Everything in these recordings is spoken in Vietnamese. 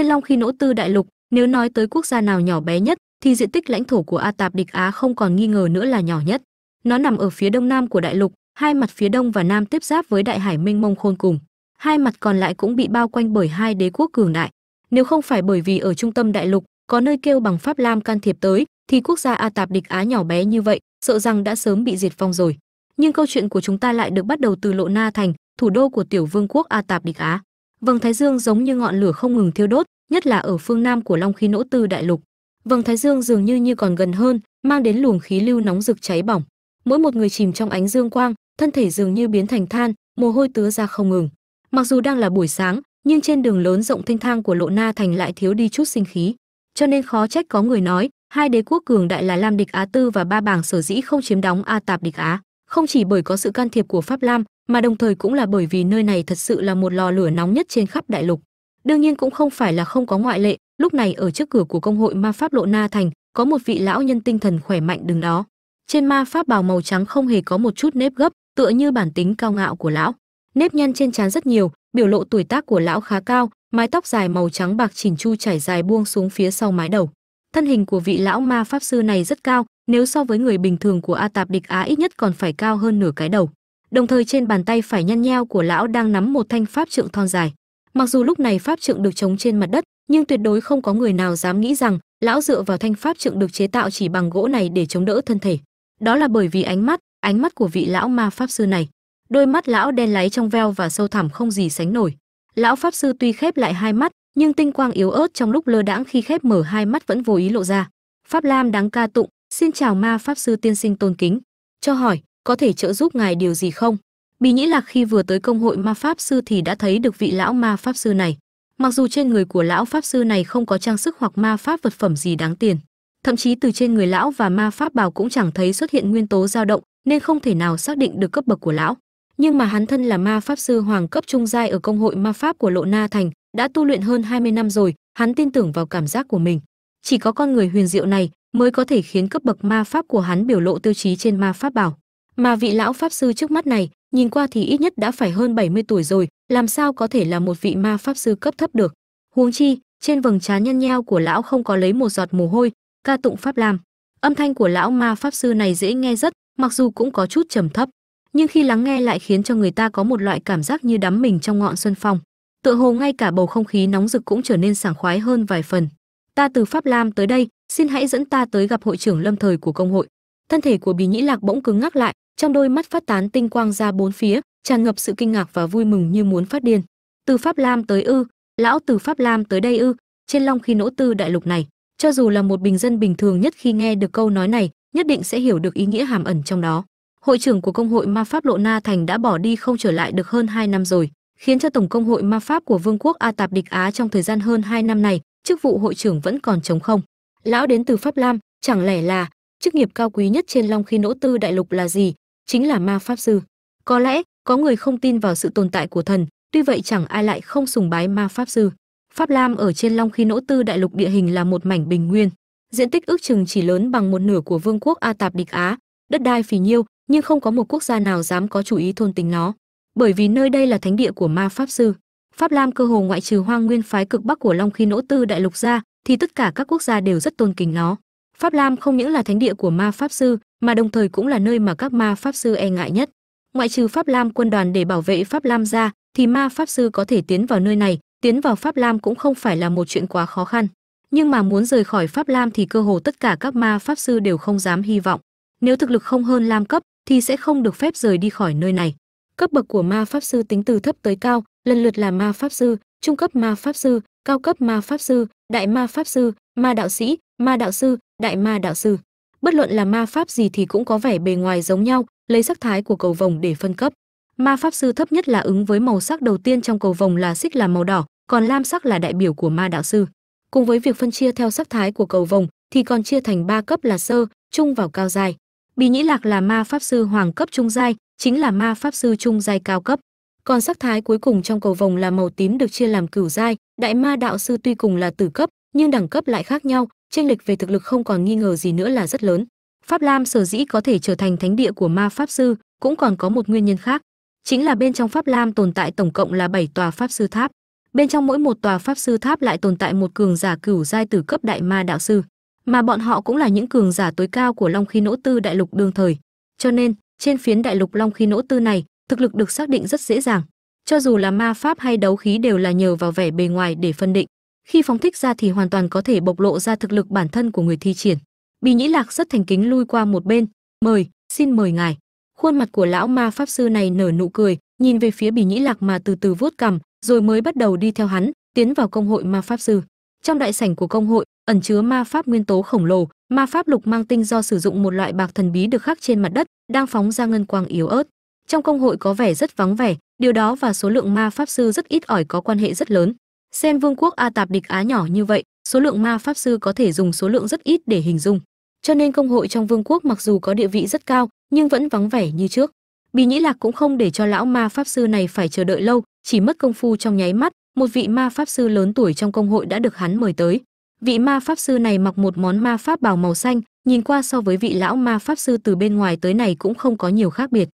trên long khi nỗ tư đại lục, nếu nói tới quốc gia nào nhỏ bé nhất, thì diện tích lãnh thổ của a tạp địch á không còn nghi ngờ nữa là nhỏ nhất. Nó nằm ở phía đông nam của đại lục, hai mặt phía đông và nam tiếp giáp với đại hải mênh mông khôn cùng. Hai mặt còn lại cũng bị bao quanh bởi hai đế quốc cường đại. Nếu không phải bởi vì ở trung tâm đại lục, có nơi kêu bằng pháp lam can thiệp tới, thì quốc gia a tạp địch á nhỏ bé như vậy, sợ rằng đã sớm bị diệt vong rồi. Nhưng câu chuyện của chúng ta lại được bắt đầu từ lộ na thành, thủ đô của tiểu vương quốc a tạp địch á vầng thái dương giống như ngọn lửa không ngừng thiêu đốt, nhất là ở phương nam của long khí nỗ tư đại lục. Vầng thái dương dường như như còn gần hơn, mang đến luồng khí lưu nóng rực cháy bỏng. Mỗi một người chìm trong ánh dương quang, thân thể dường như biến thành than, mồ hôi tứa ra không ngừng. Mặc dù đang là buổi sáng, nhưng trên đường lớn rộng thênh thang của lộ na thành lại thiếu đi chút sinh khí. Cho nên khó trách có người nói, hai đế quốc cường đại là lam địch á tư và ba bảng sở dĩ không chiếm đóng a tạp địch á không chỉ bởi có sự can thiệp của pháp lam, mà đồng thời cũng là bởi vì nơi này thật sự là một lò lửa nóng nhất trên khắp đại lục. Đương nhiên cũng không phải là không có ngoại lệ, lúc này ở trước cửa của công hội ma pháp lộ na thành, có một vị lão nhân tinh thần khỏe mạnh đứng đó. Trên ma pháp bào màu trắng không hề có một chút nếp gấp, tựa như bản tính cao ngạo của lão. Nếp nhăn trên trán rất nhiều, biểu lộ tuổi tác của lão khá cao, mái tóc dài màu trắng bạc chỉnh chu chảy dài buông xuống phía sau mái đầu. Thân hình của vị lão ma pháp sư này rất cao nếu so với người bình thường của a tạp địch á ít nhất còn phải cao hơn nửa cái đầu. Đồng thời trên bàn tay phải nhăn nheo của lão đang nắm một thanh pháp trượng thon dài. Mặc dù lúc này pháp trượng được chống trên mặt đất, nhưng tuyệt đối không có người nào dám nghĩ rằng lão dựa vào thanh pháp trượng được chế tạo chỉ bằng gỗ này để chống đỡ thân thể. Đó là bởi vì ánh mắt ánh mắt của vị lão ma pháp sư này. Đôi mắt lão đen láy trong veo và sâu thẳm không gì sánh nổi. Lão pháp sư tuy khép lại hai mắt, nhưng tinh quang yếu ớt trong lúc lơ đãng khi khép mở hai mắt vẫn vô ý lộ ra. Pháp lam đáng ca tụng xin chào ma pháp sư tiên sinh tôn kính. Cho hỏi, có thể trợ giúp ngài điều gì không? Bị nhĩ lạc khi vừa tới công hội ma pháp sư thì đã thấy được vị lão ma pháp sư này. Mặc dù trên người của lão pháp sư này không có trang sức hoặc ma pháp vật phẩm gì đáng tiền, thậm chí từ trên người lão và ma pháp bào cũng chẳng thấy xuất hiện nguyên tố dao động, nên không thể nào xác định được cấp bậc của lão. Nhưng mà hắn thân là ma pháp sư hoàng cấp trung giai ở công hội ma pháp của lộ na thành, đã tu luyện hơn 20 năm rồi, hắn tin tưởng vào cảm giác của mình. Chỉ có con người huyền diệu này mới có thể khiến cấp bậc ma pháp của hắn biểu lộ tiêu chí trên ma pháp bảo. Mà vị lão pháp sư trước mắt này, nhìn qua thì ít nhất đã phải hơn 70 tuổi rồi, làm sao có thể là một vị ma pháp sư cấp thấp được? Huống chi, trên vầng trán nhăn nheo của lão không có lấy một giọt mồ hôi, ca tụng pháp lam. Âm thanh của lão ma pháp sư này dễ nghe rất, mặc dù cũng có chút trầm thấp. Nhưng khi lắng nghe lại khiến cho người ta có một loại cảm giác như đắm mình trong ngọn xuân phong. Tựa hồ ngay cả bầu không khí nóng rực cũng trở nên sảng khoái hơn vài phần ta từ pháp lam tới đây, xin hãy dẫn ta tới gặp hội trưởng lâm thời của công hội. Thân thể của bì nhĩ lạc bỗng cứng ngắc lại, trong đôi mắt phát tán tinh quang ra bốn phía, tràn ngập sự kinh ngạc và vui mừng như muốn phát điên. Từ pháp lam tới ư, lão từ pháp lam tới đây ư, trên long khi nỗ tư đại lục này, cho dù là một bình dân bình thường nhất khi nghe được câu nói này, nhất định sẽ hiểu được ý nghĩa hàm ẩn trong đó. Hội trưởng của công hội ma pháp lộ na thành đã bỏ đi không trở lại được hơn 2 năm rồi, khiến cho tổng công hội ma pháp của vương quốc a tạp địch á trong thời gian hơn 2 năm này chức vụ hội trưởng vẫn còn trống không. Lão đến từ pháp lam, chẳng lẽ là chức nghiệp cao quý nhất trên long khi nỗ tư đại lục là gì? Chính là ma pháp sư. Có lẽ có người không tin vào sự tồn tại của thần, tuy vậy chẳng ai lại không sùng bái ma pháp sư. Pháp lam ở trên long khi nỗ tư đại lục địa hình là một mảnh bình nguyên. Diện tích ước chừng chỉ lớn bằng một nửa của vương quốc a tạp địch á. Đất đai phì nhiêu, nhưng không có một quốc gia nào dám có chủ ý thôn tính nó. Bởi vì nơi đây là thánh địa của ma pháp sư pháp lam cơ hồ ngoại trừ hoang nguyên phái cực bắc của long khi nỗ tư đại lục ra, thì tất cả các quốc gia đều rất tôn kính nó. Pháp lam không những là thánh địa của ma pháp sư, mà đồng thời cũng là nơi mà các ma pháp sư e ngại nhất. Ngoại trừ pháp lam quân đoàn để bảo vệ pháp lam ra, thì ma pháp sư có thể tiến vào nơi này, tiến vào pháp lam cũng không phải là một chuyện quá khó khăn. Nhưng mà muốn rời khỏi pháp lam thì cơ hồ tất cả các ma pháp sư đều không dám hy vọng. Nếu thực lực không hơn lam cấp, thì sẽ không được phép rời đi khỏi nơi này. Cấp bậc của ma pháp sư tính từ thấp tới cao lần lượt là ma pháp sư, trung cấp ma pháp sư, cao cấp ma pháp sư, đại ma pháp sư, ma đạo sĩ, ma đạo sư, đại ma đạo sư. Bất luận là ma pháp gì thì cũng có vẻ bề ngoài giống nhau, lấy sắc thái của cầu vồng để phân cấp. Ma pháp sư thấp nhất là ứng với màu sắc đầu tiên trong cầu vồng là xích là màu đỏ, còn lam sắc là đại biểu của ma đạo sư. Cùng với việc phân chia theo sắc thái của cầu vồng, thì còn chia thành ba cấp là sơ, trung vào cao dài bì nhĩ lạc là ma pháp sư hoàng cấp trung giai, chính là ma pháp sư trung giai cao cấp còn sắc thái cuối cùng trong cầu vồng là màu tím được chia làm cửu giai, đại ma đạo sư tuy cùng là tử cấp, nhưng đẳng cấp lại khác nhau, chênh lệch về thực lực không còn nghi ngờ gì nữa là rất lớn. Pháp lam sở dĩ có thể trở thành thánh địa của ma pháp sư, cũng còn có một nguyên nhân khác, chính là bên trong pháp lam tồn tại tổng cộng là 7 tòa pháp sư tháp. Bên trong mỗi một tòa pháp sư tháp lại tồn tại một cường giả cửu giai tử cấp đại ma đạo sư, mà bọn họ cũng là những cường giả tối cao của long khí nỗ tư đại lục đương thời. Cho nên, trên phiến đại lục long khí nỗ tư này thực lực được xác định rất dễ dàng. Cho dù là ma pháp hay đấu khí đều là nhờ vào vẻ bề ngoài để phân định. Khi phóng thích ra thì hoàn toàn có thể bộc lộ ra thực lực bản thân của người thi triển. Bì nhĩ lạc rất thành kính lui qua một bên. Mời, xin mời ngài. Khuôn mặt của lão ma pháp sư này nở nụ cười, nhìn về phía bì nhĩ lạc mà từ từ vuốt cằm, rồi mới bắt đầu đi theo hắn, tiến vào công hội ma pháp sư. Trong đại sảnh của công hội, ẩn chứa ma pháp nguyên tố khổng lồ, ma pháp lục mang tinh do sử dụng một loại bạc thần bí được khắc trên mặt đất, đang phóng ra ngân quang yếu ớt trong công hội có vẻ rất vắng vẻ, điều đó và số lượng ma pháp sư rất ít ỏi có quan hệ rất lớn. Xem vương quốc a tạp địch á nhỏ như vậy, số lượng ma pháp sư có thể dùng số lượng rất ít để hình dung. Cho nên công hội trong vương quốc mặc dù có địa vị rất cao, nhưng vẫn vắng vẻ như trước. Bì nhĩ lạc cũng không để cho lão ma pháp sư này phải chờ đợi lâu, chỉ mất công phu trong nháy mắt, một vị ma pháp sư lớn tuổi trong công hội đã được hắn mời tới. Vị ma pháp sư này mặc một món ma pháp bào màu xanh, nhìn qua so với vị lão ma pháp sư từ bên ngoài tới này cũng không có nhiều khác biệt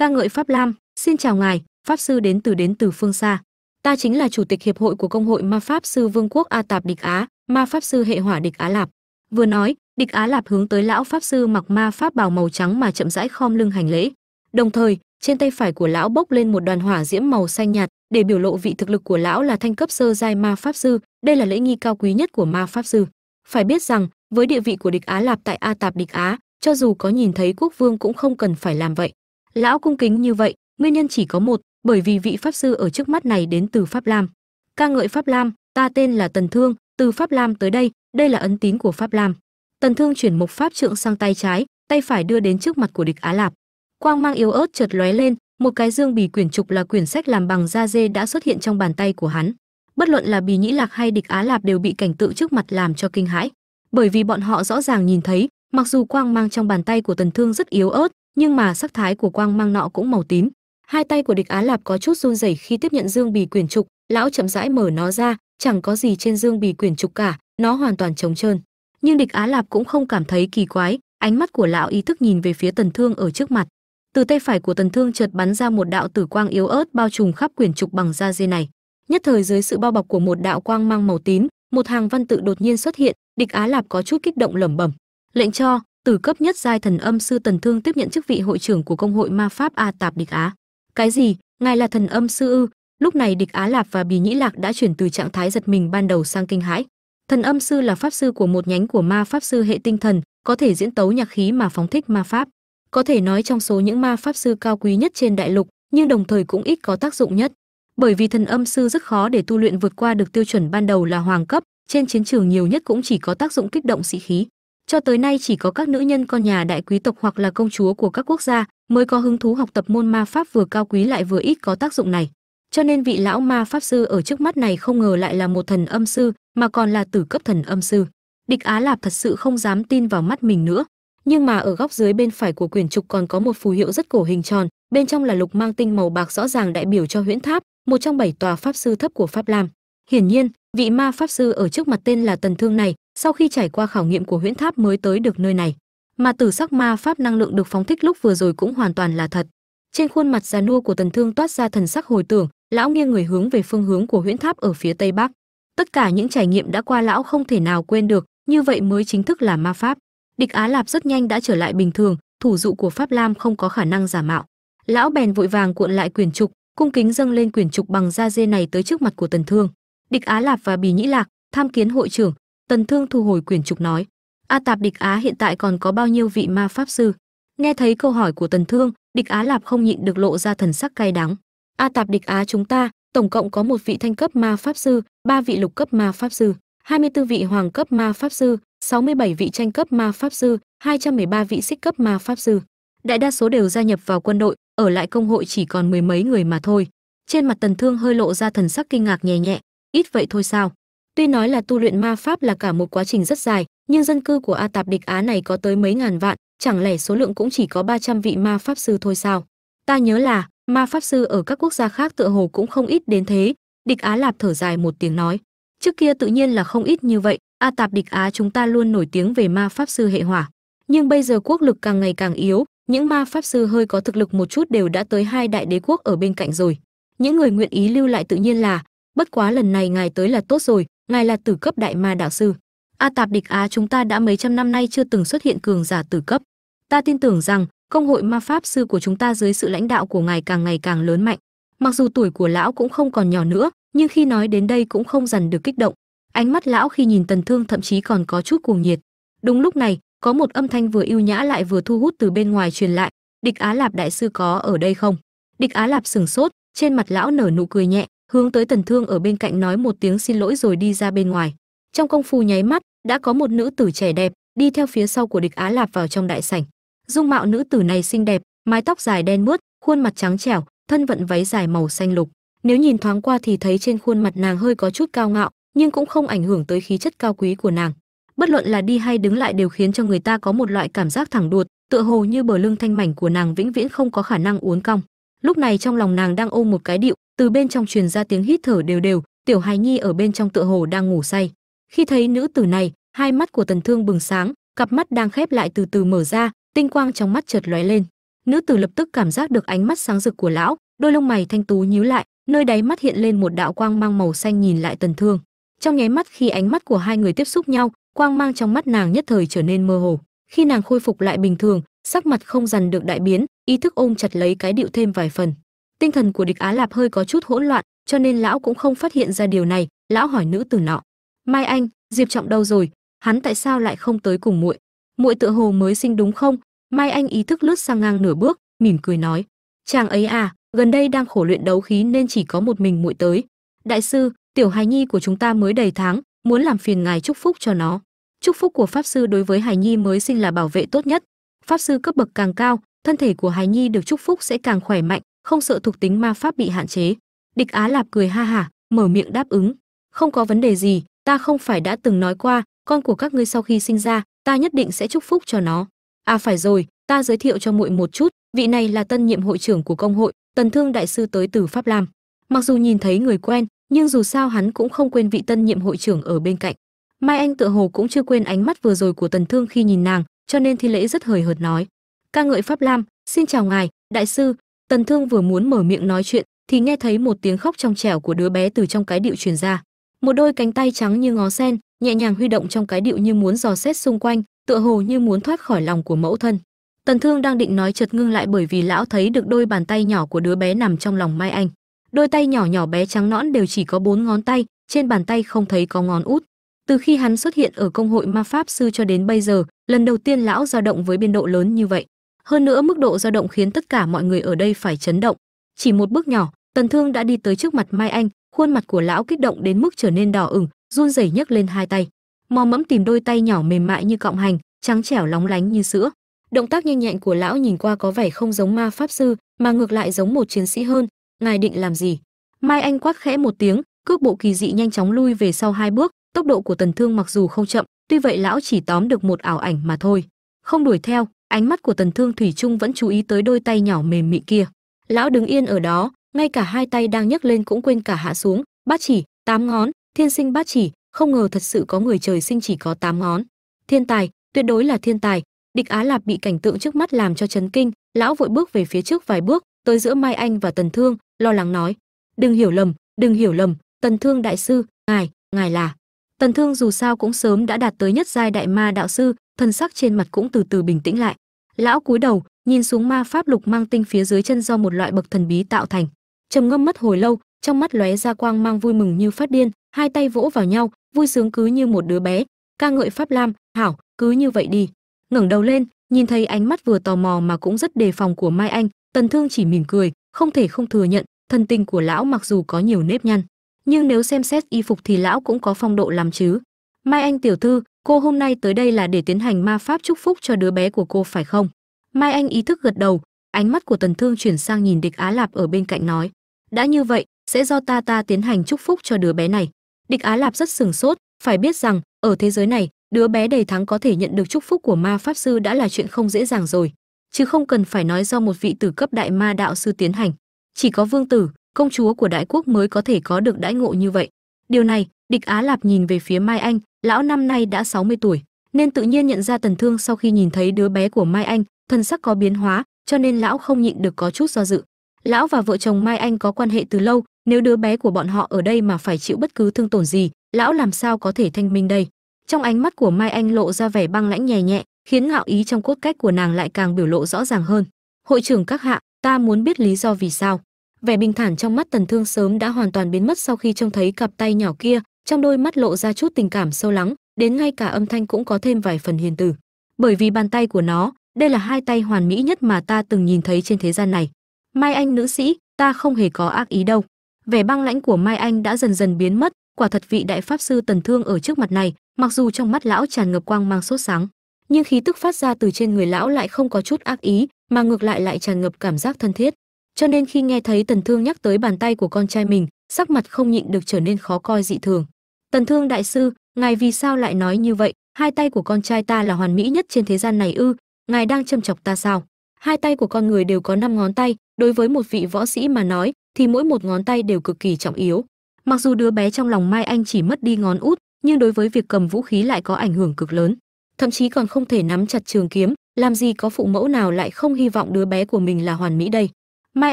ca ngợi pháp lam. Xin chào ngài, pháp sư đến từ đến từ phương xa. Ta chính là chủ tịch hiệp hội của công hội ma pháp sư vương quốc a tạp địch á, ma pháp sư hệ hỏa địch á lạp. Vừa nói, địch á lạp hướng tới lão pháp sư mặc ma pháp bào màu trắng mà chậm rãi khom lưng hành lễ. Đồng thời, trên tay phải của lão bốc lên một đoàn hỏa diễm màu xanh nhạt, để biểu lộ vị thực lực của lão là thanh cấp sơ giai ma pháp sư, đây là lễ nghi cao quý nhất của ma pháp sư. Phải biết rằng, với địa vị của địch á lạp tại a tạp địch á, cho dù có nhìn thấy quốc vương cũng không cần phải làm vậy lão cung kính như vậy, nguyên nhân chỉ có một, bởi vì vị pháp sư ở trước mắt này đến từ pháp lam. Ca ngợi pháp lam, ta tên là tần thương, từ pháp lam tới đây đây là ấn tín của pháp lam. Tần thương chuyển mục pháp trượng sang tay trái, tay phải đưa đến trước mặt của địch á lạp. Quang mang yếu ớt chợt lóe lên, một cái dương bì quyển trục là quyển sách làm bằng da dê đã xuất hiện trong bàn tay của hắn. Bất luận là bì nhĩ lạc hay địch á lạp đều bị cảnh tượng trước mặt làm cho kinh hãi. Bởi vì bọn họ rõ ràng nhìn thấy, mặc dù quang mang trong bàn tay của tần thương rất yếu ớt nhưng mà sắc thái của quang mang nọ cũng màu tím. Hai tay của địch á lạp có chút run rẩy khi tiếp nhận dương bì quyển trục. Lão chậm rãi mở nó ra, chẳng có gì trên dương bì quyển trục cả, nó hoàn toàn trống trơn. Nhưng địch á lạp cũng không cảm thấy kỳ quái, ánh mắt của lão ý thức nhìn về phía tần thương ở trước mặt. Từ tay phải của tần thương chợt bắn ra một đạo tử quang yếu ớt bao trùm khắp quyển trục bằng da dê này. Nhất thời dưới sự bao bọc của một đạo quang mang màu tím, một hàng văn tự đột nhiên xuất hiện, địch á lạp có chút kích động lẩm bẩm. Lệnh cho từ cấp nhất giai thần âm sư tần thương tiếp nhận chức vị hội trưởng của công hội ma pháp a tạp địch á. Cái gì? Ngài là thần âm sư ư? Lúc này địch á lạp và bì nhĩ lạc đã chuyển từ trạng thái giật mình ban đầu sang kinh hãi. Thần âm sư là pháp sư của một nhánh của ma pháp sư hệ tinh thần, có thể diễn tấu nhạc khí mà phóng thích ma pháp. Có thể nói trong số những ma pháp sư cao quý nhất trên đại lục, nhưng đồng thời cũng ít có tác dụng nhất. Bởi vì thần âm sư rất khó để tu luyện vượt qua được tiêu chuẩn ban đầu là hoàng cấp, trên chiến trường nhiều nhất cũng chỉ có tác dụng kích động sĩ khí cho tới nay chỉ có các nữ nhân con nhà đại quý tộc hoặc là công chúa của các quốc gia mới có hứng thú học tập môn ma pháp vừa cao quý lại vừa ít có tác dụng này. Cho nên vị lão ma pháp sư ở trước mắt này không ngờ lại là một thần âm sư, mà còn là tử cấp thần âm sư. Địch á lạp thật sự không dám tin vào mắt mình nữa. Nhưng mà ở góc dưới bên phải của quyển trục còn có một phù hiệu rất cổ hình tròn, bên trong là lục mang tinh màu bạc rõ ràng đại biểu cho huyễn tháp, một trong bảy tòa pháp sư thấp của pháp lam. Hiển nhiên, vị ma pháp sư ở trước mặt tên là tần thương này sau khi trải qua khảo nghiệm của huyễn tháp mới tới được nơi này. Mà tử sắc ma pháp năng lượng được phóng thích lúc vừa rồi cũng hoàn toàn là thật. Trên khuôn mặt già nua của tần thương toát ra thần sắc hồi tưởng, lão nghiêng người hướng về phương hướng của huyễn tháp ở phía tây bắc. Tất cả những trải nghiệm đã qua lão không thể nào quên được, như vậy mới chính thức là ma pháp. Địch á lạp rất nhanh đã trở lại bình thường, thủ dụ của pháp lam không có khả năng giả mạo. Lão bèn vội vàng cuộn lại quyển trục, cung kính dâng lên quyển trục bằng da dê này tới trước mặt của tần thương. Địch á lạp và bì nhĩ lạc, tham kiến hội trưởng tần thương thu hồi quyền trục nói, a tạp địch á hiện tại còn có bao nhiêu vị ma pháp sư? Nghe thấy câu hỏi của tần thương, địch á lạp không nhịn được lộ ra thần sắc cay đắng. A tạp địch á chúng ta, tổng cộng có một vị thanh cấp ma pháp sư, ba vị lục cấp ma pháp sư 24 vị hoàng cấp ma pháp sư 67 vị tranh cấp ma pháp sư 213 vị xích cấp ma pháp sư. Đại đa số đều gia nhập vào quân đội, ở lại công hội chỉ còn mười mấy người mà thôi. Trên mặt tần thương hơi lộ ra thần sắc kinh ngạc nhẹ nhẹ, ít vậy thôi sao? Tuy nói là tu luyện ma pháp là cả một quá trình rất dài, nhưng dân cư của a tạp địch á này có tới mấy ngàn vạn, chẳng lẽ số lượng cũng chỉ có 300 vị ma pháp sư thôi sao? Ta nhớ là, ma pháp sư ở các quốc gia khác tựa hồ cũng không ít đến thế. Địch á lạp thở dài một tiếng nói. Trước kia tự nhiên là không ít như vậy, a tạp địch á chúng ta luôn nổi tiếng về ma pháp sư hệ hỏa. Nhưng bây giờ quốc lực càng ngày càng yếu, những ma pháp sư hơi có thực lực một chút đều đã tới hai đại đế quốc ở bên cạnh rồi. Những người nguyện ý lưu lại tự nhiên là, bất quá lần này ngài tới là tốt rồi ngài là tử cấp đại ma đạo sư. A tạp địch á chúng ta đã mấy trăm năm nay chưa từng xuất hiện cường giả tử cấp. Ta tin tưởng rằng, công hội ma pháp sư của chúng ta dưới sự lãnh đạo của ngài càng ngày càng lớn mạnh. Mặc dù tuổi của lão cũng không còn nhỏ nữa, nhưng khi nói đến đây cũng không dằn được kích động. Ánh mắt lão khi nhìn tần thương thậm chí còn có chút cuồng nhiệt. Đúng lúc này, có một âm thanh vừa ưu nhã lại vừa thu hút từ bên ngoài truyền lại. Địch á lạp đại sư có ở đây không? Địch á lạp sừng sốt, trên mặt lão nở nụ cười nhẹ hướng tới tần thương ở bên cạnh nói một tiếng xin lỗi rồi đi ra bên ngoài. Trong công phu nháy mắt, đã có một nữ tử trẻ đẹp, đi theo phía sau của địch á lạp vào trong đại sảnh. Dung mạo nữ tử này xinh đẹp, mái tóc dài đen mướt, khuôn mặt trắng trẻo, thân vận váy dài màu xanh lục. Nếu nhìn thoáng qua thì thấy trên khuôn mặt nàng hơi có chút cao ngạo, nhưng cũng không ảnh hưởng tới khí chất cao quý của nàng. Bất luận là đi hay đứng lại đều khiến cho người ta có một loại cảm giác thẳng đuột, tựa hồ như bờ lưng thanh mảnh của nàng vĩnh viễn không có khả năng uốn cong lúc này trong lòng nàng đang ôm một cái điệu, từ bên trong truyền ra tiếng hít thở đều đều, tiểu hài nhi ở bên trong tựa hồ đang ngủ say. Khi thấy nữ tử này, hai mắt của tần thương bừng sáng, cặp mắt đang khép lại từ từ mở ra, tinh quang trong mắt chợt lóe lên. Nữ tử lập tức cảm giác được ánh mắt sáng rực của lão, đôi lông mày thanh tú nhíu lại, nơi đáy mắt hiện lên một đạo quang mang màu xanh nhìn lại tần thương. Trong nháy mắt khi ánh mắt của hai người tiếp xúc nhau, quang mang trong mắt nàng nhất thời trở nên mơ hồ khi nàng khôi phục lại bình thường, sắc mặt không dằn được đại biến, ý thức ôm chặt lấy cái điệu thêm vài phần. Tinh thần của địch á lạp hơi có chút hỗn loạn, cho nên lão cũng không phát hiện ra điều này, lão hỏi nữ tử nọ. Mai anh, diệp trọng đâu rồi? Hắn tại sao lại không tới cùng muội? Muội tựa hồ mới sinh đúng không? Mai anh ý thức lướt sang ngang nửa bước, mỉm cười nói. Chàng ấy à gần đây đang khổ luyện đấu khí nên chỉ có một mình muội tới. Đại sư, tiểu hài nhi của chúng ta mới đầy tháng, muốn làm phiền ngài chúc phúc cho nó chúc phúc của pháp sư đối với hài nhi mới sinh là bảo vệ tốt nhất. Pháp sư cấp bậc càng cao, thân thể của hài nhi được chúc phúc sẽ càng khỏe mạnh, không sợ thuộc tính ma pháp bị hạn chế. Địch á lạp cười ha hả, mở miệng đáp ứng. Không có vấn đề gì, ta không phải đã từng nói qua, con của các ngươi sau khi sinh ra, ta nhất định sẽ chúc phúc cho nó. À phải rồi, ta giới thiệu cho muội một chút, vị này là tân nhiệm hội trưởng của công hội, tần thương đại sư tới từ pháp lam. Mặc dù nhìn thấy người quen, nhưng dù sao hắn cũng không quên vị tân nhiệm hội trưởng ở bên cạnh mai anh tựa hồ cũng chưa quên ánh mắt vừa rồi của tần thương khi nhìn nàng, cho nên thi lễ rất hời hợt nói. Ca ngợi pháp lam, xin chào ngài, đại sư. Tần thương vừa muốn mở miệng nói chuyện, thì nghe thấy một tiếng khóc trong trẻo của đứa bé từ trong cái điệu truyền ra. Một đôi cánh tay trắng như ngó sen, nhẹ nhàng huy động trong cái điệu như muốn dò xét xung quanh, tựa hồ như muốn thoát khỏi lòng của mẫu thân. Tần thương đang định nói chợt ngưng lại bởi vì lão thấy được đôi bàn tay nhỏ của đứa bé nằm trong lòng mai anh. Đôi tay nhỏ nhỏ bé trắng nõn đều chỉ có bốn ngón tay, trên bàn tay không thấy có ngón út từ khi hắn xuất hiện ở công hội ma pháp sư cho đến bây giờ, lần đầu tiên lão dao động với biên độ lớn như vậy. Hơn nữa mức độ dao động khiến tất cả mọi người ở đây phải chấn động. Chỉ một bước nhỏ, tần thương đã đi tới trước mặt mai anh, khuôn mặt của lão kích động đến mức trở nên đỏ ửng, run rẩy nhấc lên hai tay. Mò mẫm tìm đôi tay nhỏ mềm mại như cọng hành, trắng trẻo lóng lánh như sữa. Động tác nhanh nhẹn của lão nhìn qua có vẻ không giống ma pháp sư, mà ngược lại giống một chiến sĩ hơn. Ngài định làm gì? Mai anh quát khẽ một tiếng, cước bộ kỳ dị nhanh chóng lui về sau hai bước tốc độ của tần thương mặc dù không chậm, tuy vậy lão chỉ tóm được một ảo ảnh mà thôi. Không đuổi theo, ánh mắt của tần thương thủy trung vẫn chú ý tới đôi tay nhỏ mềm mị kia. Lão đứng yên ở đó, ngay cả hai tay đang nhấc lên cũng quên cả hạ xuống. Bát chỉ, tám ngón, thiên sinh bát chỉ, không ngờ thật sự có người trời sinh chỉ có tám ngón. Thiên tài, tuyệt đối là thiên tài. Địch á lạp bị cảnh tượng trước mắt làm cho chấn kinh, lão vội bước về phía trước vài bước, tới giữa mai anh và tần thương, lo lắng nói. Đừng hiểu lầm, đừng hiểu lầm, tần thương đại sư, ngài ngài là tần thương dù sao cũng sớm đã đạt tới nhất giai đại ma đạo sư, thân sắc trên mặt cũng từ từ bình tĩnh lại. Lão cúi đầu, nhìn xuống ma pháp lục mang tinh phía dưới chân do một loại bậc thần bí tạo thành. Trầm ngâm mất hồi lâu, trong mắt lóe ra quang mang vui mừng như phát điên, hai tay vỗ vào nhau, vui sướng cứ như một đứa bé. Ca ngợi pháp lam, hảo, cứ như vậy đi. Ngẩng đầu lên, nhìn thấy ánh mắt vừa tò mò mà cũng rất đề phòng của mai anh, tần thương chỉ mỉm cười, không thể không thừa nhận, thân tình của lão mặc dù có nhiều nếp nhăn nhưng nếu xem xét y phục thì lão cũng có phong độ làm chứ. Mai anh tiểu thư, cô hôm nay tới đây là để tiến hành ma pháp chúc phúc cho đứa bé của cô phải không? Mai anh ý thức gật đầu, ánh mắt của tần thương chuyển sang nhìn địch á lạp ở bên cạnh nói, đã như vậy, sẽ do ta ta tiến hành chúc phúc cho đứa bé này. Địch á lạp rất sừng sốt, phải biết rằng, ở thế giới này, đứa bé đầy thắng có thể nhận được chúc phúc của ma pháp sư đã là chuyện không dễ dàng rồi. Chứ không cần phải nói do một vị tử cấp đại ma đạo sư tiến hành. Chỉ có vương tử công chúa của đại quốc mới có thể có được đãi ngộ như vậy. Điều này, địch á lạp nhìn về phía mai anh, lão năm nay đã 60 tuổi, nên tự nhiên nhận ra tần thương sau khi nhìn thấy đứa bé của mai anh thân sắc có biến hóa, cho nên lão không nhịn được có chút do dự. Lão và vợ chồng mai anh có quan hệ từ lâu, nếu đứa bé của bọn họ ở đây mà phải chịu bất cứ thương tổn gì, lão làm sao có thể thanh minh đây? Trong ánh mắt của mai anh lộ ra vẻ băng lãnh nhẹ nhẹ, khiến ngạo ý trong cốt cách của nàng lại càng biểu lộ rõ ràng hơn. Hội trưởng các hạ, ta muốn biết lý do vì sao vẻ bình thản trong mắt tần thương sớm đã hoàn toàn biến mất sau khi trông thấy cặp tay nhỏ kia, trong đôi mắt lộ ra chút tình cảm sâu lắng, đến ngay cả âm thanh cũng có thêm vài phần hiền từ. Bởi vì bàn tay của nó, đây là hai tay hoàn mỹ nhất mà ta từng nhìn thấy trên thế gian này. Mai anh nữ sĩ, ta không hề có ác ý đâu. Vẻ băng lãnh của mai anh đã dần dần biến mất, quả thật vị đại pháp sư tần thương ở trước mặt này, mặc dù trong mắt lão tràn ngập quang mang sốt sáng, nhưng khí tức phát ra từ trên người lão lại không có chút ác ý, mà ngược lại lại tràn ngập cảm giác thân thiết cho nên khi nghe thấy tần thương nhắc tới bàn tay của con trai mình, sắc mặt không nhịn được trở nên khó coi dị thường. Tần thương đại sư, ngài vì sao lại nói như vậy? Hai tay của con trai ta là hoàn mỹ nhất trên thế gian này ư? Ngài đang châm chọc ta sao? Hai tay của con người đều có năm ngón tay, đối với một vị võ sĩ mà nói, thì mỗi một ngón tay đều cực kỳ trọng yếu. Mặc dù đứa bé trong lòng mai anh chỉ mất đi ngón út, nhưng đối với việc cầm vũ khí lại có ảnh hưởng cực lớn. Thậm chí còn không thể nắm chặt trường kiếm, làm gì có phụ mẫu nào lại không hy vọng đứa bé của mình là hoàn mỹ đây? Mai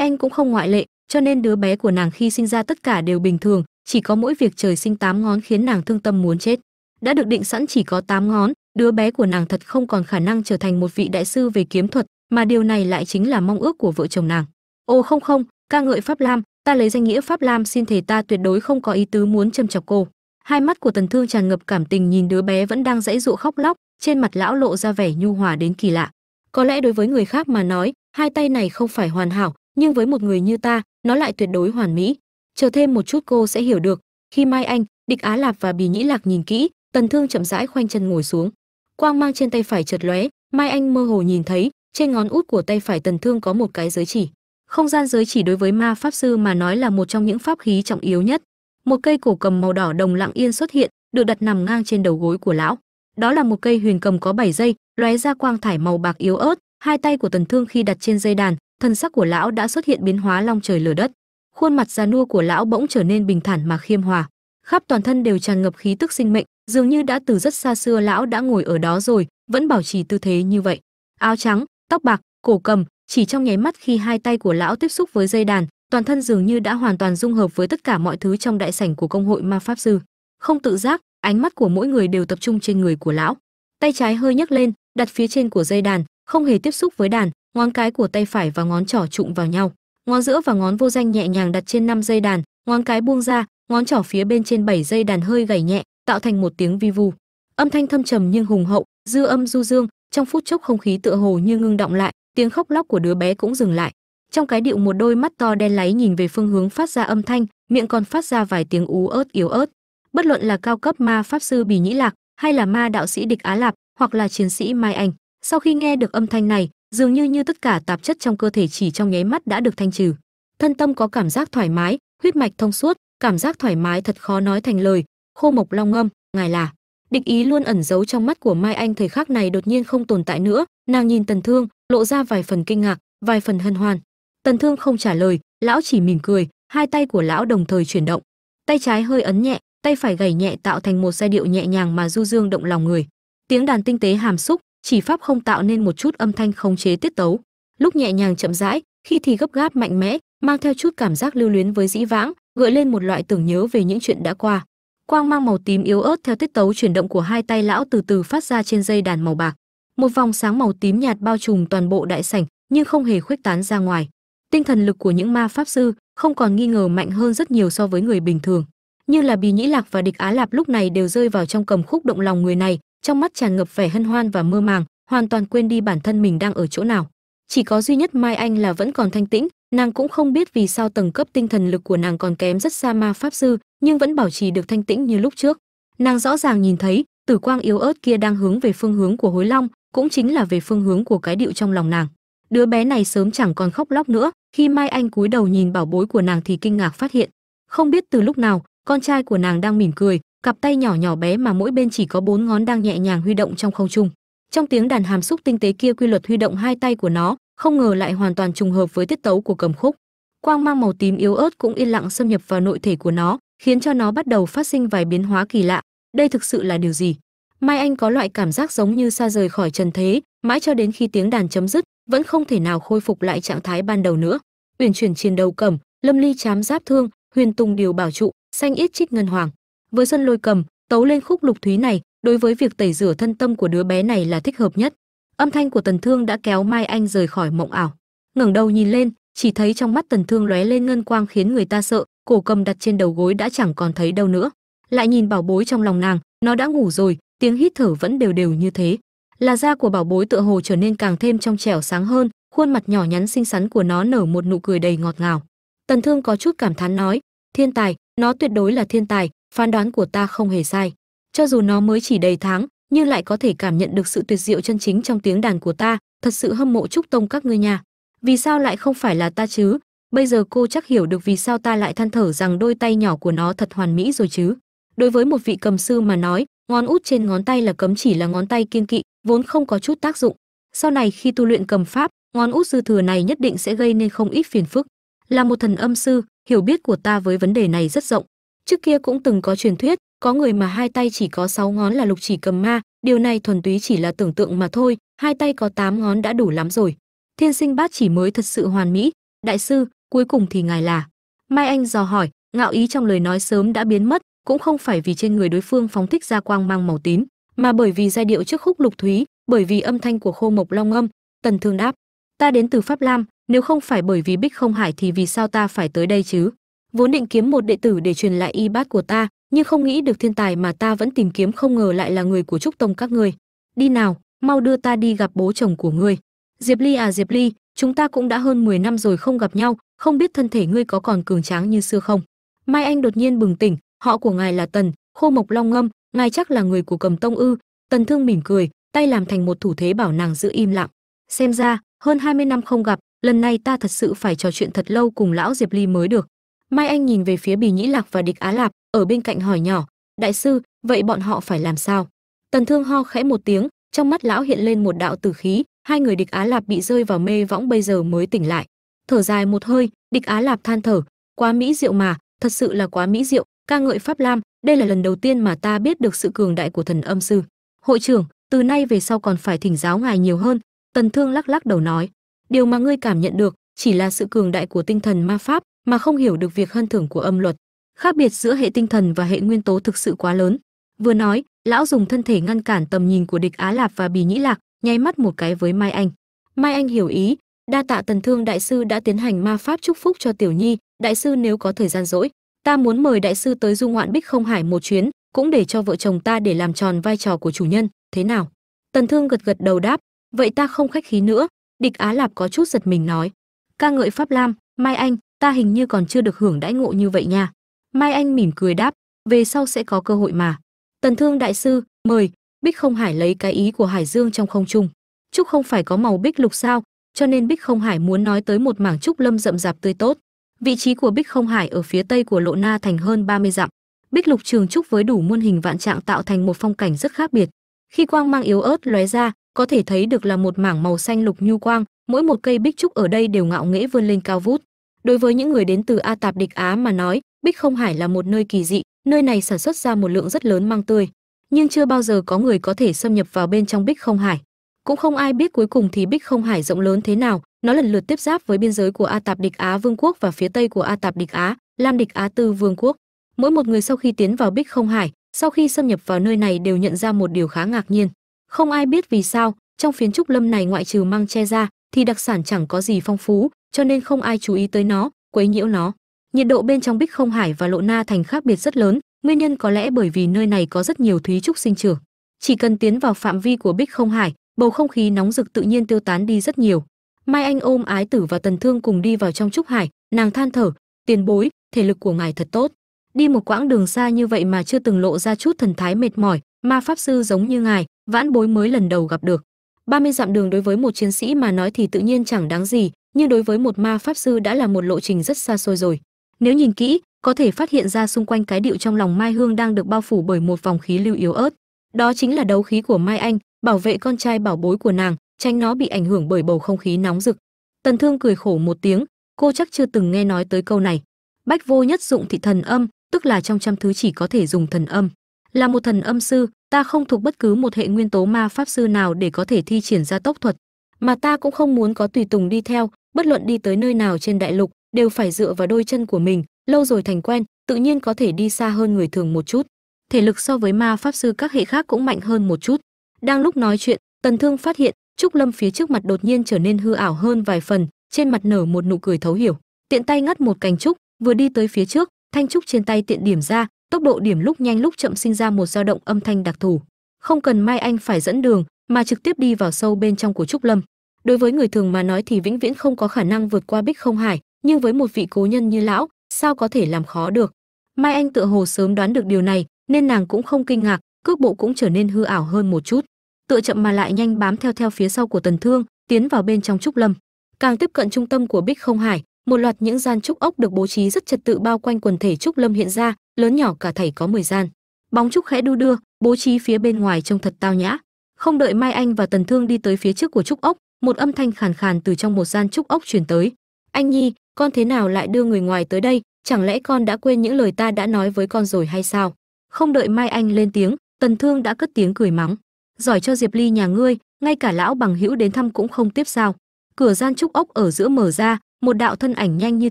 anh cũng không ngoại lệ, cho nên đứa bé của nàng khi sinh ra tất cả đều bình thường, chỉ có mỗi việc trời sinh tám ngón khiến nàng thương tâm muốn chết. Đã được định sẵn chỉ có tám ngón, đứa bé của nàng thật không còn khả năng trở thành một vị đại sư về kiếm thuật, mà điều này lại chính là mong ước của vợ chồng nàng. Ô không không, ca ngợi pháp lam, ta lấy danh nghĩa pháp lam xin thề ta tuyệt đối không có ý tứ muốn châm chọc cô. Hai mắt của tần thương tràn ngập cảm tình nhìn đứa bé vẫn đang dãy dụa khóc lóc, trên mặt lão lộ ra vẻ nhu hòa đến kỳ lạ. Có lẽ đối với người khác mà nói, hai tay này không phải hoàn hảo nhưng với một người như ta, nó lại tuyệt đối hoàn mỹ. Chờ thêm một chút cô sẽ hiểu được. Khi mai anh, địch á lạp và bì nhĩ lạc nhìn kỹ, tần thương chậm rãi khoanh chân ngồi xuống. Quang mang trên tay phải chợt lóe, mai anh mơ hồ nhìn thấy, trên ngón út của tay phải tần thương có một cái giới chỉ. Không gian giới chỉ đối với ma pháp sư mà nói là một trong những pháp khí trọng yếu nhất. Một cây cổ cầm màu đỏ đồng lặng yên xuất hiện, được đặt nằm ngang trên đầu gối của lão. Đó là một cây huyền cầm có 7 dây, lóe ra quang thải màu bạc yếu ớt. Hai tay của tần thương khi đặt trên dây đàn thân sắc của lão đã xuất hiện biến hóa long trời lở đất. Khuôn mặt già nua của lão bỗng trở nên bình thản mà khiêm hòa. Khắp toàn thân đều tràn ngập khí tức sinh mệnh, dường như đã từ rất xa xưa lão đã ngồi ở đó rồi, vẫn bảo trì tư thế như vậy. Áo trắng, tóc bạc, cổ cầm, chỉ trong nháy mắt khi hai tay của lão tiếp xúc với dây đàn, toàn thân dường như đã hoàn toàn dung hợp với tất cả mọi thứ trong đại sảnh của công hội ma pháp sư. Không tự giác, ánh mắt của mỗi người đều tập trung trên người của lão. Tay trái hơi nhấc lên, đặt phía trên của dây đàn, không hề tiếp xúc với đàn ngón cái của tay phải và ngón trỏ trụng vào nhau. Ngón giữa và ngón vô danh nhẹ nhàng đặt trên năm dây đàn. Ngón cái buông ra, ngón trỏ phía bên trên bảy dây đàn hơi gảy nhẹ, tạo thành một tiếng vi vu. Âm thanh thâm trầm nhưng hùng hậu, dư âm du dương, trong phút chốc không khí tựa hồ như ngưng động lại, tiếng khóc lóc của đứa bé cũng dừng lại. Trong cái điệu một đôi mắt to đen láy nhìn về phương hướng phát ra âm thanh, miệng còn phát ra vài tiếng ú ớt yếu ớt. Bất luận là cao cấp ma pháp sư bỉ nhĩ lạc, hay là ma đạo sĩ địch á lạp, hoặc là chiến sĩ mai anh, sau khi nghe được âm thanh này dường như như tất cả tạp chất trong cơ thể chỉ trong nháy mắt đã được thanh trừ. Thân tâm có cảm giác thoải mái, huyết mạch thông suốt, cảm giác thoải mái thật khó nói thành lời. Khô mộc long ngâm, ngài là. Địch ý luôn ẩn giấu trong mắt của mai anh thời khắc này đột nhiên không tồn tại nữa. Nàng nhìn tần thương, lộ ra vài phần kinh ngạc, vài phần hân hoan. Tần thương không trả lời, lão chỉ mỉm cười, hai tay của lão đồng thời chuyển động. Tay trái hơi ấn nhẹ, tay phải gảy nhẹ tạo thành một giai điệu nhẹ nhàng mà du dương động lòng người. Tiếng đàn tinh tế hàm xúc chỉ pháp không tạo nên một chút âm thanh khống chế tiết tấu. Lúc nhẹ nhàng chậm rãi, khi thì gấp gáp mạnh mẽ, mang theo chút cảm giác lưu luyến với dĩ vãng, gợi lên một loại tưởng nhớ về những chuyện đã qua. Quang mang màu tím yếu ớt theo tiết tấu chuyển động của hai tay lão từ từ phát ra trên dây đàn màu bạc. Một vòng sáng màu tím nhạt bao trùm toàn bộ đại sảnh, nhưng không hề khuếch tán ra ngoài. Tinh thần lực của những ma pháp sư không còn nghi ngờ mạnh hơn rất nhiều so với người bình thường. Như là bì nhĩ lạc và địch á lạp lúc này đều rơi vào trong cầm khúc động lòng người này trong mắt tràn ngập vẻ hân hoan và mơ màng, hoàn toàn quên đi bản thân mình đang ở chỗ nào. Chỉ có duy nhất mai anh là vẫn còn thanh tĩnh, nàng cũng không biết vì sao tầng cấp tinh thần lực của nàng còn kém rất xa ma pháp sư, nhưng vẫn bảo trì được thanh tĩnh như lúc trước. Nàng rõ ràng nhìn thấy, tử quang yếu ớt kia đang hướng về phương hướng của hối long, cũng chính là về phương hướng của cái điệu trong lòng nàng. Đứa bé này sớm chẳng còn khóc lóc nữa, khi mai anh cúi đầu nhìn bảo bối của nàng thì kinh ngạc phát hiện. Không biết từ lúc nào, con trai của nàng đang mỉm cười cặp tay nhỏ nhỏ bé mà mỗi bên chỉ có bốn ngón đang nhẹ nhàng huy động trong không trung. Trong tiếng đàn hàm xúc tinh tế kia quy luật huy động hai tay của nó, không ngờ lại hoàn toàn trùng hợp với tiết tấu của cầm khúc. Quang mang màu tím yếu ớt cũng yên lặng xâm nhập vào nội thể của nó, khiến cho nó bắt đầu phát sinh vài biến hóa kỳ lạ. Đây thực sự là điều gì? Mai anh có loại cảm giác giống như xa rời khỏi trần thế, mãi cho đến khi tiếng đàn chấm dứt, vẫn không thể nào khôi phục lại trạng thái ban đầu nữa. Uyển chuyển chiến đầu cầm lâm ly chám giáp thương, huyền tùng điều bảo trụ, xanh ít trích ngân hoàng với sân lôi cầm, tấu lên khúc lục thúy này, đối với việc tẩy rửa thân tâm của đứa bé này là thích hợp nhất. Âm thanh của tần thương đã kéo mai anh rời khỏi mộng ảo. Ngẩng đầu nhìn lên, chỉ thấy trong mắt tần thương lóe lên ngân quang khiến người ta sợ, cổ cầm đặt trên đầu gối đã chẳng còn thấy đâu nữa. Lại nhìn bảo bối trong lòng nàng, nó đã ngủ rồi, tiếng hít thở vẫn đều đều như thế. Là da của bảo bối tựa hồ trở nên càng thêm trong trẻo sáng hơn, khuôn mặt nhỏ nhắn xinh xắn của nó nở một nụ cười đầy ngọt ngào. Tần thương có chút cảm thán nói, thiên tài, nó tuyệt đối là thiên tài phán đoán của ta không hề sai. Cho dù nó mới chỉ đầy tháng, nhưng lại có thể cảm nhận được sự tuyệt diệu chân chính trong tiếng đàn của ta, thật sự hâm mộ trúc tông các ngươi nhà vì sao lại không phải là ta chứ? Bây giờ cô chắc hiểu được vì sao ta lại than thở rằng đôi tay nhỏ của nó thật hoàn mỹ rồi chứ. Đối với một vị cầm sư mà nói, ngón út trên ngón tay là cấm chỉ là ngón tay kiên kỵ, vốn không có chút tác dụng. Sau này khi tu luyện cầm pháp, ngón út dư thừa này nhất định sẽ gây nên không ít phiền phức. Là một thần âm sư, hiểu biết của ta với vấn đề này rất rộng trước kia cũng từng có truyền thuyết, có người mà hai tay chỉ có sáu ngón là lục chỉ cầm ma, điều này thuần túy chỉ là tưởng tượng mà thôi, hai tay có tám ngón đã đủ lắm rồi. Thiên sinh bát chỉ mới thật sự hoàn mỹ. Đại sư, cuối cùng thì ngài là? Mai anh dò hỏi, ngạo ý trong lời nói sớm đã biến mất, cũng không phải vì trên người đối phương phóng thích ra quang mang màu tím, mà bởi vì giai điệu trước khúc lục thúy, bởi vì âm thanh của khô mộc long âm. Tần thương đáp, ta đến từ pháp lam, nếu không phải bởi vì bích không hải thì vì sao ta phải tới đây chứ? Vốn định kiếm một đệ tử để truyền lại y bát của ta, nhưng không nghĩ được thiên tài mà ta vẫn tìm kiếm không ngờ lại là người của trúc tông các ngươi. Đi nào, mau đưa ta đi gặp bố chồng của ngươi. Diệp ly à diệp ly, chúng ta cũng đã hơn 10 năm rồi không gặp nhau, không biết thân thể ngươi có còn cường tráng như xưa không? Mai anh đột nhiên bừng tỉnh, họ của ngài là tần, khô mộc long ngâm, ngài chắc là người của cầm tông ư. Tần thương mỉm cười, tay làm thành một thủ thế bảo nàng giữ im lặng. Xem ra, hơn 20 năm không gặp, lần này ta thật sự phải trò chuyện thật lâu cùng lão diệp ly mới được mai anh nhìn về phía bì nhĩ lạc và địch á lạp, ở bên cạnh hỏi nhỏ, đại sư, vậy bọn họ phải làm sao? Tần thương ho khẽ một tiếng, trong mắt lão hiện lên một đạo tử khí, hai người địch á lạp bị rơi vào mê võng bây giờ mới tỉnh lại. Thở dài một hơi, địch á lạp than thở, quá mỹ diệu mà, thật sự là quá mỹ diệu, ca ngợi pháp lam, đây là lần đầu tiên mà ta biết được sự cường đại của thần âm sư. Hội trưởng, từ nay về sau còn phải thỉnh giáo ngài nhiều hơn. Tần thương lắc lắc đầu nói, điều mà ngươi cảm nhận được chỉ là sự cường đại của tinh thần ma pháp mà không hiểu được việc hân thưởng của âm luật. Khác biệt giữa hệ tinh thần và hệ nguyên tố thực sự quá lớn. Vừa nói, lão dùng thân thể ngăn cản tầm nhìn của địch á lạp và bì nhĩ lạc, nháy mắt một cái với mai anh. Mai anh hiểu ý, đa tạ tần thương đại sư đã tiến hành ma pháp chúc phúc cho tiểu nhi, đại sư nếu có thời gian rỗi, ta muốn mời đại sư tới du ngoạn bích không hải một chuyến, cũng để cho vợ chồng ta để làm tròn vai trò của chủ nhân, thế nào? Tần thương gật gật đầu đáp, vậy ta không khách khí nữa, địch á lạp có chút giật mình nói. Ca ngợi pháp lam, mai anh ta hình như còn chưa được hưởng đãi ngộ như vậy nha. Mai anh mỉm cười đáp, về sau sẽ có cơ hội mà. Tần thương đại sư, mời, bích không hải lấy cái ý của hải dương trong không trung. Trúc không phải có màu bích lục sao, cho nên bích không hải muốn nói tới một mảng trúc lâm rậm rạp tươi tốt. Vị trí của bích không hải ở phía tây của lộ na thành hơn 30 dặm. Bích lục trường trúc với đủ muôn hình vạn trạng tạo thành một phong cảnh rất khác biệt. Khi quang mang yếu ớt lóe ra, có thể thấy được là một mảng màu xanh lục nhu quang, mỗi một cây bích trúc ở đây đều ngạo nghễ vươn lên cao vút đối với những người đến từ a tạp địch á mà nói, bích không hải là một nơi kỳ dị, nơi này sản xuất ra một lượng rất lớn măng tươi. Nhưng chưa bao giờ có người có thể xâm nhập vào bên trong bích không hải. Cũng không ai biết cuối cùng thì bích không hải rộng lớn thế nào. Nó lần lượt tiếp giáp với biên giới của a tạp địch á vương quốc và phía tây của a tạp địch á, lam địch á tư vương quốc. Mỗi một người sau khi tiến vào bích không hải, sau khi xâm nhập vào nơi này đều nhận ra một điều khá ngạc nhiên. Không ai biết vì sao, trong phiến trúc lâm này ngoại trừ măng che ra, thì đặc sản chẳng có gì phong phú cho nên không ai chú ý tới nó, quấy nhiễu nó. Nhiệt độ bên trong bích không hải và lộ na thành khác biệt rất lớn, nguyên nhân có lẽ bởi vì nơi này có rất nhiều thúy trúc sinh trưởng. Chỉ cần tiến vào phạm vi của bích không hải, bầu không khí nóng rực tự nhiên tiêu tán đi rất nhiều. Mai anh ôm ái tử và tần thương cùng đi vào trong trúc hải, nàng than thở, tiền bối, thể lực của ngài thật tốt. Đi một quãng đường xa như vậy mà chưa từng lộ ra chút thần thái mệt mỏi, ma pháp sư giống như ngài, vãn bối mới lần đầu gặp được. 30 dặm đường đối với một chiến sĩ mà nói thì tự nhiên chẳng đáng gì nhưng đối với một ma pháp sư đã là một lộ trình rất xa xôi rồi. Nếu nhìn kỹ, có thể phát hiện ra xung quanh cái điệu trong lòng mai hương đang được bao phủ bởi một vòng khí lưu yếu ớt. Đó chính là đấu khí của mai anh, bảo vệ con trai bảo bối của nàng, tránh nó bị ảnh hưởng bởi bầu không khí nóng rực. Tần thương cười khổ một tiếng, cô chắc chưa từng nghe nói tới câu này. Bách vô nhất dụng thị thần âm, tức là trong trăm thứ chỉ có thể dùng thần âm. Là một thần âm sư, ta không thuộc bất cứ một hệ nguyên tố ma pháp sư nào để có thể thi triển ra tốc thuật mà ta cũng không muốn có tùy tùng đi theo, bất luận đi tới nơi nào trên đại lục, đều phải dựa vào đôi chân của mình, lâu rồi thành quen, tự nhiên có thể đi xa hơn người thường một chút. Thể lực so với ma pháp sư các hệ khác cũng mạnh hơn một chút. Đang lúc nói chuyện, tần thương phát hiện, trúc lâm phía trước mặt đột nhiên trở nên hư ảo hơn vài phần, trên mặt nở một nụ cười thấu hiểu. Tiện tay ngắt một cành trúc, vừa đi tới phía trước, thanh trúc trên tay tiện điểm ra, tốc độ điểm lúc nhanh lúc chậm sinh ra một dao động âm thanh đặc thù. Không cần mai anh phải dẫn đường mà trực tiếp đi vào sâu bên trong của trúc lâm. Đối với người thường mà nói thì vĩnh viễn không có khả năng vượt qua bích không hải, nhưng với một vị cố nhân như lão, sao có thể làm khó được? Mai anh tựa hồ sớm đoán được điều này, nên nàng cũng không kinh ngạc, cước bộ cũng trở nên hư ảo hơn một chút. Tựa chậm mà lại nhanh bám theo theo phía sau của tần thương, tiến vào bên trong trúc lâm. Càng tiếp cận trung tâm của bích không hải, một loạt những gian trúc ốc được bố trí rất trật tự bao quanh quần thể trúc lâm hiện ra, lớn nhỏ cả thảy có 10 gian. Bóng trúc khẽ đu đưa, bố trí phía bên ngoài trông thật tao nhã không đợi mai anh và tần thương đi tới phía trước của trúc ốc, một âm thanh khàn khàn từ trong một gian trúc ốc truyền tới. Anh nhi, con thế nào lại đưa người ngoài tới đây? Chẳng lẽ con đã quên những lời ta đã nói với con rồi hay sao? Không đợi mai anh lên tiếng, tần thương đã cất tiếng cười mắng. Giỏi cho diệp ly nhà ngươi, ngay cả lão bằng hữu đến thăm cũng không tiếp sao. Cửa gian trúc ốc ở giữa mở ra, một đạo thân ảnh nhanh như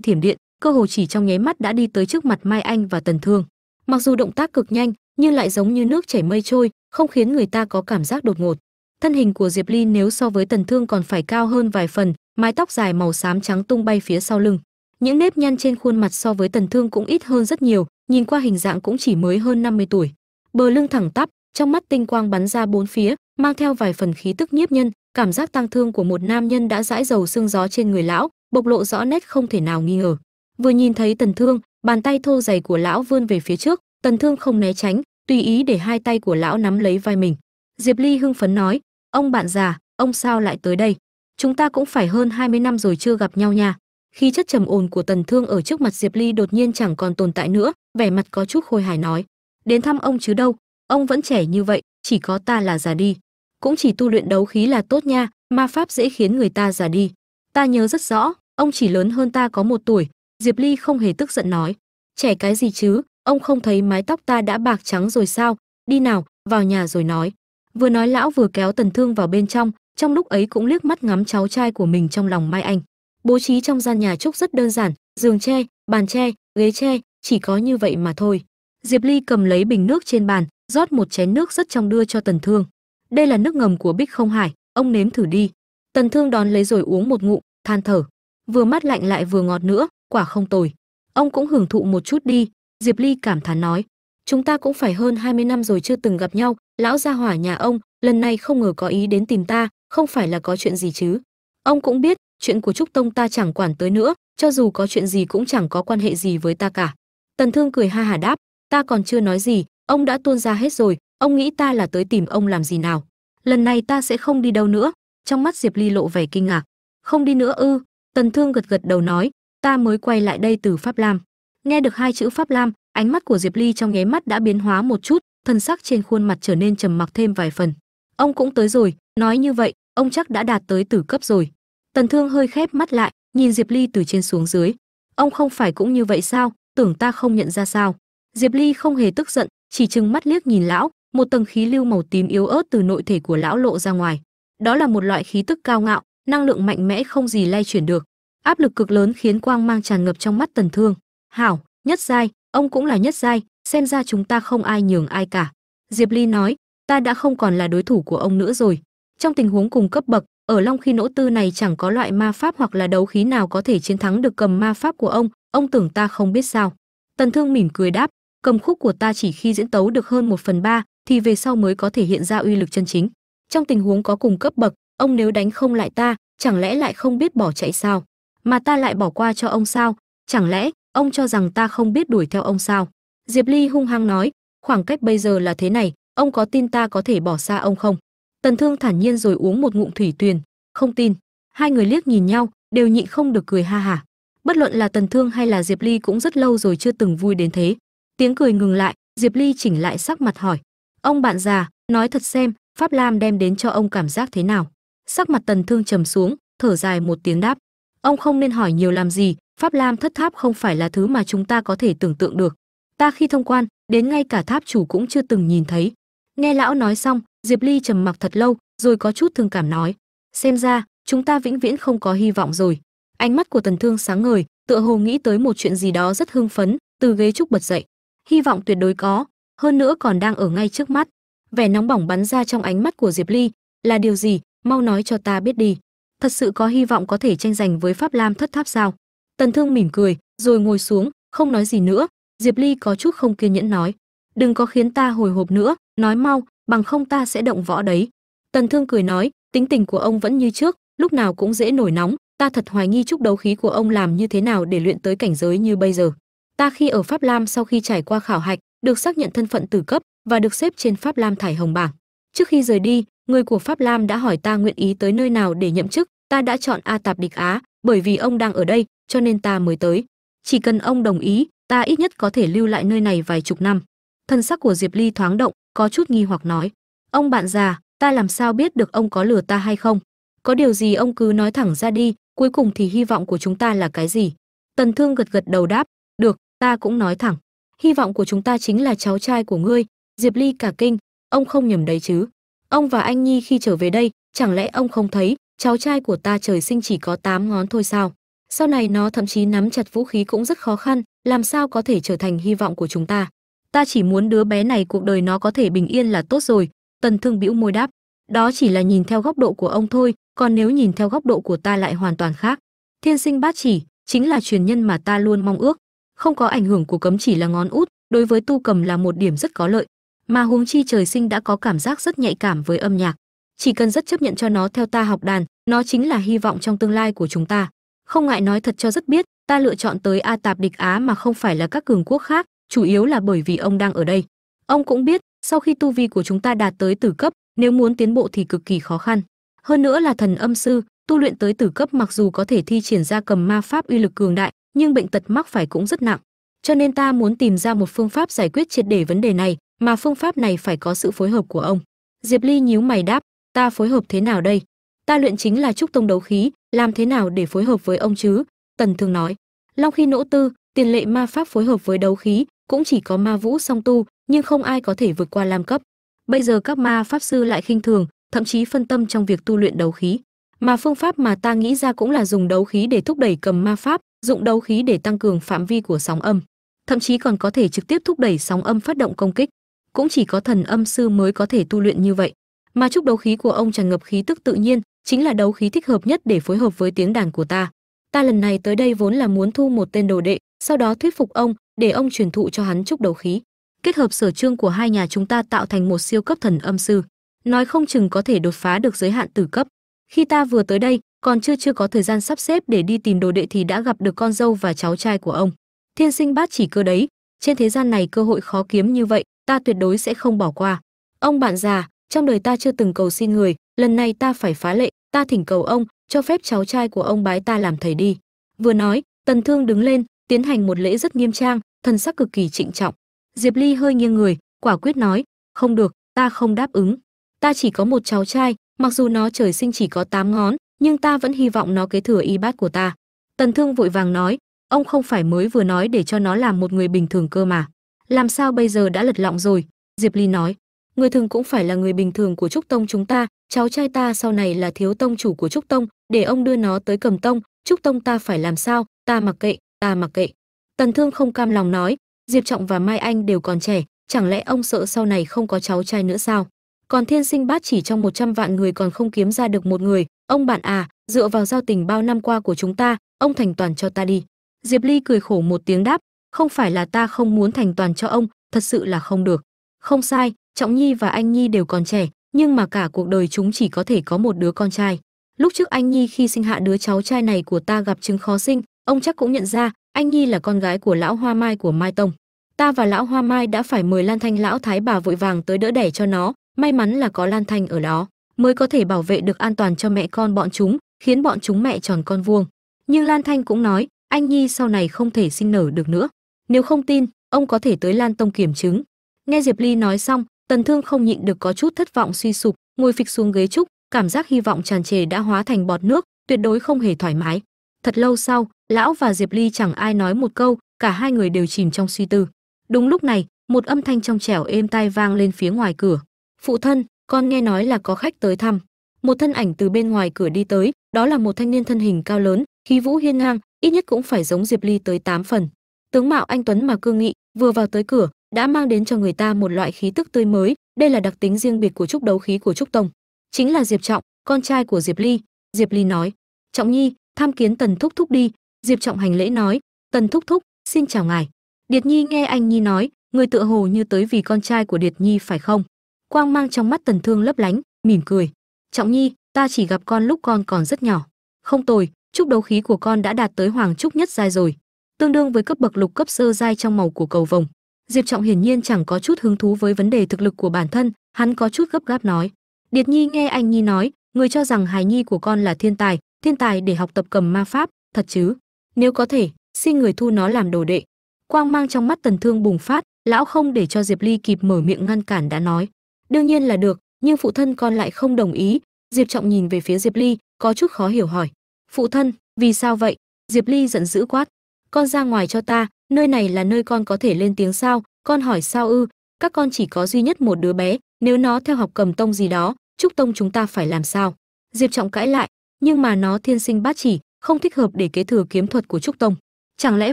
thiểm điện, cơ hồ chỉ trong nháy mắt đã đi tới trước mặt mai anh và tần thương. Mặc dù động tác cực nhanh, nhưng lại giống như nước chảy mây trôi không khiến người ta có cảm giác đột ngột. Thân hình của diệp ly nếu so với tần thương còn phải cao hơn vài phần, mái tóc dài màu xám trắng tung bay phía sau lưng. Những nếp nhăn trên khuôn mặt so với tần thương cũng ít hơn rất nhiều, nhìn qua hình dạng cũng chỉ mới hơn 50 tuổi. Bờ lưng thẳng tắp, trong mắt tinh quang bắn ra bốn phía, mang theo vài phần khí tức nhiếp nhân, cảm giác tăng thương của một nam nhân đã dãi dầu xương gió trên người lão, bộc lộ rõ nét không thể nào nghi ngờ. Vừa nhìn thấy tần thương, bàn tay thô dày của lão vươn về phía trước, tần thương không né tránh tùy ý để hai tay của lão nắm lấy vai mình, diệp ly hưng phấn nói, ông bạn già, ông sao lại tới đây? Chúng ta cũng phải hơn 20 năm rồi chưa gặp nhau nha. Khi chất trầm ồn của tần thương ở trước mặt diệp ly đột nhiên chẳng còn tồn tại nữa, vẻ mặt có chút khôi hài nói, đến thăm ông chứ đâu, ông vẫn trẻ như vậy, chỉ có ta là già đi. Cũng chỉ tu luyện đấu khí là tốt nha, ma pháp dễ khiến người ta già đi. Ta nhớ rất rõ, ông chỉ lớn hơn ta có một tuổi. Diệp ly không hề tức giận nói, trẻ cái gì chứ? Ông không thấy mái tóc ta đã bạc trắng rồi sao? Đi nào, vào nhà rồi nói. Vừa nói lão vừa kéo tần thương vào bên trong trong lúc ấy cũng liếc mắt ngắm cháu trai của mình trong lòng mai anh. Bố trí trong gian nhà trúc rất đơn giản, giường tre, bàn tre, ghế tre, chỉ có như vậy mà thôi. Diệp ly cầm lấy bình nước trên bàn, rót một chén nước rất trong đưa cho tần thương. Đây là nước ngầm của bích không hải, ông nếm thử đi. Tần thương đón lấy rồi uống một ngụm, than thở. Vừa mát lạnh lại vừa ngọt nữa, quả không tồi. Ông cũng hưởng thụ một chút đi diệp ly cảm thán nói, chúng ta cũng phải hơn 20 năm rồi chưa từng gặp nhau, lão gia hỏa nhà ông, lần này không ngờ có ý đến tìm ta, không phải là có chuyện gì chứ? Ông cũng biết, chuyện của trúc tông ta chẳng quản tới nữa, cho dù có chuyện gì cũng chẳng có quan hệ gì với ta cả. Tần thương cười ha hà đáp, ta còn chưa nói gì, ông đã tuôn ra hết rồi, ông nghĩ ta là tới tìm ông làm gì nào? Lần này ta sẽ không đi đâu nữa. Trong mắt diệp ly lộ vẻ kinh ngạc. Không đi nữa ư? Tần thương gật gật đầu nói, ta mới quay lại đây từ pháp lam nghe được hai chữ pháp lam, ánh mắt của diệp ly trong nháy mắt đã biến hóa một chút, thân sắc trên khuôn mặt trở nên trầm mặc thêm vài phần. Ông cũng tới rồi, nói như vậy, ông chắc đã đạt tới tử cấp rồi. Tần thương hơi khép mắt lại, nhìn diệp ly từ trên xuống dưới. Ông không phải cũng như vậy sao? Tưởng ta không nhận ra sao? Diệp ly không hề tức giận, chỉ chừng mắt liếc nhìn lão, một tầng khí lưu màu tím yếu ớt từ nội thể của lão lộ ra ngoài. Đó là một loại khí tức cao ngạo, năng lượng mạnh mẽ không gì lay chuyển được. Áp lực cực lớn khiến quang mang tràn ngập trong mắt tần thương hảo, nhất giai, ông cũng là nhất giai, xem ra chúng ta không ai nhường ai cả. Diệp ly nói, ta đã không còn là đối thủ của ông nữa rồi. Trong tình huống cùng cấp bậc, ở long khi nỗ tư này chẳng có loại ma pháp hoặc là đấu khí nào có thể chiến thắng được cầm ma pháp của ông ông tưởng ta không biết sao. Tần thương mỉm cười đáp, cầm khúc của ta chỉ khi diễn tấu được hơn một phần ba, thì về sau mới có thể hiện ra uy lực chân chính. Trong tình huống có cùng cấp bậc, ông nếu đánh không lại ta, chẳng lẽ lại không biết bỏ chạy sao? Mà ta lại bỏ qua cho ông sao? Chẳng lẽ ông cho rằng ta không biết đuổi theo ông sao? Diệp ly hung hăng nói, khoảng cách bây giờ là thế này, ông có tin ta có thể bỏ xa ông không? Tần thương thản nhiên rồi uống một ngụm thủy tuyền, không tin. Hai người liếc nhìn nhau, đều nhịn không được cười ha hả. Bất luận là tần thương hay là diệp ly cũng rất lâu rồi chưa từng vui đến thế. Tiếng cười ngừng lại, diệp ly chỉnh lại sắc mặt hỏi, ông bạn già, nói thật xem, pháp lam đem đến cho ông cảm giác thế nào? Sắc mặt tần thương trầm xuống, thở dài một tiếng đáp, ông không nên hỏi nhiều làm gì pháp lam thất tháp không phải là thứ mà chúng ta có thể tưởng tượng được. Ta khi thông quan, đến ngay cả tháp chủ cũng chưa từng nhìn thấy. Nghe lão nói xong, diệp ly trầm mặc thật lâu, rồi có chút thương cảm nói, xem ra, chúng ta vĩnh viễn không có hy vọng rồi. Ánh mắt của tần thương sáng ngời, tựa hồ nghĩ tới một chuyện gì đó rất hưng phấn, từ ghế trúc bật dậy. Hy vọng tuyệt đối có, hơn nữa còn đang ở ngay trước mắt. Vẻ nóng bỏng bắn ra trong ánh mắt của diệp ly, là điều gì? Mau nói cho ta biết đi. Thật sự có hy vọng có thể tranh giành với pháp lam thất tháp sao? Tần thương mỉm cười, rồi ngồi xuống, không nói gì nữa. Diệp ly có chút không kiên nhẫn nói, đừng có khiến ta hồi hộp nữa, nói mau, bằng không ta sẽ động võ đấy. Tần thương cười nói, tính tình của ông vẫn như trước, lúc nào cũng dễ nổi nóng, ta thật hoài nghi chút đấu khí của ông làm như thế nào để luyện tới cảnh giới như bây giờ. Ta khi ở pháp lam sau khi trải qua khảo hạch, được xác nhận thân phận tử cấp và được xếp trên pháp lam thải hồng bảng. Trước khi rời đi, người của pháp lam đã hỏi ta nguyện ý tới nơi nào để nhậm chức, ta đã chọn a tạp địch á, bởi vì ông đang ở đây cho nên ta mới tới. Chỉ cần ông đồng ý, ta ít nhất có thể lưu lại nơi này vài chục năm. Thân sắc của diệp ly thoáng động, có chút nghi hoặc nói. Ông bạn già, ta làm sao biết được ông có lừa ta hay không? Có điều gì ông cứ nói thẳng ra đi, cuối cùng thì hy vọng của chúng ta là cái gì? Tần thương gật gật đầu đáp. Được, ta cũng nói thẳng. Hy vọng của chúng ta chính là cháu trai của ngươi. Diệp ly cả kinh. Ông không nhầm đấy chứ. Ông và anh nhi khi trở về đây, chẳng lẽ ông không thấy, cháu trai của ta trời sinh chỉ có 8 ngón thôi sao? Sau này nó thậm chí nắm chặt vũ khí cũng rất khó khăn, làm sao có thể trở thành hy vọng của chúng ta? Ta chỉ muốn đứa bé này cuộc đời nó có thể bình yên là tốt rồi, tần thương bĩu môi đáp. Đó chỉ là nhìn theo góc độ của ông thôi, còn nếu nhìn theo góc độ của ta lại hoàn toàn khác. Thiên sinh bát chỉ, chính là truyền nhân mà ta luôn mong ước. Không có ảnh hưởng của cấm chỉ là ngón út, đối với tu cầm là một điểm rất có lợi. Mà huống chi trời sinh đã có cảm giác rất nhạy cảm với âm nhạc. Chỉ cần rất chấp nhận cho nó theo ta học đàn, nó chính là hy vọng trong tương lai của chúng ta không ngại nói thật cho rất biết, ta lựa chọn tới a tạp địch á mà không phải là các cường quốc khác, chủ yếu là bởi vì ông đang ở đây. Ông cũng biết, sau khi tu vi của chúng ta đạt tới tử cấp, nếu muốn tiến bộ thì cực kỳ khó khăn. Hơn nữa là thần âm sư, tu luyện tới tử cấp mặc dù có thể thi triển ra cầm ma pháp uy lực cường đại, nhưng bệnh tật mắc phải cũng rất nặng. Cho nên ta muốn tìm ra một phương pháp giải quyết triệt để vấn đề này, mà phương pháp này phải có sự phối hợp của ông. Diệp ly nhíu mày đáp, ta phối hợp thế nào đây? Ta luyện chính là trúc tông đấu khí, làm thế nào để phối hợp với ông chứ? Tần thương nói. Long khi nỗ tư, tiền lệ ma pháp phối hợp với đấu khí, cũng chỉ có ma vũ song tu, nhưng không ai có thể vượt qua lam cấp. Bây giờ các ma pháp sư lại khinh thường, thậm chí phân tâm trong việc tu luyện đấu khí. Mà phương pháp mà ta nghĩ ra cũng là dùng đấu khí để thúc đẩy cầm ma pháp, dụng đấu khí để tăng cường phạm vi của sóng âm. Thậm chí còn có thể trực tiếp thúc đẩy sóng âm phát động công kích. Cũng chỉ có thần âm sư mới có thể tu luyện như vậy. Mà trúc đấu khí của ông tràn ngập khí tức tự nhiên chính là đấu khí thích hợp nhất để phối hợp với tiếng đàn của ta. Ta lần này tới đây vốn là muốn thu một tên đồ đệ, sau đó thuyết phục ông, để ông truyền thụ cho hắn trúc đấu khí. Kết hợp sở trương của hai nhà chúng ta tạo thành một siêu cấp thần âm sư. Nói không chừng có thể đột phá được giới hạn tử cấp. Khi ta vừa tới đây, còn chưa chưa có thời gian sắp xếp để đi tìm đồ đệ thì đã gặp được con dâu và cháu trai của ông. Thiên sinh bát chỉ cơ đấy, trên thế gian này cơ hội khó kiếm như vậy, ta tuyệt đối sẽ không bỏ qua. Ông bạn già, trong đời ta chưa từng cầu xin người lần này ta phải phá lệ, ta thỉnh cầu ông, cho phép cháu trai của ông bái ta làm thầy đi. Vừa nói, tần thương đứng lên, tiến hành một lễ rất nghiêm trang, thần sắc cực kỳ trịnh trọng. Diệp ly hơi nghiêng người, quả quyết nói, không được, ta không đáp ứng. Ta chỉ có một cháu trai, mặc dù nó trời sinh chỉ có tám ngón, nhưng ta vẫn hy vọng nó kế thừa y bát của ta. Tần thương vội vàng nói, ông không phải mới vừa nói để cho nó làm một người bình thường cơ mà. Làm sao bây giờ đã lật lọng rồi? Diệp ly nói, người thường cũng phải là người bình thường của trúc tông chúng ta cháu trai ta sau này là thiếu tông chủ của trúc tông, để ông đưa nó tới cầm tông. Trúc tông ta phải làm sao? Ta mặc kệ, ta mặc kệ. Tần thương không cam lòng nói. Diệp trọng và mai anh đều còn trẻ, chẳng lẽ ông sợ sau này không có cháu trai nữa sao? Còn thiên sinh bát chỉ trong 100 vạn người còn không kiếm ra được một người. Ông bạn à dựa vào giao tình bao năm qua của chúng ta, ông thành toàn cho ta đi. Diệp ly cười khổ một tiếng đáp. Không phải là ta không muốn thành toàn cho ông, thật sự là không được. Không sai, trọng nhi và anh nhi đều còn trẻ nhưng mà cả cuộc đời chúng chỉ có thể có một đứa con trai. Lúc trước anh nhi khi sinh hạ đứa cháu trai này của ta gặp chứng khó sinh, ông chắc cũng nhận ra anh nhi là con gái của lão hoa mai của mai tông. Ta và lão hoa mai đã phải mời lan thanh lão thái bà vội vàng tới đỡ đẻ cho nó, may mắn là có lan thanh ở đó, mới có thể bảo vệ được an toàn cho mẹ con bọn chúng, khiến bọn chúng mẹ tròn con vuông. Nhưng lan thanh cũng nói, anh nhi sau này không thể sinh nở được nữa. Nếu không tin, ông có thể tới lan tông kiểm chứng. Nghe diệp ly nói xong tần thương không nhịn được có chút thất vọng suy sụp, ngồi phịch xuống ghế trúc, cảm giác hy vọng tràn trề đã hóa thành bọt nước, tuyệt đối không hề thoải mái. Thật lâu sau, lão và diệp ly chẳng ai nói một câu, cả hai người đều chìm trong suy tư. Đúng lúc này, một âm thanh trong trẻo êm tai vang lên phía ngoài cửa. Phụ thân, con nghe nói là có khách tới thăm. Một thân ảnh từ bên ngoài cửa đi tới, đó là một thanh niên thân hình cao lớn, khí vũ hiên ngang, ít nhất cũng phải giống diệp ly tới tám phần. Tướng mạo anh tuấn mà cương nghị, vừa vào tới cửa đã mang đến cho người ta một loại khí tức tươi mới. Đây là đặc tính riêng biệt của trúc đấu khí của trúc tông, chính là diệp trọng, con trai của diệp ly. Diệp ly nói, trọng nhi, tham kiến tần thúc thúc đi. Diệp trọng hành lễ nói, tần thúc thúc, xin chào ngài. Điệt nhi nghe anh nhi nói, người tựa hồ như tới vì con trai của điệt nhi phải không? Quang mang trong mắt tần thương lấp lánh, mỉm cười, trọng nhi, ta chỉ gặp con lúc con còn rất nhỏ. Không tồi, trúc đấu khí của con đã đạt tới hoàng trúc nhất giai rồi, tương đương với cấp bậc lục cấp sơ giai trong màu của cầu vồng diệp trọng hiển nhiên chẳng có chút hứng thú với vấn đề thực lực của bản thân, hắn có chút gấp gáp nói. Điệt nhi nghe anh nhi nói, người cho rằng hài nhi của con là thiên tài thiên tài để học tập cầm ma pháp, thật chứ? Nếu có thể, xin người thu nó làm đồ đệ. Quang mang trong mắt tần thương bùng phát, lão không để cho diệp ly kịp mở miệng ngăn cản đã nói. Đương nhiên là được, nhưng phụ thân con lại không đồng ý. Diệp trọng nhìn về phía diệp ly, có chút khó hiểu hỏi. Phụ thân, vì sao vậy? Diệp ly giận dữ quát. Con ra ngoài cho ta nơi này là nơi con có thể lên tiếng sao? Con hỏi sao ư? Các con chỉ có duy nhất một đứa bé. Nếu nó theo học cầm tông gì đó trúc tông chúng ta phải làm sao? Diệp trọng cãi lại. Nhưng mà nó thiên sinh bát chỉ, không thích hợp để kế thừa kiếm thuật của trúc tông. Chẳng lẽ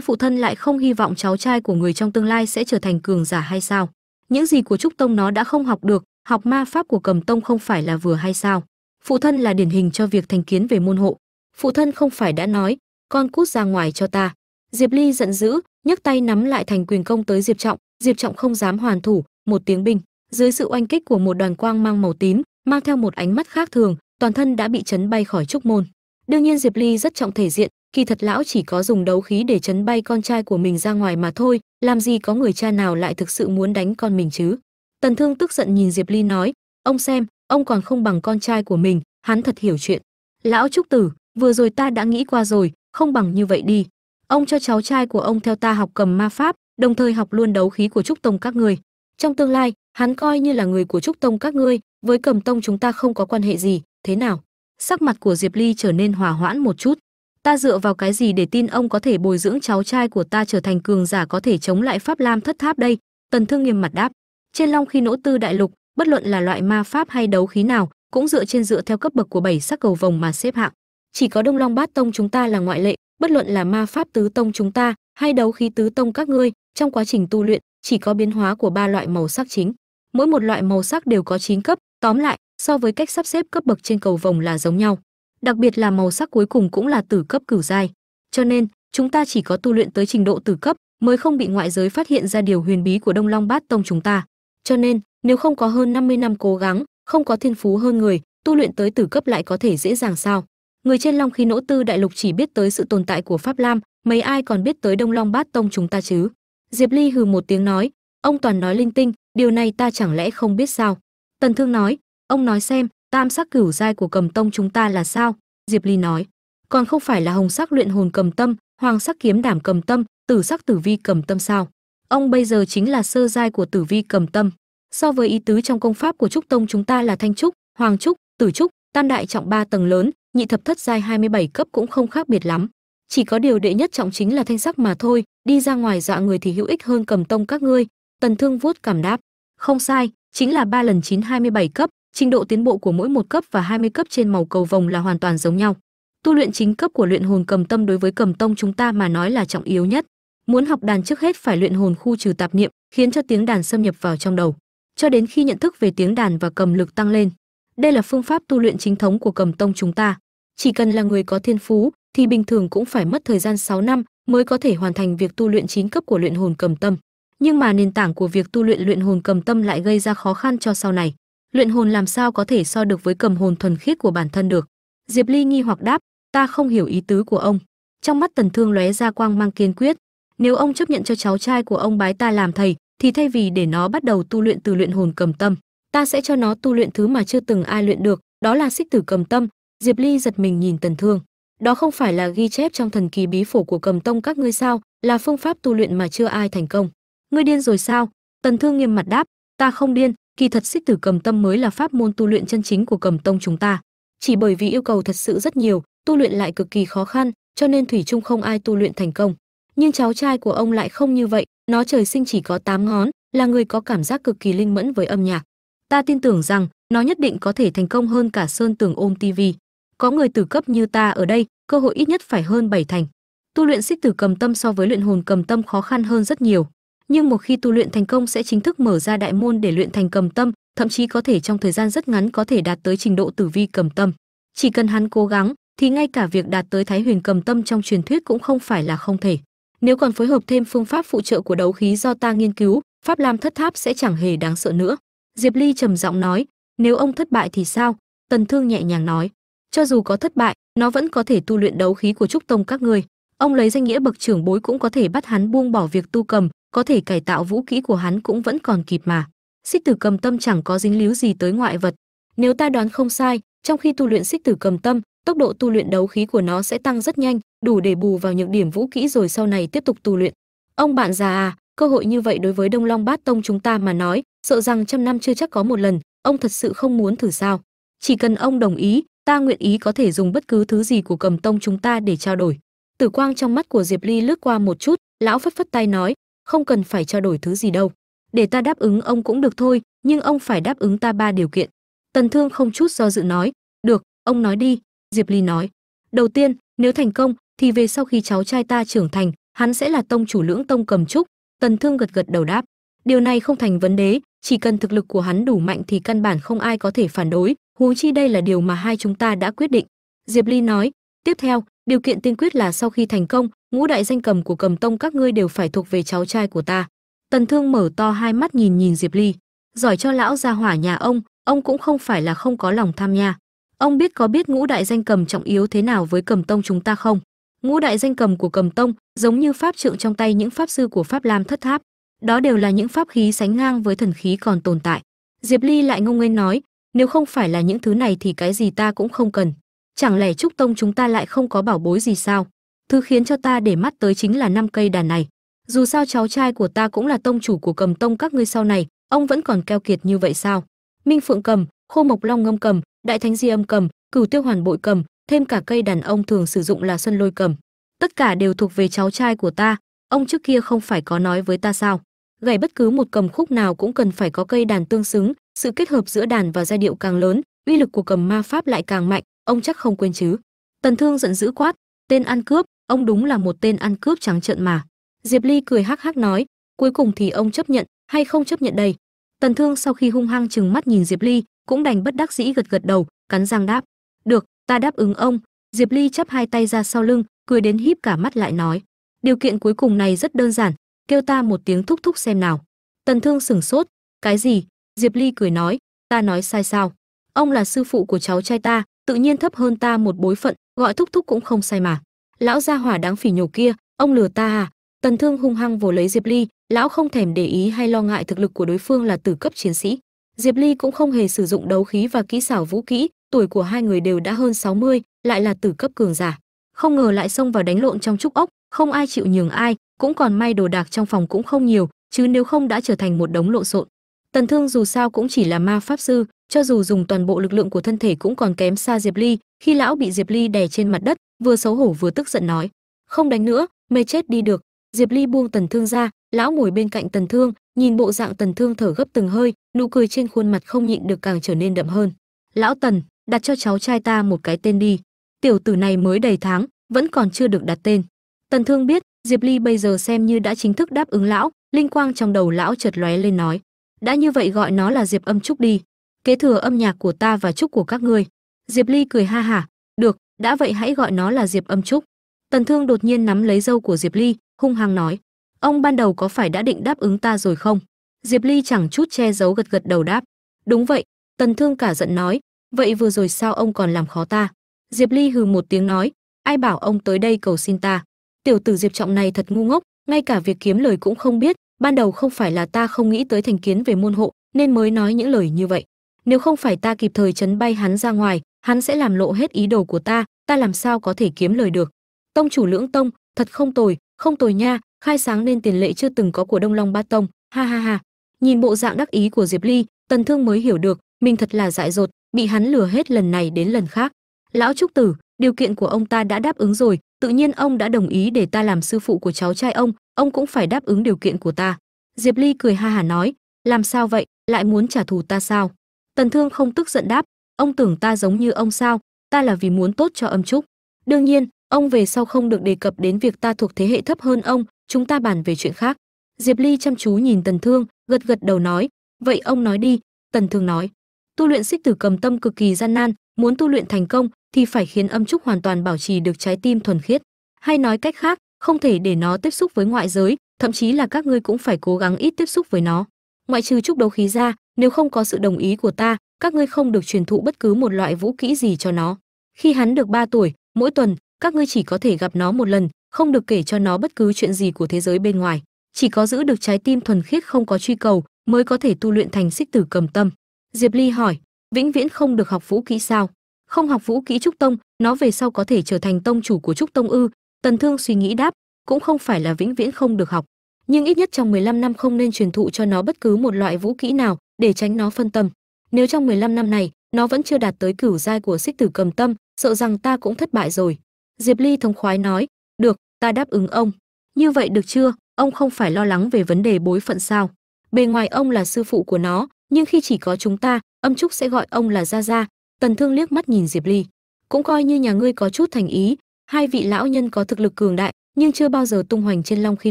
phụ thân lại không hy vọng cháu trai của người trong tương lai sẽ trở thành cường giả hay sao? Những gì của trúc tông nó đã không học được, học ma pháp của cầm tông không phải là vừa hay sao? Phụ thân là điển hình cho việc thành kiến về môn hộ. Phụ thân không phải đã nói, con cút ra ngoài cho ta. Diệp ly giận dữ nhấc tay nắm lại thành quyền công tới diệp trọng. Diệp trọng không dám hoàn thủ, một tiếng binh. Dưới sự oanh kích của một đoàn quang mang màu tím, mang theo một ánh mắt khác thường, toàn thân đã bị chấn bay khỏi trúc môn. Đương nhiên diệp ly rất trọng thể diện, kỳ thật lão chỉ có dùng đấu khí để chấn bay con trai của mình ra ngoài mà thôi, làm gì có người cha nào lại thực sự muốn đánh con mình chứ? Tần thương tức giận nhìn diệp ly nói, ông xem, ông còn không bằng con trai của mình, hắn thật hiểu chuyện. Lão trúc tử, vừa rồi ta đã nghĩ qua rồi, không bằng như vậy đi ông cho cháu trai của ông theo ta học cầm ma pháp, đồng thời học luôn đấu khí của trúc tông các ngươi. Trong tương lai, hắn coi như là người của trúc tông các ngươi, với cầm tông chúng ta không có quan hệ gì, thế nào? Sắc mặt của diệp ly trở nên hòa hoãn một chút. Ta dựa vào cái gì để tin ông có thể bồi dưỡng cháu trai của ta trở thành cường giả có thể chống lại pháp lam thất tháp đây? Tần thương nghiêm mặt đáp. Trên long khi nỗ tư đại lục, bất luận là loại ma pháp hay đấu khí nào, cũng dựa trên dựa theo cấp bậc của bảy sắc cầu vồng mà xếp hạng. Chỉ có đông long bát tông chúng ta là ngoại lệ bất luận là ma pháp tứ tông chúng ta, hay đấu khí tứ tông các ngươi, trong quá trình tu luyện, chỉ có biến hóa của ba loại màu sắc chính. Mỗi một loại màu sắc đều có 9 cấp, tóm lại, so với cách sắp xếp cấp bậc trên cầu vồng là giống nhau. Đặc biệt là màu sắc cuối cùng cũng là tử cấp cửu giai. Cho nên, chúng ta chỉ có tu luyện tới trình độ tử cấp mới không bị ngoại giới phát hiện ra điều huyền bí của đông long bát tông chúng ta. Cho nên, nếu không có hơn 50 năm cố gắng, không có thiên phú hơn người, tu luyện tới tử cấp lại có thể dễ dàng sao? Người trên long khí nỗ tư đại lục chỉ biết tới sự tồn tại của pháp lam, mấy ai còn biết tới đông long bát tông chúng ta chứ? Diệp ly hừ một tiếng nói, ông toàn nói linh tinh, điều này ta chẳng lẽ không biết sao? Tần thương nói, ông nói xem, tam sắc cửu giai của cầm tông chúng ta là sao? Diệp ly nói, còn không phải là hồng sắc luyện hồn cầm tâm, hoàng sắc kiếm đảm cầm tâm, tử sắc tử vi cầm tâm sao? Ông bây giờ chính là sơ giai của tử vi cầm tâm. So với ý tứ trong công pháp của trúc tông chúng ta là thanh trúc, hoàng trúc, tử trúc, tam đại trọng ba tầng lớn nhị thập thất giai 27 cấp cũng không khác biệt lắm. Chỉ có điều đệ nhất trọng chính là thanh sắc mà thôi, đi ra ngoài dọa người thì hữu ích hơn cầm tông các ngươi. Tần thương vuốt cảm đáp, không sai, chính là ba lần chín 27 cấp, trình độ tiến bộ của mỗi một cấp và 20 cấp trên màu cầu vồng là hoàn toàn giống nhau. Tu luyện chính cấp của luyện hồn cầm tâm đối với cầm tông chúng ta mà nói là trọng yếu nhất. Muốn học đàn trước hết phải luyện hồn khu trừ tạp niệm, khiến cho tiếng đàn xâm nhập vào trong đầu. Cho đến khi nhận thức về tiếng đàn và cầm lực tăng lên, đây là phương pháp tu luyện chính thống của cầm tông chúng ta chỉ cần là người có thiên phú, thì bình thường cũng phải mất thời gian 6 năm mới có thể hoàn thành việc tu luyện chín cấp của luyện hồn cầm tâm. Nhưng mà nền tảng của việc tu luyện luyện hồn cầm tâm lại gây ra khó khăn cho sau này. Luyện hồn làm sao có thể so được với cầm hồn thuần khiết của bản thân được? Diệp ly nghi hoặc đáp, ta không hiểu ý tứ của ông. Trong mắt tần thương lóe ra quang mang kiên quyết, nếu ông chấp nhận cho cháu trai của ông bái ta làm thầy, thì thay vì để nó bắt đầu tu luyện từ luyện hồn cầm tâm, ta sẽ cho nó tu luyện thứ mà chưa từng ai luyện được, đó là xích tử cầm tâm diệp ly giật mình nhìn tần thương. Đó không phải là ghi chép trong thần kỳ bí phổ của cầm tông các ngươi sao? Là phương pháp tu luyện mà chưa ai thành công. Ngươi điên rồi sao? Tần thương nghiêm mặt đáp. Ta không điên, kỳ thật xích tử cầm tâm mới là pháp môn tu luyện chân chính của cầm tông chúng ta. Chỉ bởi vì yêu cầu thật sự rất nhiều, tu luyện lại cực kỳ khó khăn, cho nên thủy chung không ai tu luyện thành công. Nhưng cháu trai của ông lại không như vậy, nó trời sinh chỉ có 8 ngón, là người có cảm giác cực kỳ linh mẫn với âm nhạc. Ta tin tưởng rằng, nó nhất định có thể thành công hơn cả sơn tường ôm tivi có người tử cấp như ta ở đây, cơ hội ít nhất phải hơn bảy thành. Tu luyện xích tử cầm tâm so với luyện hồn cầm tâm khó khăn hơn rất nhiều. Nhưng một khi tu luyện thành công sẽ chính thức mở ra đại môn để luyện thành cầm tâm, thậm chí có thể trong thời gian rất ngắn có thể đạt tới trình độ tử vi cầm tâm. Chỉ cần hắn cố gắng, thì ngay cả việc đạt tới thái huyền cầm tâm trong truyền thuyết cũng không phải là không thể. Nếu còn phối hợp thêm phương pháp phụ trợ của đấu khí do ta nghiên cứu, pháp lam thất tháp sẽ chẳng hề đáng sợ nữa. Diệp ly trầm giọng nói, nếu ông thất bại thì sao? Tần thương nhẹ nhàng nói cho dù có thất bại, nó vẫn có thể tu luyện đấu khí của trúc tông các ngươi. Ông lấy danh nghĩa bậc trưởng bối cũng có thể bắt hắn buông bỏ việc tu cầm, có thể cải tạo vũ kỹ của hắn cũng vẫn còn kịp mà. Xích tử cầm tâm chẳng có dính líu gì tới ngoại vật. Nếu ta đoán không sai, trong khi tu luyện xích tử cầm tâm, tốc độ tu luyện đấu khí của nó sẽ tăng rất nhanh, đủ để bù vào những điểm vũ kỹ rồi sau này tiếp tục tu luyện. Ông bạn già à cơ hội như vậy đối với đông long bát tông chúng ta mà nói, sợ rằng trăm năm chưa chắc có một lần, ông thật sự không muốn thử sao? Chỉ cần ông đồng ý ta nguyện ý có thể dùng bất cứ thứ gì của cầm tông chúng ta để trao đổi. Tử quang trong mắt của diệp ly lướt qua một chút, lão phất phất tay nói, không cần phải trao đổi thứ gì đâu. Để ta đáp ứng ông cũng được thôi, nhưng ông phải đáp ứng ta ba điều kiện. Tần thương không chút do dự nói, được, ông nói đi. Diệp ly nói, đầu tiên, nếu thành công, thì về sau khi cháu trai ta trưởng thành, hắn sẽ là tông chủ lưỡng tông cầm trúc. Tần thương gật gật đầu đáp, điều này không thành vấn đề, chỉ cần thực lực của hắn đủ mạnh thì căn bản không ai có thể phản đối huống chi đây là điều mà hai chúng ta đã quyết định. Diệp ly nói, tiếp theo, điều kiện tiên quyết là sau khi thành công, ngũ đại danh cầm của cầm tông các ngươi đều phải thuộc về cháu trai của ta. Tần thương mở to hai mắt nhìn nhìn diệp ly, giỏi cho lão ra hỏa nhà ông ông cũng không phải là không có lòng tham nha. Ông biết có biết ngũ đại danh cầm trọng yếu thế nào với cầm tông chúng ta không? Ngũ đại danh cầm của cầm tông, giống như pháp trượng trong tay những pháp sư của pháp lam thất tháp, đó đều là những pháp khí sánh ngang với thần khí còn tồn tại. Diệp ly lại ngông nghênh nói nếu không phải là những thứ này thì cái gì ta cũng không cần. Chẳng lẽ trúc tông chúng ta lại không có bảo bối gì sao? Thứ khiến cho ta để mắt tới chính là năm cây đàn này. Dù sao cháu trai của ta cũng là tông chủ của cầm tông các ngươi sau này, ông vẫn còn keo kiệt như vậy sao? Minh phượng cầm, khô mộc long ngâm cầm, đại thánh di âm cầm, cửu tiêu hoàn bội cầm, thêm cả cây đàn ông thường sử dụng là xuân lôi cầm. Tất cả đều thuộc về cháu trai của ta. Ông trước kia không phải có nói với ta sao? Gảy bất cứ một cầm khúc nào cũng cần phải có cây đàn tương xứng, sự kết hợp giữa đàn và giai điệu càng lớn, uy lực của cầm ma pháp lại càng mạnh, ông chắc không quên chứ. Tần thương giận dữ quát, tên ăn cướp, ông đúng là một tên ăn cướp trắng trợn mà. Diệp ly cười hắc hắc nói, cuối cùng thì ông chấp nhận hay không chấp nhận đây? Tần thương sau khi hung hăng chừng mắt nhìn diệp ly, cũng đành bất đắc dĩ gật gật đầu, cắn răng đáp, được, ta đáp ứng ông. Diệp ly chắp hai tay ra sau lưng, cười đến híp cả mắt lại nói, điều kiện cuối cùng này rất đơn giản kêu ta một tiếng thúc thúc xem nào. Tần thương sửng sốt. Cái gì? Diệp ly cười nói. Ta nói sai sao? Ông là sư phụ của cháu trai ta tự nhiên thấp hơn ta một bối phận gọi thúc thúc cũng không sai mà. Lão gia hỏa đáng phỉ nhổ kia ông lừa ta à? Tần thương hung hăng vồ lấy diệp ly lão không thèm để ý hay lo ngại thực lực của đối phương là tử cấp chiến sĩ. Diệp ly cũng không hề sử dụng đấu khí và kỹ xảo vũ kỹ tuổi của hai người đều đã hơn 60, lại là tử cấp cường giả. Không ngờ lại xông vào đánh lộn trong trúc ốc không ai chịu nhường ai cũng còn may đồ đạc trong phòng cũng không nhiều, chứ nếu không đã trở thành một đống lộn xộn. Tần thương dù sao cũng chỉ là ma pháp sư, cho dù dùng toàn bộ lực lượng của thân thể cũng còn kém xa diệp ly, khi lão bị diệp ly đè trên mặt đất, vừa xấu hổ vừa tức giận nói, không đánh nữa, mê chết đi được. Diệp ly buông tần thương ra, lão ngồi bên cạnh tần thương, nhìn bộ dạng tần thương thở gấp từng hơi, nụ cười trên khuôn mặt không nhịn được càng trở nên đậm hơn. Lão tần, đặt cho cháu trai ta một cái tên đi. Tiểu tử này mới đầy tháng, vẫn còn chưa được đặt tên. Tần thương biết diệp ly bây giờ xem như đã chính thức đáp ứng lão, linh quang trong đầu lão chợt lóe lên nói, đã như vậy gọi nó là diệp âm trúc đi, kế thừa âm nhạc của ta và trúc của các ngươi. Diệp ly cười ha hả, được, đã vậy hãy gọi nó là diệp âm trúc. Tần thương đột nhiên nắm lấy dâu của diệp ly, hung hăng nói, ông ban đầu có phải đã định đáp ứng ta rồi không? Diệp ly chẳng chút che giấu gật gật đầu đáp, đúng vậy. Tần thương cả giận nói, vậy vừa rồi sao ông còn làm khó ta? Diệp ly hừ một tiếng nói, ai bảo ông tới đây cầu xin ta? Tiểu tử diệp trọng này thật ngu ngốc, ngay cả việc kiếm lời cũng không biết, ban đầu không phải là ta không nghĩ tới thành kiến về môn hộ, nên mới nói những lời như vậy. Nếu không phải ta kịp thời chấn bay hắn ra ngoài, hắn sẽ làm lộ hết ý đồ của ta ta làm sao có thể kiếm lời được? Tông chủ lưỡng tông, thật không tồi không tồi nha, khai sáng nên tiền lệ chưa từng có của đông long ba tông, ha ha ha. Nhìn bộ dạng đắc ý của diệp ly, tần thương mới hiểu được, mình thật là dại dột, bị hắn lừa hết lần này đến lần khác. Lão trúc tử, điều kiện của ông ta đã đáp ứng rồi tự nhiên ông đã đồng ý để ta làm sư phụ của cháu trai ông ông cũng phải đáp ứng điều kiện của ta. Diệp ly cười ha hả nói, làm sao vậy? Lại muốn trả thù ta sao? Tần thương không tức giận đáp, ông tưởng ta giống như ông sao? Ta là vì muốn tốt cho âm trúc. Đương nhiên, ông về sau không được đề cập đến việc ta thuộc thế hệ thấp hơn ông, chúng ta bàn về chuyện khác. Diệp ly chăm chú nhìn tần thương, gật gật đầu nói, vậy ông nói đi. Tần thương nói, tu luyện xích tử cầm tâm cực kỳ gian nan, muốn tu luyện thành công thì phải khiến âm trúc hoàn toàn bảo trì được trái tim thuần khiết. Hay nói cách khác, không thể để nó tiếp xúc với ngoại giới, thậm chí là các ngươi cũng phải cố gắng ít tiếp xúc với nó. Ngoại trừ trúc đấu khí ra, nếu không có sự đồng ý của ta, các ngươi không được truyền thụ bất cứ một loại vũ kỹ gì cho nó. Khi hắn được 3 tuổi, mỗi tuần, các ngươi chỉ có thể gặp nó một lần, không được kể cho nó bất cứ chuyện gì của thế giới bên ngoài. Chỉ có giữ được trái tim thuần khiết không có truy cầu, mới có thể tu luyện thành xích tử cầm tâm. Diệp ly hỏi, vĩnh viễn không được học vũ kỹ sao? Không học vũ kỹ trúc tông, nó về sau có thể trở thành tông chủ của trúc tông ư? Tần thương suy nghĩ đáp, cũng không phải là vĩnh viễn không được học. Nhưng ít nhất trong 15 năm không nên truyền thụ cho nó bất cứ một loại vũ kỹ nào để tránh nó phân tâm. Nếu trong 15 năm này, nó vẫn chưa đạt tới cửu giai của xích tử cầm tâm, sợ rằng ta cũng thất bại rồi. Diệp ly thống khoái nói, được, ta đáp ứng ông. Như vậy được chưa? Ông không phải lo lắng về vấn đề bối phận sao? Bề ngoài ông là sư phụ của nó, nhưng khi chỉ có chúng ta, âm trúc sẽ gọi ông là gia gia tần thương liếc mắt nhìn diệp ly. Cũng coi như nhà ngươi có chút thành ý, hai vị lão nhân có thực lực cường đại, nhưng chưa bao giờ tung hoành trên long khi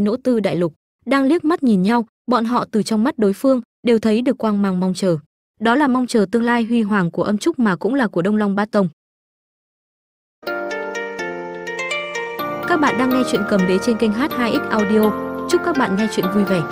nỗ tư đại lục. Đang liếc mắt nhìn nhau, bọn họ từ trong mắt đối phương đều thấy được quang mang mong chờ. Đó là mong chờ tương lai huy hoàng của âm trúc mà cũng là của đông long ba tông. Các bạn đang nghe chuyện cầm đế trên kênh h2x audio. Chúc các bạn nghe chuyện vui vẻ.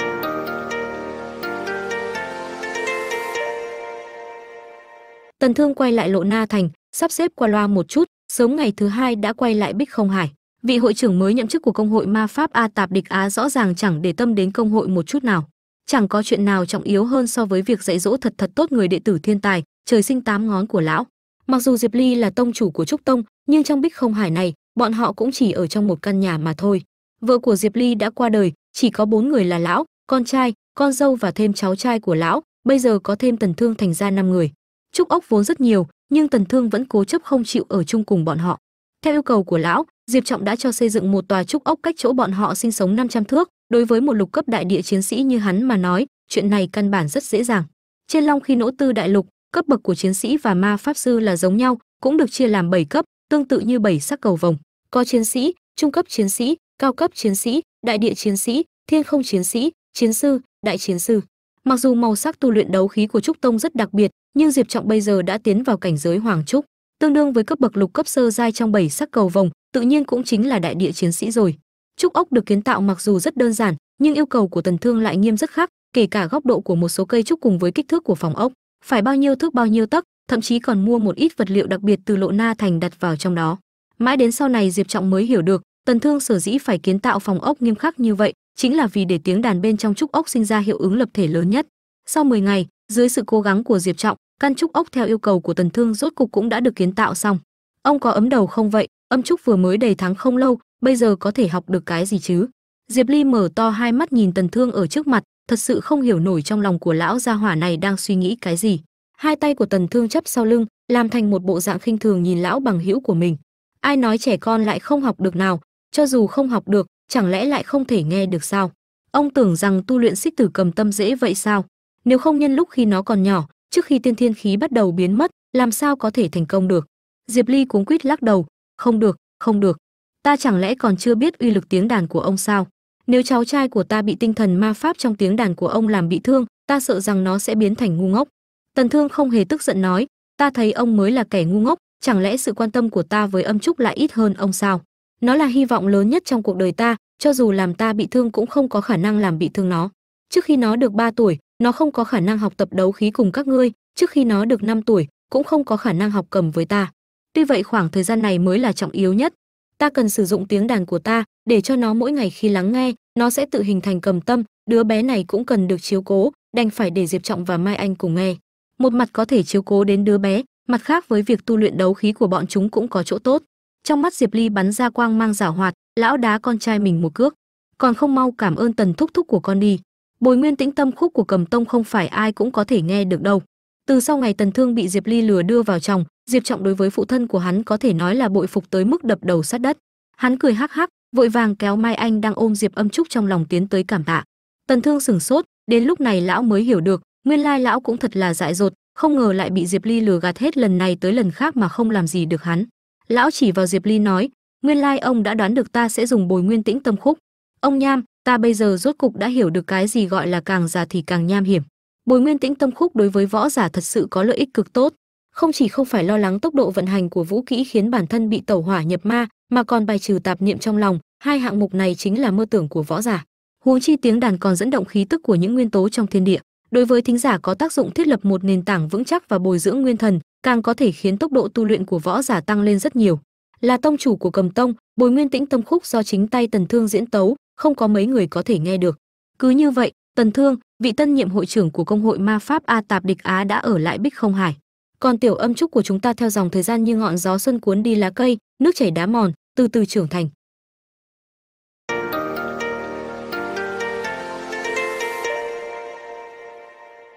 Tần thương quay lại lộ na thành, sắp xếp qua loa một chút, sớm ngày thứ hai đã quay lại bích không hải. Vị hội trưởng mới nhậm chức của công hội ma pháp a tạp địch á rõ ràng chẳng để tâm đến công hội một chút nào. Chẳng có chuyện nào trọng yếu hơn so với việc dạy dỗ thật thật tốt người đệ tử thiên tài, trời sinh tám ngón của lão. Mặc dù diệp ly là tông chủ của trúc tông, nhưng trong bích không hải này, bọn họ cũng chỉ ở trong một căn nhà mà thôi. Vợ của diệp ly đã qua đời, chỉ có bốn người là lão, con trai, con dâu và thêm cháu trai của lão, bây giờ có thêm tần thương thành ra năm người trúc ốc vốn rất nhiều, nhưng tần thương vẫn cố chấp không chịu ở chung cùng bọn họ. Theo yêu cầu của lão, diệp trọng đã cho xây dựng một tòa trúc ốc cách chỗ bọn họ sinh sống 500 thước, đối với một lục cấp đại địa chiến sĩ như hắn mà nói, chuyện này căn bản rất dễ dàng. Trên long khi nỗ tư đại lục, cấp bậc của chiến sĩ và ma pháp sư là giống nhau, cũng được chia làm 7 cấp, tương tự như bảy sắc cầu vồng. Có chiến sĩ, trung cấp chiến sĩ, cao cấp chiến sĩ, đại địa chiến sĩ, thiên không chiến sĩ, chiến sư, đại chiến sư. Mặc dù màu sắc tu luyện đấu khí của trúc tông rất đặc biệt nhưng diệp trọng bây giờ đã tiến vào cảnh giới hoàng trúc, tương đương với cấp bậc lục cấp sơ giai trong bảy sắc cầu vòng tự nhiên cũng chính là đại địa chiến sĩ rồi. Trúc ốc được kiến tạo mặc dù rất đơn giản, nhưng yêu cầu của tần thương lại nghiêm rất khác, kể cả góc độ của một số cây trúc cùng với kích thước của phòng ốc, phải bao nhiêu thước bao nhiêu tấc, thậm chí còn mua một ít vật liệu đặc biệt từ lộ na thành đặt vào trong đó. Mãi đến sau này diệp trọng mới hiểu được, tần thương sở dĩ phải kiến tạo phòng ốc nghiêm khắc như vậy, chính là vì để tiếng đàn bên trong trúc ốc sinh ra hiệu ứng lập thể lớn nhất. Sau 10 ngày, dưới sự cố gắng của diệp trọng căn trúc ốc theo yêu cầu của tần thương rốt cục cũng đã được kiến tạo xong. Ông có ấm đầu không vậy? Âm trúc vừa mới đầy tháng không lâu, bây giờ có thể học được cái gì chứ? Diệp ly mở to hai mắt nhìn tần thương ở trước mặt, thật sự không hiểu nổi trong lòng của lão gia hỏa này đang suy nghĩ cái gì. Hai tay của tần thương chấp sau lưng, làm thành một bộ dạng khinh thường nhìn lão bằng hữu của mình. Ai nói trẻ con lại không học được nào? Cho dù không học được, chẳng lẽ lại không thể nghe được sao? Ông tưởng rằng tu luyện xích tử cầm tâm dễ vậy sao? Nếu không nhân lúc khi nó còn nhỏ trước khi tiên thiên khí bắt đầu biến mất, làm sao có thể thành công được? Diệp ly cuống quýt lắc đầu, không được không được. Ta chẳng lẽ còn chưa biết uy lực tiếng đàn của ông sao? Nếu cháu trai của ta bị tinh thần ma pháp trong tiếng đàn của ông làm bị thương, ta sợ rằng nó sẽ biến thành ngu ngốc. Tần thương không hề tức giận nói, ta thấy ông mới là kẻ ngu ngốc, chẳng lẽ sự quan tâm của ta với âm trúc lại ít hơn ông sao? Nó là hy vọng lớn nhất trong cuộc đời ta, cho dù làm ta bị thương cũng không có khả năng làm bị thương nó. Trước khi nó được 3 tuổi nó không có khả năng học tập đấu khí cùng các ngươi, trước khi nó được 5 tuổi, cũng không có khả năng học cầm với ta. Tuy vậy khoảng thời gian này mới là trọng yếu nhất. Ta cần sử dụng tiếng đàn của ta, để cho nó mỗi ngày khi lắng nghe, nó sẽ tự hình thành cầm tâm, đứa bé này cũng cần được chiếu cố, đành phải để diệp trọng và mai anh cùng nghe. Một mặt có thể chiếu cố đến đứa bé, mặt khác với việc tu luyện đấu khí của bọn chúng cũng có chỗ tốt. Trong mắt diệp ly bắn ra quang mang giả hoạt, lão đá con trai mình một cước. Còn không mau cảm ơn tần thúc thúc của con đi bồi nguyên tĩnh tâm khúc của cầm tông không phải ai cũng có thể nghe được đâu. Từ sau ngày tần thương bị diệp ly lừa đưa vào chồng, diệp trọng đối với phụ thân của hắn có thể nói là bội phục tới mức đập đầu sát đất. Hắn cười hắc hắc, vội vàng kéo mai anh đang ôm diệp âm trúc trong lòng tiến tới cảm tạ. Tần thương sửng sốt, đến lúc này lão mới hiểu được, nguyên lai lão cũng thật là dại dột, không ngờ lại bị diệp ly lừa gạt hết lần này tới lần khác mà không làm gì được hắn. Lão chỉ vào diệp ly nói, nguyên lai ông đã đoán được ta sẽ dùng bồi nguyên tĩnh tâm khúc. Ông nham ta bây giờ rốt cục đã hiểu được cái gì gọi là càng già thì càng nham hiểm. Bồi nguyên tĩnh tâm khúc đối với võ giả thật sự có lợi ích cực tốt. Không chỉ không phải lo lắng tốc độ vận hành của vũ kỹ khiến bản thân bị tẩu hỏa nhập ma, mà còn bài trừ tạp niệm trong lòng, hai hạng mục này chính là mơ tưởng của võ giả. Huống chi tiếng đàn còn dẫn động khí tức của những nguyên tố trong thiên địa. Đối với thính giả có tác dụng thiết lập một nền tảng vững chắc và bồi dưỡng nguyên thần, càng có thể khiến tốc độ tu luyện của võ giả tăng lên rất nhiều. Là tông chủ của cầm tông, bồi nguyên tĩnh tâm khúc do chính tay tần thương diễn tấu không có mấy người có thể nghe được. Cứ như vậy, tần thương, vị tân nhiệm hội trưởng của công hội ma pháp a tạp địch á đã ở lại bích không hải. Còn tiểu âm trúc của chúng ta theo dòng thời gian như ngọn gió xuân cuốn đi lá cây, nước chảy đá mòn, từ từ trưởng thành.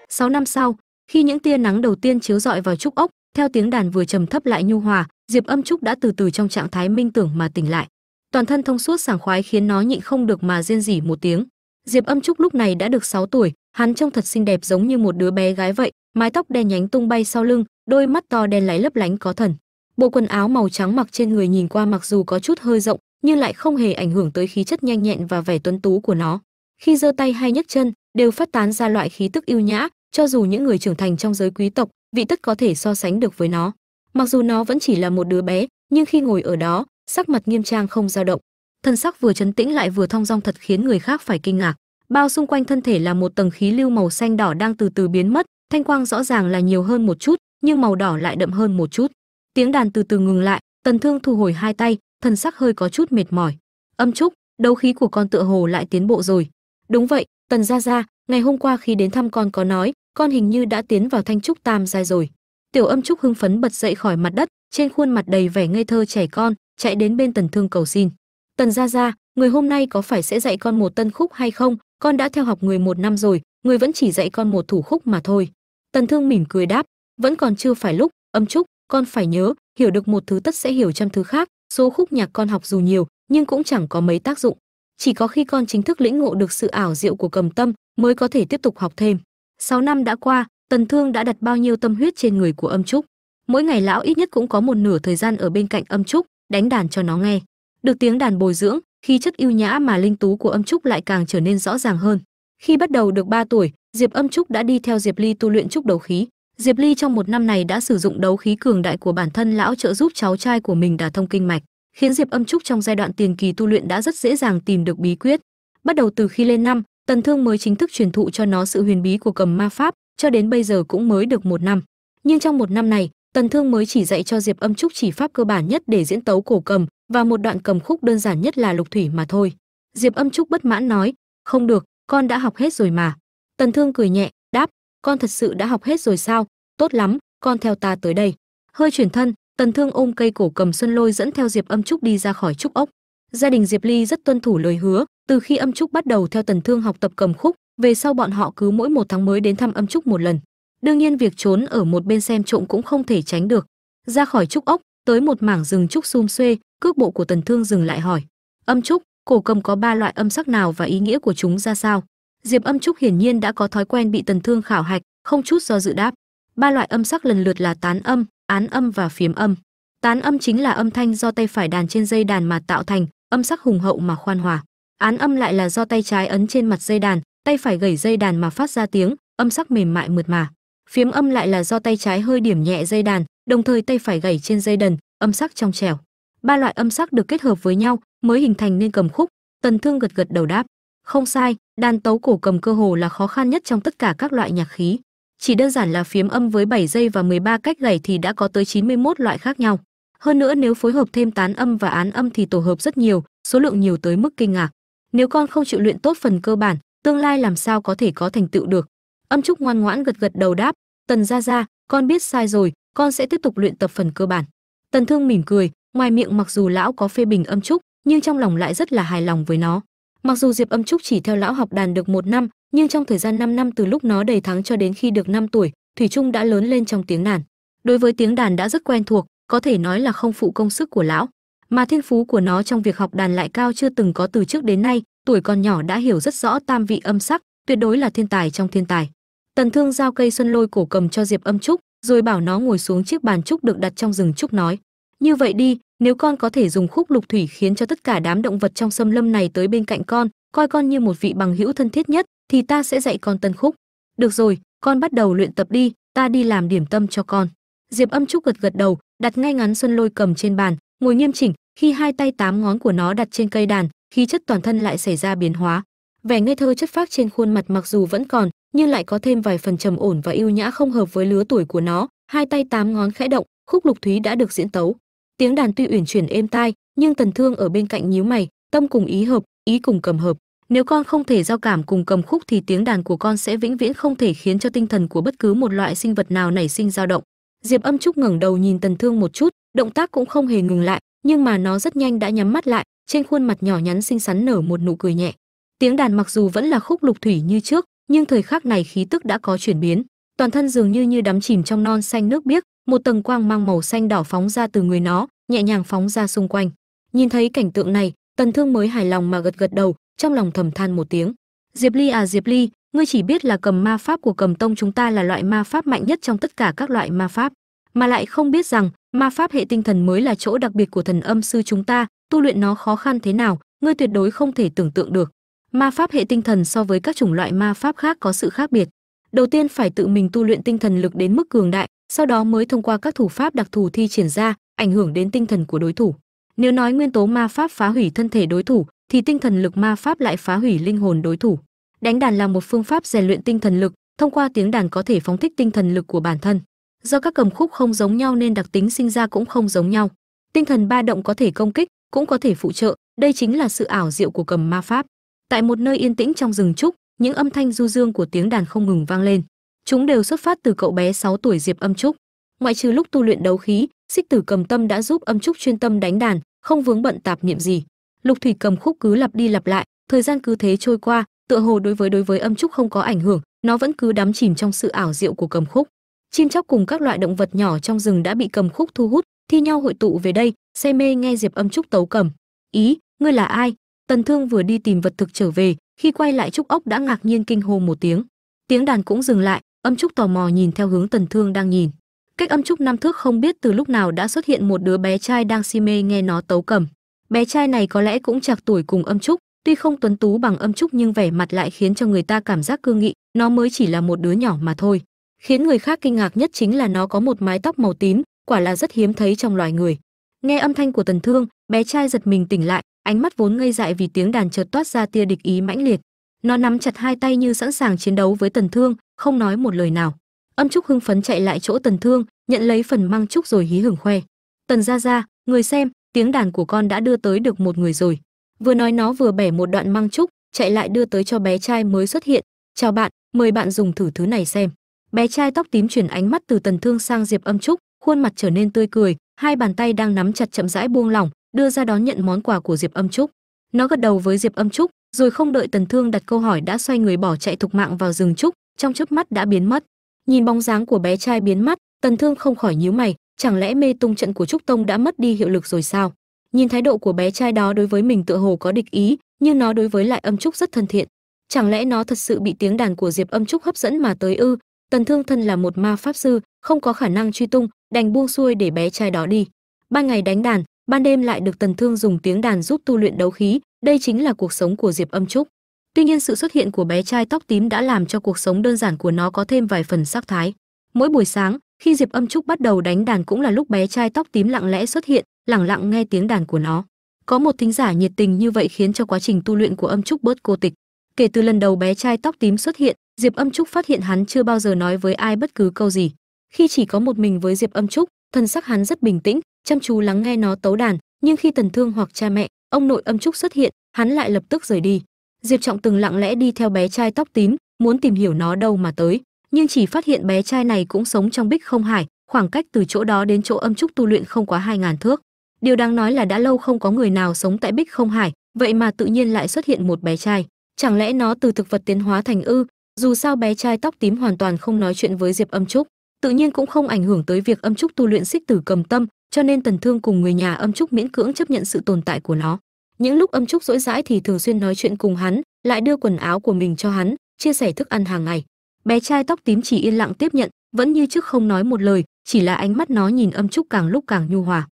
Sáu năm sau, khi những tia nắng đầu tiên chiếu rọi vào trúc ốc, theo tiếng đàn vừa trầm thấp lại nhu hòa, diệp âm trúc đã từ từ trong trạng thái minh tưởng mà tỉnh lại toàn thân thông suốt sảng khoái khiến nó nhịn không được mà rên rỉ một tiếng. Diệp âm trúc lúc này đã được 6 tuổi, hắn trông thật xinh đẹp giống như một đứa bé gái vậy, mái tóc đen nhánh tung bay sau lưng, đôi mắt to đen láy lấp lánh có thần. Bộ quần áo màu trắng mặc trên người nhìn qua mặc dù có chút hơi rộng, nhưng lại không hề ảnh hưởng tới khí chất nhanh nhẹn và vẻ tuấn tú của nó. Khi giơ tay hay nhấc chân, đều phát tán ra loại khí tức yêu nhã, cho dù những người trưởng thành trong giới quý tộc, vị tất có thể so sánh được với nó. Mặc dù nó vẫn chỉ là một đứa bé, nhưng khi ngồi ở đó sắc mặt nghiêm trang không dao động. Thân sắc vừa chấn tĩnh lại vừa thong dong thật khiến người khác phải kinh ngạc. Bao xung quanh thân thể là một tầng khí lưu màu xanh đỏ đang từ từ biến mất, thanh quang rõ ràng là nhiều hơn một chút, nhưng màu đỏ lại đậm hơn một chút. Tiếng đàn từ từ ngừng lại, tần thương thu hồi hai tay, thân sắc hơi có chút mệt mỏi. Âm trúc, đấu khí của con tựa hồ lại tiến bộ rồi. Đúng vậy, tần gia gia, ngày hôm qua khi đến thăm con có nói, con hình như đã tiến vào thanh trúc tam giai rồi. Tiểu âm trúc hưng phấn bật dậy khỏi mặt đất, trên khuôn mặt đầy vẻ ngây thơ trẻ con chạy đến bên tần thương cầu xin. Tần gia gia, người hôm nay có phải sẽ dạy con một tân khúc hay không? Con đã theo học người một năm rồi, người vẫn chỉ dạy con một thủ khúc mà thôi. Tần thương mỉm cười đáp, vẫn còn chưa phải lúc, âm trúc con phải nhớ, hiểu được một thứ tất sẽ hiểu trăm thứ khác, số khúc nhạc con học dù nhiều, nhưng cũng chẳng có mấy tác dụng. Chỉ có khi con chính thức lĩnh ngộ được sự ảo diệu của cầm tâm, mới có thể tiếp tục học thêm. 6 năm đã qua, tần thương đã đặt bao nhiêu tâm huyết trên người của âm trúc mỗi ngày lão ít nhất cũng có một nửa thời gian ở bên cạnh âm trúc đánh đàn cho nó nghe. Được tiếng đàn bồi dưỡng khi chất yêu nhã mà linh tú của âm trúc lại càng trở nên rõ ràng hơn. Khi bắt đầu được 3 tuổi, diệp âm trúc đã đi theo diệp ly tu luyện trúc đấu khí. Diệp ly trong một năm này đã sử dụng đấu khí cường đại của bản thân lão trợ giúp cháu trai của mình đả thông kinh mạch, khiến diệp âm trúc trong giai đoạn tiền kỳ tu luyện đã rất dễ dàng tìm được bí quyết. Bắt đầu từ khi lên năm, tần thương mới chính thức truyền thụ cho nó sự huyền bí của cầm ma pháp, cho đến bây giờ cũng mới được một năm. Nhưng trong một năm này tần thương mới chỉ dạy cho diệp âm trúc chỉ pháp cơ bản nhất để diễn tấu cổ cầm và một đoạn cầm khúc đơn giản nhất là lục thủy mà thôi. Diệp âm trúc bất mãn nói, không được, con đã học hết rồi mà. Tần thương cười nhẹ, đáp, con thật sự đã học hết rồi sao? Tốt lắm, con theo ta tới đây. Hơi chuyển thân, tần thương ôm cây cổ cầm xuân lôi dẫn theo diệp âm trúc đi ra khỏi trúc ốc. Gia đình diệp ly rất tuân thủ lời hứa, từ khi âm trúc bắt đầu theo tần thương học tập cầm khúc, về sau bọn họ cứ mỗi một tháng mới đến thăm âm trúc một lần đương nhiên việc trốn ở một bên xem trộm cũng không thể tránh được. Ra khỏi trúc ốc, tới một mảng rừng trúc xum xuê, cước bộ của tần thương dừng lại hỏi, âm trúc, cổ cầm có ba loại âm sắc nào và ý nghĩa của chúng ra sao? Diệp âm trúc hiển nhiên đã có thói quen bị tần thương khảo hạch, không chút do dự đáp, ba loại âm sắc lần lượt là tán âm, án âm và phiếm âm. Tán âm chính là âm thanh do tay phải đàn trên dây đàn mà tạo thành, âm sắc hùng hậu mà khoan hòa. Án âm lại là do tay trái ấn trên mặt dây đàn, tay phải gẩy dây đàn mà phát ra tiếng, âm sắc mềm mại mượt mà phiếm âm lại là do tay trái hơi điểm nhẹ dây đàn, đồng thời tay phải gảy trên dây đần, âm sắc trong trẻo. Ba loại âm sắc được kết hợp với nhau mới hình thành nên cầm khúc, tần thương gật gật đầu đáp. Không sai, đàn tấu cổ cầm cơ hồ là khó khăn nhất trong tất cả các loại nhạc khí. Chỉ đơn giản là phiếm âm với 7 giây và 13 cách gảy thì đã có tới 91 loại khác nhau. Hơn nữa nếu phối hợp thêm tán âm và án âm thì tổ hợp rất nhiều, số lượng nhiều tới mức kinh ngạc. Nếu con không chịu luyện tốt phần cơ bản, tương lai làm sao có thể có thành tựu được? Âm trúc ngoan ngoãn gật gật đầu đáp, tần gia gia, con biết sai rồi, con sẽ tiếp tục luyện tập phần cơ bản. Tần thương mỉm cười, ngoài miệng mặc dù lão có phê bình âm trúc, nhưng trong lòng lại rất là hài lòng với nó. Mặc dù diệp âm trúc chỉ theo lão học đàn được một năm, nhưng trong thời gian 5 năm từ lúc nó đầy tháng cho đến khi được 5 tuổi, thủy trung đã lớn lên trong tiếng đàn. Đối với tiếng đàn đã rất quen thuộc, có thể nói là không phụ công sức của lão. Mà thiên phú của nó trong việc học đàn lại cao chưa từng có từ trước đến nay, tuổi còn nhỏ đã hiểu rất rõ tam vị âm sắc, tuyệt đối là thiên tài trong thiên tài tần thương giao cây xuân lôi cổ cầm cho diệp âm trúc, rồi bảo nó ngồi xuống chiếc bàn trúc được đặt trong rừng trúc nói, như vậy đi, nếu con có thể dùng khúc lục thủy khiến cho tất cả đám động vật trong xâm lâm này tới bên cạnh con, coi con như một vị bằng hữu thân thiết nhất, thì ta sẽ dạy con tân khúc. Được rồi, con bắt đầu luyện tập đi, ta đi làm điểm tâm cho con. Diệp âm trúc gật gật đầu, đặt ngay ngắn xuân lôi cầm trên bàn, ngồi nghiêm chỉnh, khi hai tay tám ngón của nó đặt trên cây đàn, khí chất toàn thân lại xảy ra biến hóa. Vẻ ngây thơ chất phác trên khuôn mặt mặc dù vẫn còn nhưng lại có thêm vài phần trầm ổn và yêu nhã không hợp với lứa tuổi của nó. Hai tay tám ngón khẽ động, khúc lục thúy đã được diễn tấu. Tiếng đàn tuy uyển chuyển êm tai, nhưng tần thương ở bên cạnh nhíu mày, tâm cùng ý hợp, ý cùng cầm hợp. Nếu con không thể giao cảm cùng cầm khúc thì tiếng đàn của con sẽ vĩnh viễn không thể khiến cho tinh thần của bất cứ một loại sinh vật nào nảy sinh dao động. Diệp âm trúc ngẩng đầu nhìn tần thương một chút, động tác cũng không hề ngừng lại, nhưng mà nó rất nhanh đã nhắm mắt lại, trên khuôn mặt nhỏ nhắn xinh xắn nở một nụ cười nhẹ. Tiếng đàn mặc dù vẫn là khúc lục thủy như trước nhưng thời khắc này khí tức đã có chuyển biến. Toàn thân dường như như đắm chìm trong non xanh nước biếc, một tầng quang mang màu xanh đỏ phóng ra từ người nó, nhẹ nhàng phóng ra xung quanh. Nhìn thấy cảnh tượng này, tần thương mới hài lòng mà gật gật đầu, trong lòng thầm than một tiếng. Diệp ly à diệp ly, ngươi chỉ biết là cầm ma pháp của cầm tông chúng ta là loại ma pháp mạnh nhất trong tất cả các loại ma pháp, mà lại không biết rằng, ma pháp hệ tinh thần mới là chỗ đặc biệt của thần âm sư chúng ta, tu luyện nó khó khăn thế nào, ngươi tuyệt đối không thể tưởng tượng được ma pháp hệ tinh thần so với các chủng loại ma pháp khác có sự khác biệt. Đầu tiên phải tự mình tu luyện tinh thần lực đến mức cường đại, sau đó mới thông qua các thủ pháp đặc thù thi triển ra, ảnh hưởng đến tinh thần của đối thủ. Nếu nói nguyên tố ma pháp phá hủy thân thể đối thủ, thì tinh thần lực ma pháp lại phá hủy linh hồn đối thủ. Đánh đàn là một phương pháp rèn luyện tinh thần lực, thông qua tiếng đàn có thể phóng thích tinh thần lực của bản thân. Do các cầm khúc không giống nhau nên đặc tính sinh ra cũng không giống nhau. Tinh thần ba động có thể công kích, cũng có thể phụ trợ, đây chính là sự ảo diệu của cầm ma pháp tại một nơi yên tĩnh trong rừng trúc, những âm thanh du dương của tiếng đàn không ngừng vang lên. Chúng đều xuất phát từ cậu bé 6 tuổi diệp âm trúc. Ngoại trừ lúc tu luyện đấu khí, xích tử cầm tâm đã giúp âm trúc chuyên tâm đánh đàn, không vướng bận tạp niệm gì. Lục thủy cầm khúc cứ lặp đi lặp lại, thời gian cứ thế trôi qua, tựa hồ đối với đối với âm trúc không có ảnh hưởng, nó vẫn cứ đắm chìm trong sự ảo diệu của cầm khúc. Chim chóc cùng các loại động vật nhỏ trong rừng đã bị cầm khúc thu hút, thi nhau hội tụ về đây, say mê nghe diệp âm trúc tấu cầm. Ý, ngươi là ai? Tần thương vừa đi tìm vật thực trở về, khi quay lại trúc ốc đã ngạc nhiên kinh hô một tiếng. Tiếng đàn cũng dừng lại, âm trúc tò mò nhìn theo hướng tần thương đang nhìn. Cách âm trúc năm thước không biết từ lúc nào đã xuất hiện một đứa bé trai đang si mê nghe nó tấu cầm. Bé trai này có lẽ cũng chạc tuổi cùng âm trúc, tuy không tuấn tú bằng âm trúc nhưng vẻ mặt lại khiến cho người ta cảm giác cương nghị, nó mới chỉ là một đứa nhỏ mà thôi. Khiến người khác kinh ngạc nhất chính là nó có một mái tóc màu tím, quả là rất hiếm thấy trong loài người. Nghe âm thanh của tần thương bé trai giật mình tỉnh lại, ánh mắt vốn ngây dại vì tiếng đàn chợt toát ra tia địch ý mãnh liệt. Nó nắm chặt hai tay như sẵn sàng chiến đấu với tần thương, không nói một lời nào. Âm trúc hưng phấn chạy lại chỗ tần thương, nhận lấy phần măng trúc rồi hí hửng khoe. Tần ra ra người xem, tiếng đàn của con đã đưa tới được một người rồi. Vừa nói nó vừa bẻ một đoạn măng trúc, chạy lại đưa tới cho bé trai mới xuất hiện. Chào bạn, mời bạn dùng thử thứ này xem. Bé trai tóc tím chuyển ánh mắt từ tần thương sang diệp âm trúc, khuôn mặt trở nên tươi cười, hai bàn tay đang nắm chặt chậm rãi buông lỏng đưa ra đón nhận món quà của diệp âm trúc. Nó gật đầu với diệp âm trúc, rồi không đợi tần thương đặt câu hỏi đã xoay người bỏ chạy thục mạng vào rừng trúc, trong chớp mắt đã biến mất. Nhìn bóng dáng của bé trai biến mất, tần thương không khỏi nhíu mày, chẳng lẽ mê tung trận của trúc tông đã mất đi hiệu lực rồi sao? Nhìn thái độ của bé trai đó đối với mình tựa hồ có địch ý, nhưng nó đối với lại âm trúc rất thân thiện. Chẳng lẽ nó thật sự bị tiếng đàn của diệp âm trúc hấp dẫn mà tới ư? Tần thương thân là một ma pháp sư, không có khả năng truy tung, đành buông xuôi để bé trai đó đi. Ban ngày đánh đàn ban đêm lại được tần thương dùng tiếng đàn giúp tu luyện đấu khí, đây chính là cuộc sống của diệp âm trúc. Tuy nhiên sự xuất hiện của bé trai tóc tím đã làm cho cuộc sống đơn giản của nó có thêm vài phần sắc thái. Mỗi buổi sáng, khi diệp âm trúc bắt đầu đánh đàn cũng là lúc bé trai tóc tím lặng lẽ xuất hiện lẳng lặng nghe tiếng đàn của nó. Có một thính giả nhiệt tình như vậy khiến cho quá trình tu luyện của âm trúc bớt cô tịch. Kể từ lần đầu bé trai tóc tím xuất hiện, diệp âm trúc phát hiện hắn chưa bao giờ nói với ai bất cứ câu gì. Khi chỉ có một mình với diệp âm trúc thân sắc hắn rất bình tĩnh, chăm chú lắng nghe nó tấu đàn, nhưng khi tần thương hoặc cha mẹ, ông nội âm trúc xuất hiện, hắn lại lập tức rời đi. Diệp trọng từng lặng lẽ đi theo bé trai tóc tím, muốn tìm hiểu nó đâu mà tới, nhưng chỉ phát hiện bé trai này cũng sống trong bích không hải, khoảng cách từ chỗ đó đến chỗ âm trúc tu luyện không quá hai ngàn thước. Điều đáng nói là đã lâu không có người nào sống tại bích không hải, vậy mà tự nhiên lại xuất hiện một bé trai. Chẳng lẽ nó từ thực vật tiến hóa thành ư? Dù sao bé trai tóc tím hoàn toàn không nói chuyện với diệp âm trúc tự nhiên cũng không ảnh hưởng tới việc âm trúc tu luyện xích tử cầm tâm, cho nên tần thương cùng người nhà âm trúc miễn cưỡng chấp nhận sự tồn tại của nó. Những lúc âm trúc rỗi rãi thì thường xuyên nói chuyện cùng hắn, lại đưa quần áo của mình cho hắn, chia sẻ thức ăn hàng ngày. Bé trai tóc tím chỉ yên lặng tiếp nhận, vẫn như trước không nói một lời, chỉ là ánh mắt nó nhìn âm trúc càng lúc càng nhu hòa.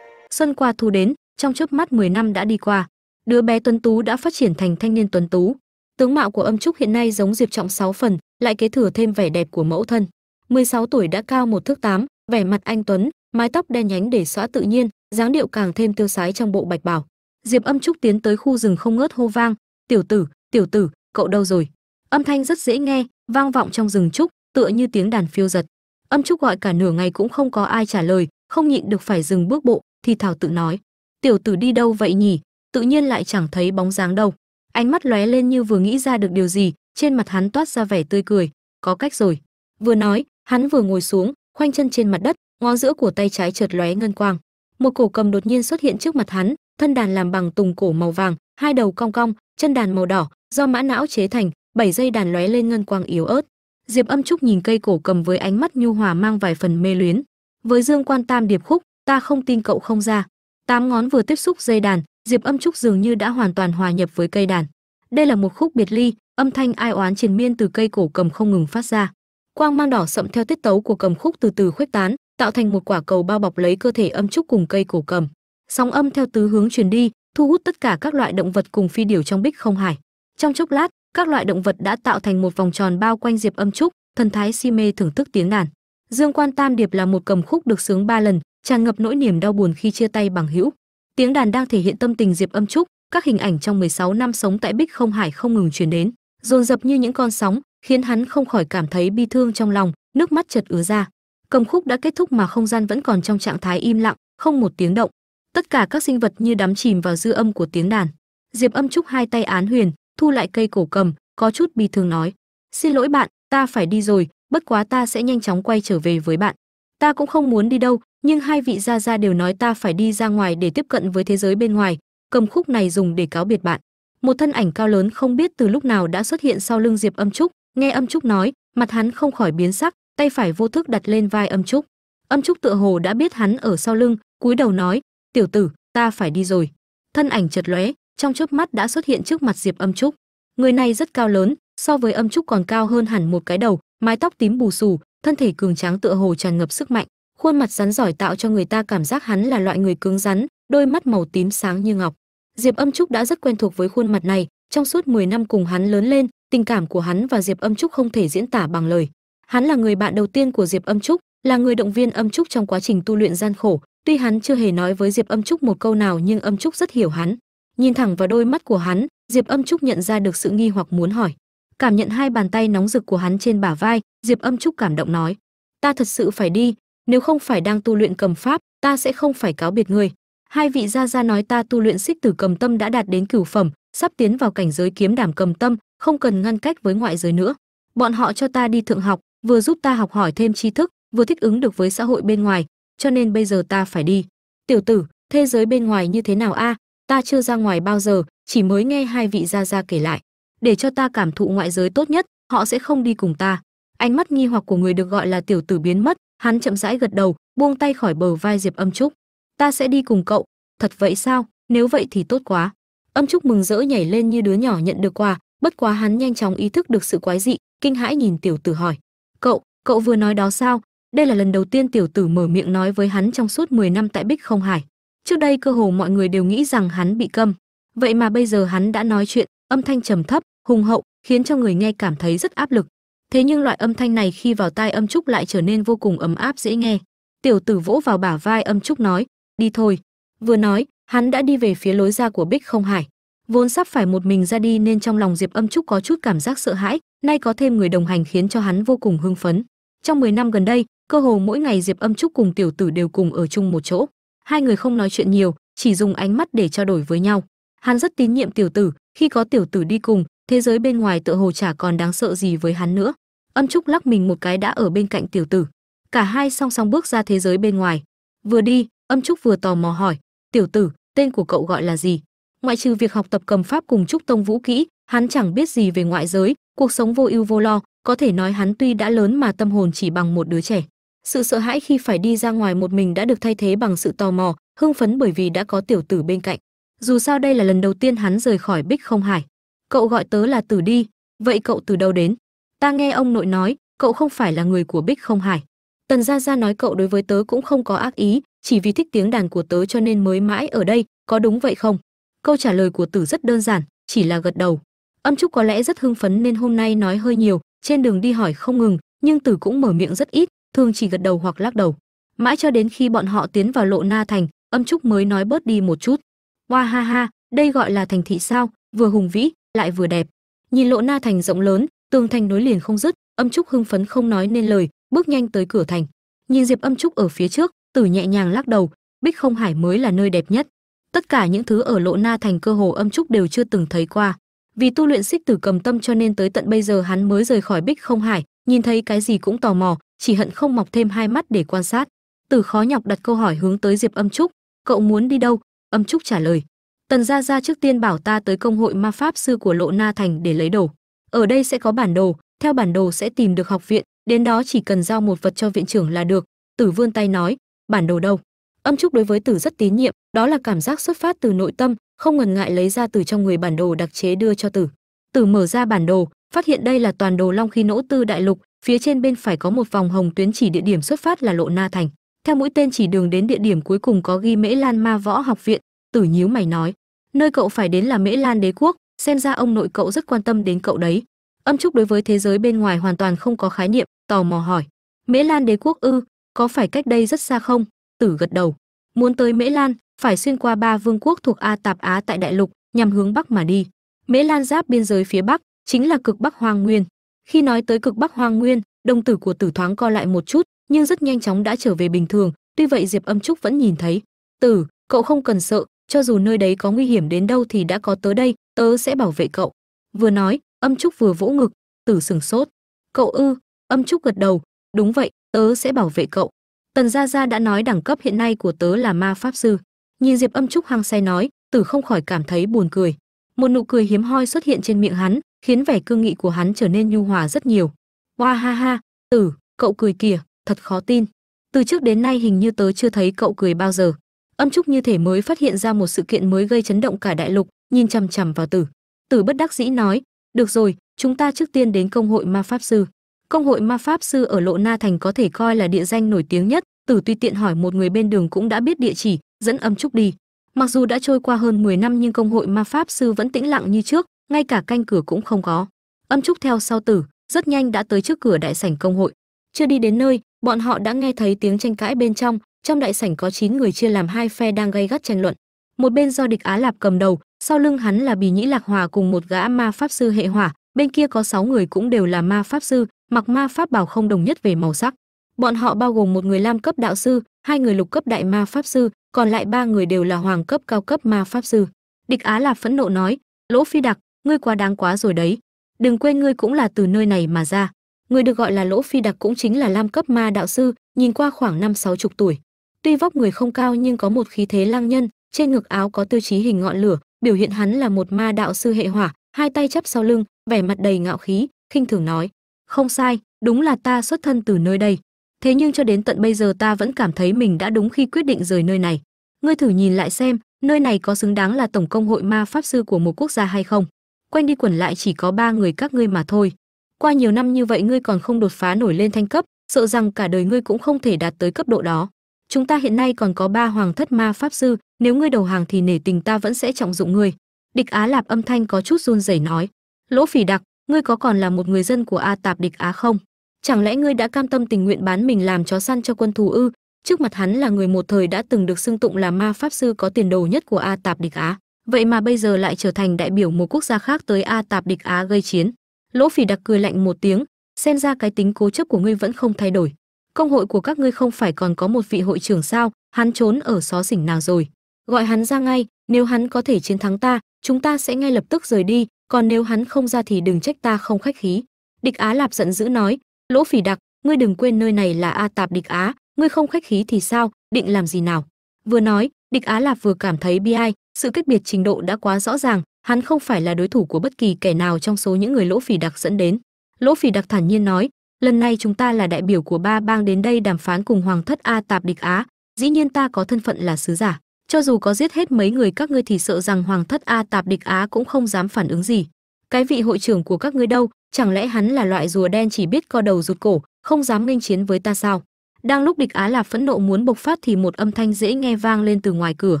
Xuân qua thu đến, trong chớp mắt 10 năm đã đi qua đứa bé tuấn tú đã phát triển thành thanh niên tuấn tú. Tướng mạo của âm trúc hiện nay giống diệp trọng 6 phần, lại kế thừa thêm vẻ đẹp của mẫu thân. 16 tuổi đã cao một thước tám, vẻ mặt anh tuấn, mái tóc đen nhánh để xõa tự nhiên, dáng điệu càng thêm tiêu sái trong bộ bạch bào diệp âm trúc tiến tới khu rừng không ngớt hô vang, tiểu tử tiểu tử, cậu đâu rồi? Âm thanh rất dễ nghe, vang vọng trong rừng trúc, tựa như tiếng đàn phiêu giật. Âm trúc gọi cả nửa ngày cũng không có ai trả lời, không nhịn được phải dừng bước bộ, thì thảo tự nói, tiểu tử đi đâu vậy nhỉ? Tự nhiên lại chẳng thấy bóng dáng đâu. Ánh mắt lóe lên như vừa nghĩ ra được điều gì, trên mặt hắn toát ra vẻ tươi cười. Có cách rồi. Vừa nói, hắn vừa ngồi xuống, khoanh chân trên mặt đất, ngón giữa của tay trái chợt lóe ngân quang. Một cổ cầm đột nhiên xuất hiện trước mặt hắn, thân đàn làm bằng tùng cổ màu vàng, hai đầu cong cong, chân đàn màu đỏ, do mã não chế thành, bảy dây đàn lóe lên ngân quang yếu ớt. Diệp âm trúc nhìn cây cổ cầm với ánh mắt nhu hòa mang vài phần mê luyến. Với dương quan tam điệp khúc, ta không tin cậu không ra. Tám ngón vừa tiếp xúc dây đàn diệp âm trúc dường như đã hoàn toàn hòa nhập với cây đàn. Đây là một khúc biệt ly, âm thanh ai oán triền miên từ cây cổ cầm không ngừng phát ra. Quang mang đỏ sậm theo tiết tấu của cầm khúc từ từ khuếch tán, tạo thành một quả cầu bao bọc lấy cơ thể âm trúc cùng cây cổ cầm. Sóng âm theo tứ hướng truyền đi, thu hút tất cả các loại động vật cùng phi điểu trong bích không hải. Trong chốc lát, các loại động vật đã tạo thành một vòng tròn bao quanh diệp âm trúc, thần thái si mê thưởng thức tiếng đàn. Dương quan tam điệp là một cầm khúc được sướng ba lần, tràn ngập nỗi niềm đau buồn khi chia tay bằng hữu tiếng đàn đang thể hiện tâm tình diệp âm trúc, các hình ảnh trong 16 năm sống tại bích không hải không ngừng truyền đến, dồn dập như những con sóng, khiến hắn không khỏi cảm thấy bi thương trong lòng, nước mắt chợt ứa ra. Cầm khúc đã kết thúc mà không gian vẫn còn trong trạng thái im lặng, không một tiếng động. Tất cả các sinh vật như đắm chìm vào dư âm của tiếng đàn. Diệp âm trúc hai tay án huyền, thu lại cây cổ cầm, có chút bi thương nói, xin lỗi bạn, ta phải đi rồi, bất quá ta sẽ nhanh chóng quay trở về với bạn. Ta cũng không muốn đi đâu nhưng hai vị gia gia đều nói ta phải đi ra ngoài để tiếp cận với thế giới bên ngoài cầm khúc này dùng để cáo biệt bạn. Một thân ảnh cao lớn không biết từ lúc nào đã xuất hiện sau lưng diệp âm trúc, nghe âm trúc nói, mặt hắn không khỏi biến sắc, tay phải vô thức đặt lên vai âm trúc. Âm trúc tựa hồ đã biết hắn ở sau lưng, cúi đầu nói, tiểu tử, ta phải đi rồi. Thân ảnh chật lóe, trong chớp mắt đã xuất hiện trước mặt diệp âm trúc. Người này rất cao lớn, so với âm trúc còn cao hơn hẳn một cái đầu, mái tóc tím bù xù, thân thể cường tráng tựa hồ tràn ngập sức mạnh khuôn mặt rắn giỏi tạo cho người ta cảm giác hắn là loại người cứng rắn, đôi mắt màu tím sáng như ngọc. Diệp âm trúc đã rất quen thuộc với khuôn mặt này, trong suốt 10 năm cùng hắn lớn lên, tình cảm của hắn và diệp âm trúc không thể diễn tả bằng lời. Hắn là người bạn đầu tiên của diệp âm trúc, là người động viên âm trúc trong quá trình tu luyện gian khổ. Tuy hắn chưa hề nói với diệp âm trúc một câu nào nhưng âm trúc rất hiểu hắn. Nhìn thẳng vào đôi mắt của hắn, diệp âm trúc nhận ra được sự nghi hoặc muốn hỏi. Cảm nhận hai bàn tay nóng rực của hắn trên bả vai, diệp âm trúc cảm động nói, ta thật sự phải đi nếu không phải đang tu luyện cầm pháp, ta sẽ không phải cáo biệt ngươi. Hai vị gia gia nói ta tu luyện xích tử cầm tâm đã đạt đến cửu phẩm, sắp tiến vào cảnh giới kiếm đảm cầm tâm, không cần ngăn cách với ngoại giới nữa. Bọn họ cho ta đi thượng học, vừa giúp ta học hỏi thêm tri thức, vừa thích ứng được với xã hội bên ngoài, cho nên bây giờ ta phải đi. Tiểu tử, thế giới bên ngoài như thế nào a? Ta chưa ra ngoài bao giờ, chỉ mới nghe hai vị gia gia kể lại. Để cho ta cảm thụ ngoại giới tốt nhất, họ sẽ không đi cùng ta. Ánh mắt nghi hoặc của người được gọi là tiểu tử biến mất hắn chậm rãi gật đầu, buông tay khỏi bờ vai diệp âm trúc. Ta sẽ đi cùng cậu. Thật vậy sao? Nếu vậy thì tốt quá. Âm trúc mừng rỡ nhảy lên như đứa nhỏ nhận được quà, bất quá hắn nhanh chóng ý thức được sự quái dị, kinh hãi nhìn tiểu tử hỏi. Cậu cậu vừa nói đó sao? Đây là lần đầu tiên tiểu tử mở miệng nói với hắn trong suốt 10 năm tại bích không hải. Trước đây cơ hồ mọi người đều nghĩ rằng hắn bị câm. Vậy mà bây giờ hắn đã nói chuyện, âm thanh trầm thấp, hùng hậu, khiến cho người nghe cảm thấy rất áp lực thế nhưng loại âm thanh này khi vào tai âm trúc lại trở nên vô cùng ấm áp dễ nghe. Tiểu tử vỗ vào bả vai âm trúc nói, đi thôi. Vừa nói, hắn đã đi về phía lối ra của bích không hải. Vốn sắp phải một mình ra đi nên trong lòng diệp âm trúc có chút cảm giác sợ hãi, nay có thêm người đồng hành khiến cho hắn vô cùng hưng phấn. Trong 10 năm gần đây, cơ hồ mỗi ngày diệp âm trúc cùng tiểu tử đều cùng ở chung một chỗ. Hai người không nói chuyện nhiều, chỉ dùng ánh mắt để trao đổi với nhau. Hắn rất tín nhiệm tiểu tử, khi có tiểu tử đi cùng thế giới bên ngoài tựa hồ chả còn đáng sợ gì với hắn nữa. Âm trúc lắc mình một cái đã ở bên cạnh tiểu tử. Cả hai song song bước ra thế giới bên ngoài. Vừa đi, âm trúc vừa tò mò hỏi, tiểu tử, tên của cậu gọi là gì? Ngoại trừ việc học tập cầm pháp cùng trúc tông vũ kỹ, hắn chẳng biết gì về ngoại giới, cuộc sống vô ưu vô lo, có thể nói hắn tuy đã lớn mà tâm hồn chỉ bằng một đứa trẻ. Sự sợ hãi khi phải đi ra ngoài một mình đã được thay thế bằng sự tò mò, hưng phấn bởi vì đã có tiểu tử bên cạnh. Dù sao đây là lần đầu tiên hắn rời khỏi bích không hải cậu gọi tớ là tử đi. Vậy cậu từ đâu đến? Ta nghe ông nội nói, cậu không phải là người của bích không hải. Tần gia gia nói cậu đối với tớ cũng không có ác ý, chỉ vì thích tiếng đàn của tớ cho nên mới mãi ở đây, có đúng vậy không? Câu trả lời của tử rất đơn giản, chỉ là gật đầu. Âm trúc có lẽ rất hưng phấn nên hôm nay nói hơi nhiều, trên đường đi hỏi không ngừng, nhưng tử cũng mở miệng rất ít, thường chỉ gật đầu hoặc lắc đầu. Mãi cho đến khi bọn họ tiến vào lộ na thành, âm trúc mới nói bớt đi một chút. Oa ha ha, đây gọi là thành thị sao, vừa hùng vĩ lại vừa đẹp. Nhìn lộ na thành rộng lớn, tường thành nối liền không dứt, âm trúc hưng phấn không nói nên lời, bước nhanh tới cửa thành. Nhìn diệp âm trúc ở phía trước, tử nhẹ nhàng lắc đầu, bích không hải mới là nơi đẹp nhất. Tất cả những thứ ở lộ na thành cơ hồ âm trúc đều chưa từng thấy qua. Vì tu luyện xích tử cầm tâm cho nên tới tận bây giờ hắn mới rời khỏi bích không hải, nhìn thấy cái gì cũng tò mò, chỉ hận không mọc thêm hai mắt để quan sát. Tử khó nhọc đặt câu hỏi hướng tới diệp âm trúc, cậu muốn đi đâu? Âm trúc trả lời tần gia gia trước tiên bảo ta tới công hội ma pháp sư của lộ na thành để lấy đồ. Ở đây sẽ có bản đồ, theo bản đồ sẽ tìm được học viện, đến đó chỉ cần giao một vật cho viện trưởng là được. Tử vươn tay nói, bản đồ đâu? Âm trúc đối với tử rất tín nhiệm, đó là cảm giác xuất phát từ nội tâm, không ngần ngại lấy ra từ trong người bản đồ đặc chế đưa cho tử. Tử mở ra bản đồ, phát hiện đây là toàn đồ long khi nỗ tư đại lục, phía trên bên phải có một vòng hồng tuyến chỉ địa điểm xuất phát là lộ na thành. Theo mũi tên chỉ đường đến địa điểm cuối cùng có ghi mễ lan ma võ học viện. Tử nhíu mày nói nơi cậu phải đến là mễ lan đế quốc, xem ra ông nội cậu rất quan tâm đến cậu đấy. Âm trúc đối với thế giới bên ngoài hoàn toàn không có khái niệm, tò mò hỏi. Mễ lan đế quốc ư, có phải cách đây rất xa không? Tử gật đầu. Muốn tới mễ lan, phải xuyên qua ba vương quốc thuộc a tạp á tại đại lục, nhằm hướng bắc mà đi. Mễ lan giáp biên giới phía bắc, chính là cực bắc hoang nguyên. Khi nói tới cực bắc hoang nguyên, đồng tử của tử thoáng co lại một chút, nhưng rất nhanh chóng đã trở về bình thường, tuy vậy diệp âm trúc vẫn nhìn thấy. Tử, cậu không cần sợ cho dù nơi đấy có nguy hiểm đến đâu thì đã có tớ đây, tớ sẽ bảo vệ cậu. Vừa nói, âm trúc vừa vỗ ngực, tử sừng sốt. Cậu ư? Âm trúc gật đầu. Đúng vậy, tớ sẽ bảo vệ cậu. Tần gia gia đã nói đẳng cấp hiện nay của tớ là ma pháp sư. Nhìn diệp âm trúc hăng say nói, tử không khỏi cảm thấy buồn cười. Một nụ cười hiếm hoi xuất hiện trên miệng hắn, khiến vẻ cương nghị của hắn trở nên nhu hòa rất nhiều. Hoa ha ha, tử, cậu cười kìa, thật khó tin. Từ trước đến nay hình như tớ chưa thấy cậu cười bao giờ âm trúc như thể mới phát hiện ra một sự kiện mới gây chấn động cả đại lục, nhìn chằm chằm vào tử. Tử bất đắc dĩ nói, được rồi, chúng ta trước tiên đến công hội ma pháp sư. Công hội ma pháp sư ở lộ na thành có thể coi là địa danh nổi tiếng nhất. Tử tuy tiện hỏi một người bên đường cũng đã biết địa chỉ, dẫn âm trúc đi. Mặc dù đã trôi qua hơn 10 năm nhưng công hội ma pháp sư vẫn tĩnh lặng như trước, ngay cả canh cửa cũng không có. Âm trúc theo sau tử, rất nhanh đã tới trước cửa đại sảnh công hội. Chưa đi đến nơi, bọn họ đã nghe thấy tiếng tranh cãi bên trong trong đại sảnh có 9 người chia làm hai phe đang gây gắt tranh luận. Một bên do địch á lạp cầm đầu, sau lưng hắn là bì nhĩ lạc hòa cùng một gã ma pháp sư hệ hỏa, bên kia có 6 người cũng đều là ma pháp sư, mặc ma pháp bảo không đồng nhất về màu sắc. Bọn họ bao gồm một người lam cấp đạo sư, hai người lục cấp đại ma pháp sư, còn lại ba người đều là hoàng cấp cao cấp ma pháp sư. Địch á lạp phẫn nộ nói, lỗ phi đặc, ngươi quá đáng quá rồi đấy. Đừng quên ngươi cũng là từ nơi này mà ra. Người được gọi là lỗ phi đặc cũng chính là lam cấp ma đạo sư, nhìn qua khoảng năm sáu chục tuổi tuy vóc người không cao nhưng có một khí thế lang nhân, trên ngực áo có tiêu chí hình ngọn lửa, biểu hiện hắn là một ma đạo sư hệ hỏa, hai tay chắp sau lưng, vẻ mặt đầy ngạo khí, khinh thường nói, không sai, đúng là ta xuất thân từ nơi đây. Thế nhưng cho đến tận bây giờ ta vẫn cảm thấy mình đã đúng khi quyết định rời nơi này. Ngươi thử nhìn lại xem, nơi này có xứng đáng là tổng công hội ma pháp sư của một quốc gia hay không? Quanh đi quẩn lại chỉ có ba người các ngươi mà thôi. Qua nhiều năm như vậy ngươi còn không đột phá nổi lên thanh cấp, sợ rằng cả đời ngươi cũng không thể đạt tới cấp độ đó chúng ta hiện nay còn có ba hoàng thất ma pháp sư, nếu ngươi đầu hàng thì nể tình ta vẫn sẽ trọng dụng ngươi. Địch á lạp âm thanh có chút run rẩy nói. Lỗ phỉ đặc, ngươi có còn là một người dân của a tạp địch á không? Chẳng lẽ ngươi đã cam tâm tình nguyện bán mình làm chó săn cho quân thù ư? Trước mặt hắn là người một thời đã từng được xưng tụng là ma pháp sư có tiền đồ nhất của a tạp địch á. Vậy mà bây giờ lại trở thành đại biểu một quốc gia khác tới a tạp địch á gây chiến. Lỗ phỉ đặc cười lạnh một tiếng, xem ra cái tính cố chấp của ngươi vẫn không thay đổi công hội của các ngươi không phải còn có một vị hội trưởng sao? Hắn trốn ở xó xỉnh nào rồi? Gọi hắn ra ngay, nếu hắn có thể chiến thắng ta, chúng ta sẽ ngay lập tức rời đi, còn nếu hắn không ra thì đừng trách ta không khách khí. Địch á lạp giận dữ nói, lỗ phỉ đặc, ngươi đừng quên nơi này là a tạp địch á, ngươi không khách khí thì sao, định làm gì nào? Vừa nói, địch á lạp vừa cảm thấy bi ai, sự cách biệt trình độ đã quá rõ ràng, hắn không phải là đối thủ của bất kỳ kẻ nào trong số những người lỗ phỉ đặc dẫn đến. Lỗ phỉ đặc thản nhiên nói lần này chúng ta là đại biểu của ba bang đến đây đàm phán cùng hoàng thất a tạp địch á. Dĩ nhiên ta có thân phận là sứ giả. Cho dù có giết hết mấy người các ngươi thì sợ rằng hoàng thất a tạp địch á cũng không dám phản ứng gì. Cái vị hội trưởng của các ngươi đâu? Chẳng lẽ hắn là loại rùa đen chỉ biết co đầu rụt cổ, không dám nghênh chiến với ta sao? Đang lúc địch á là phẫn nộ muốn bộc phát thì một âm thanh dễ nghe vang lên từ ngoài cửa.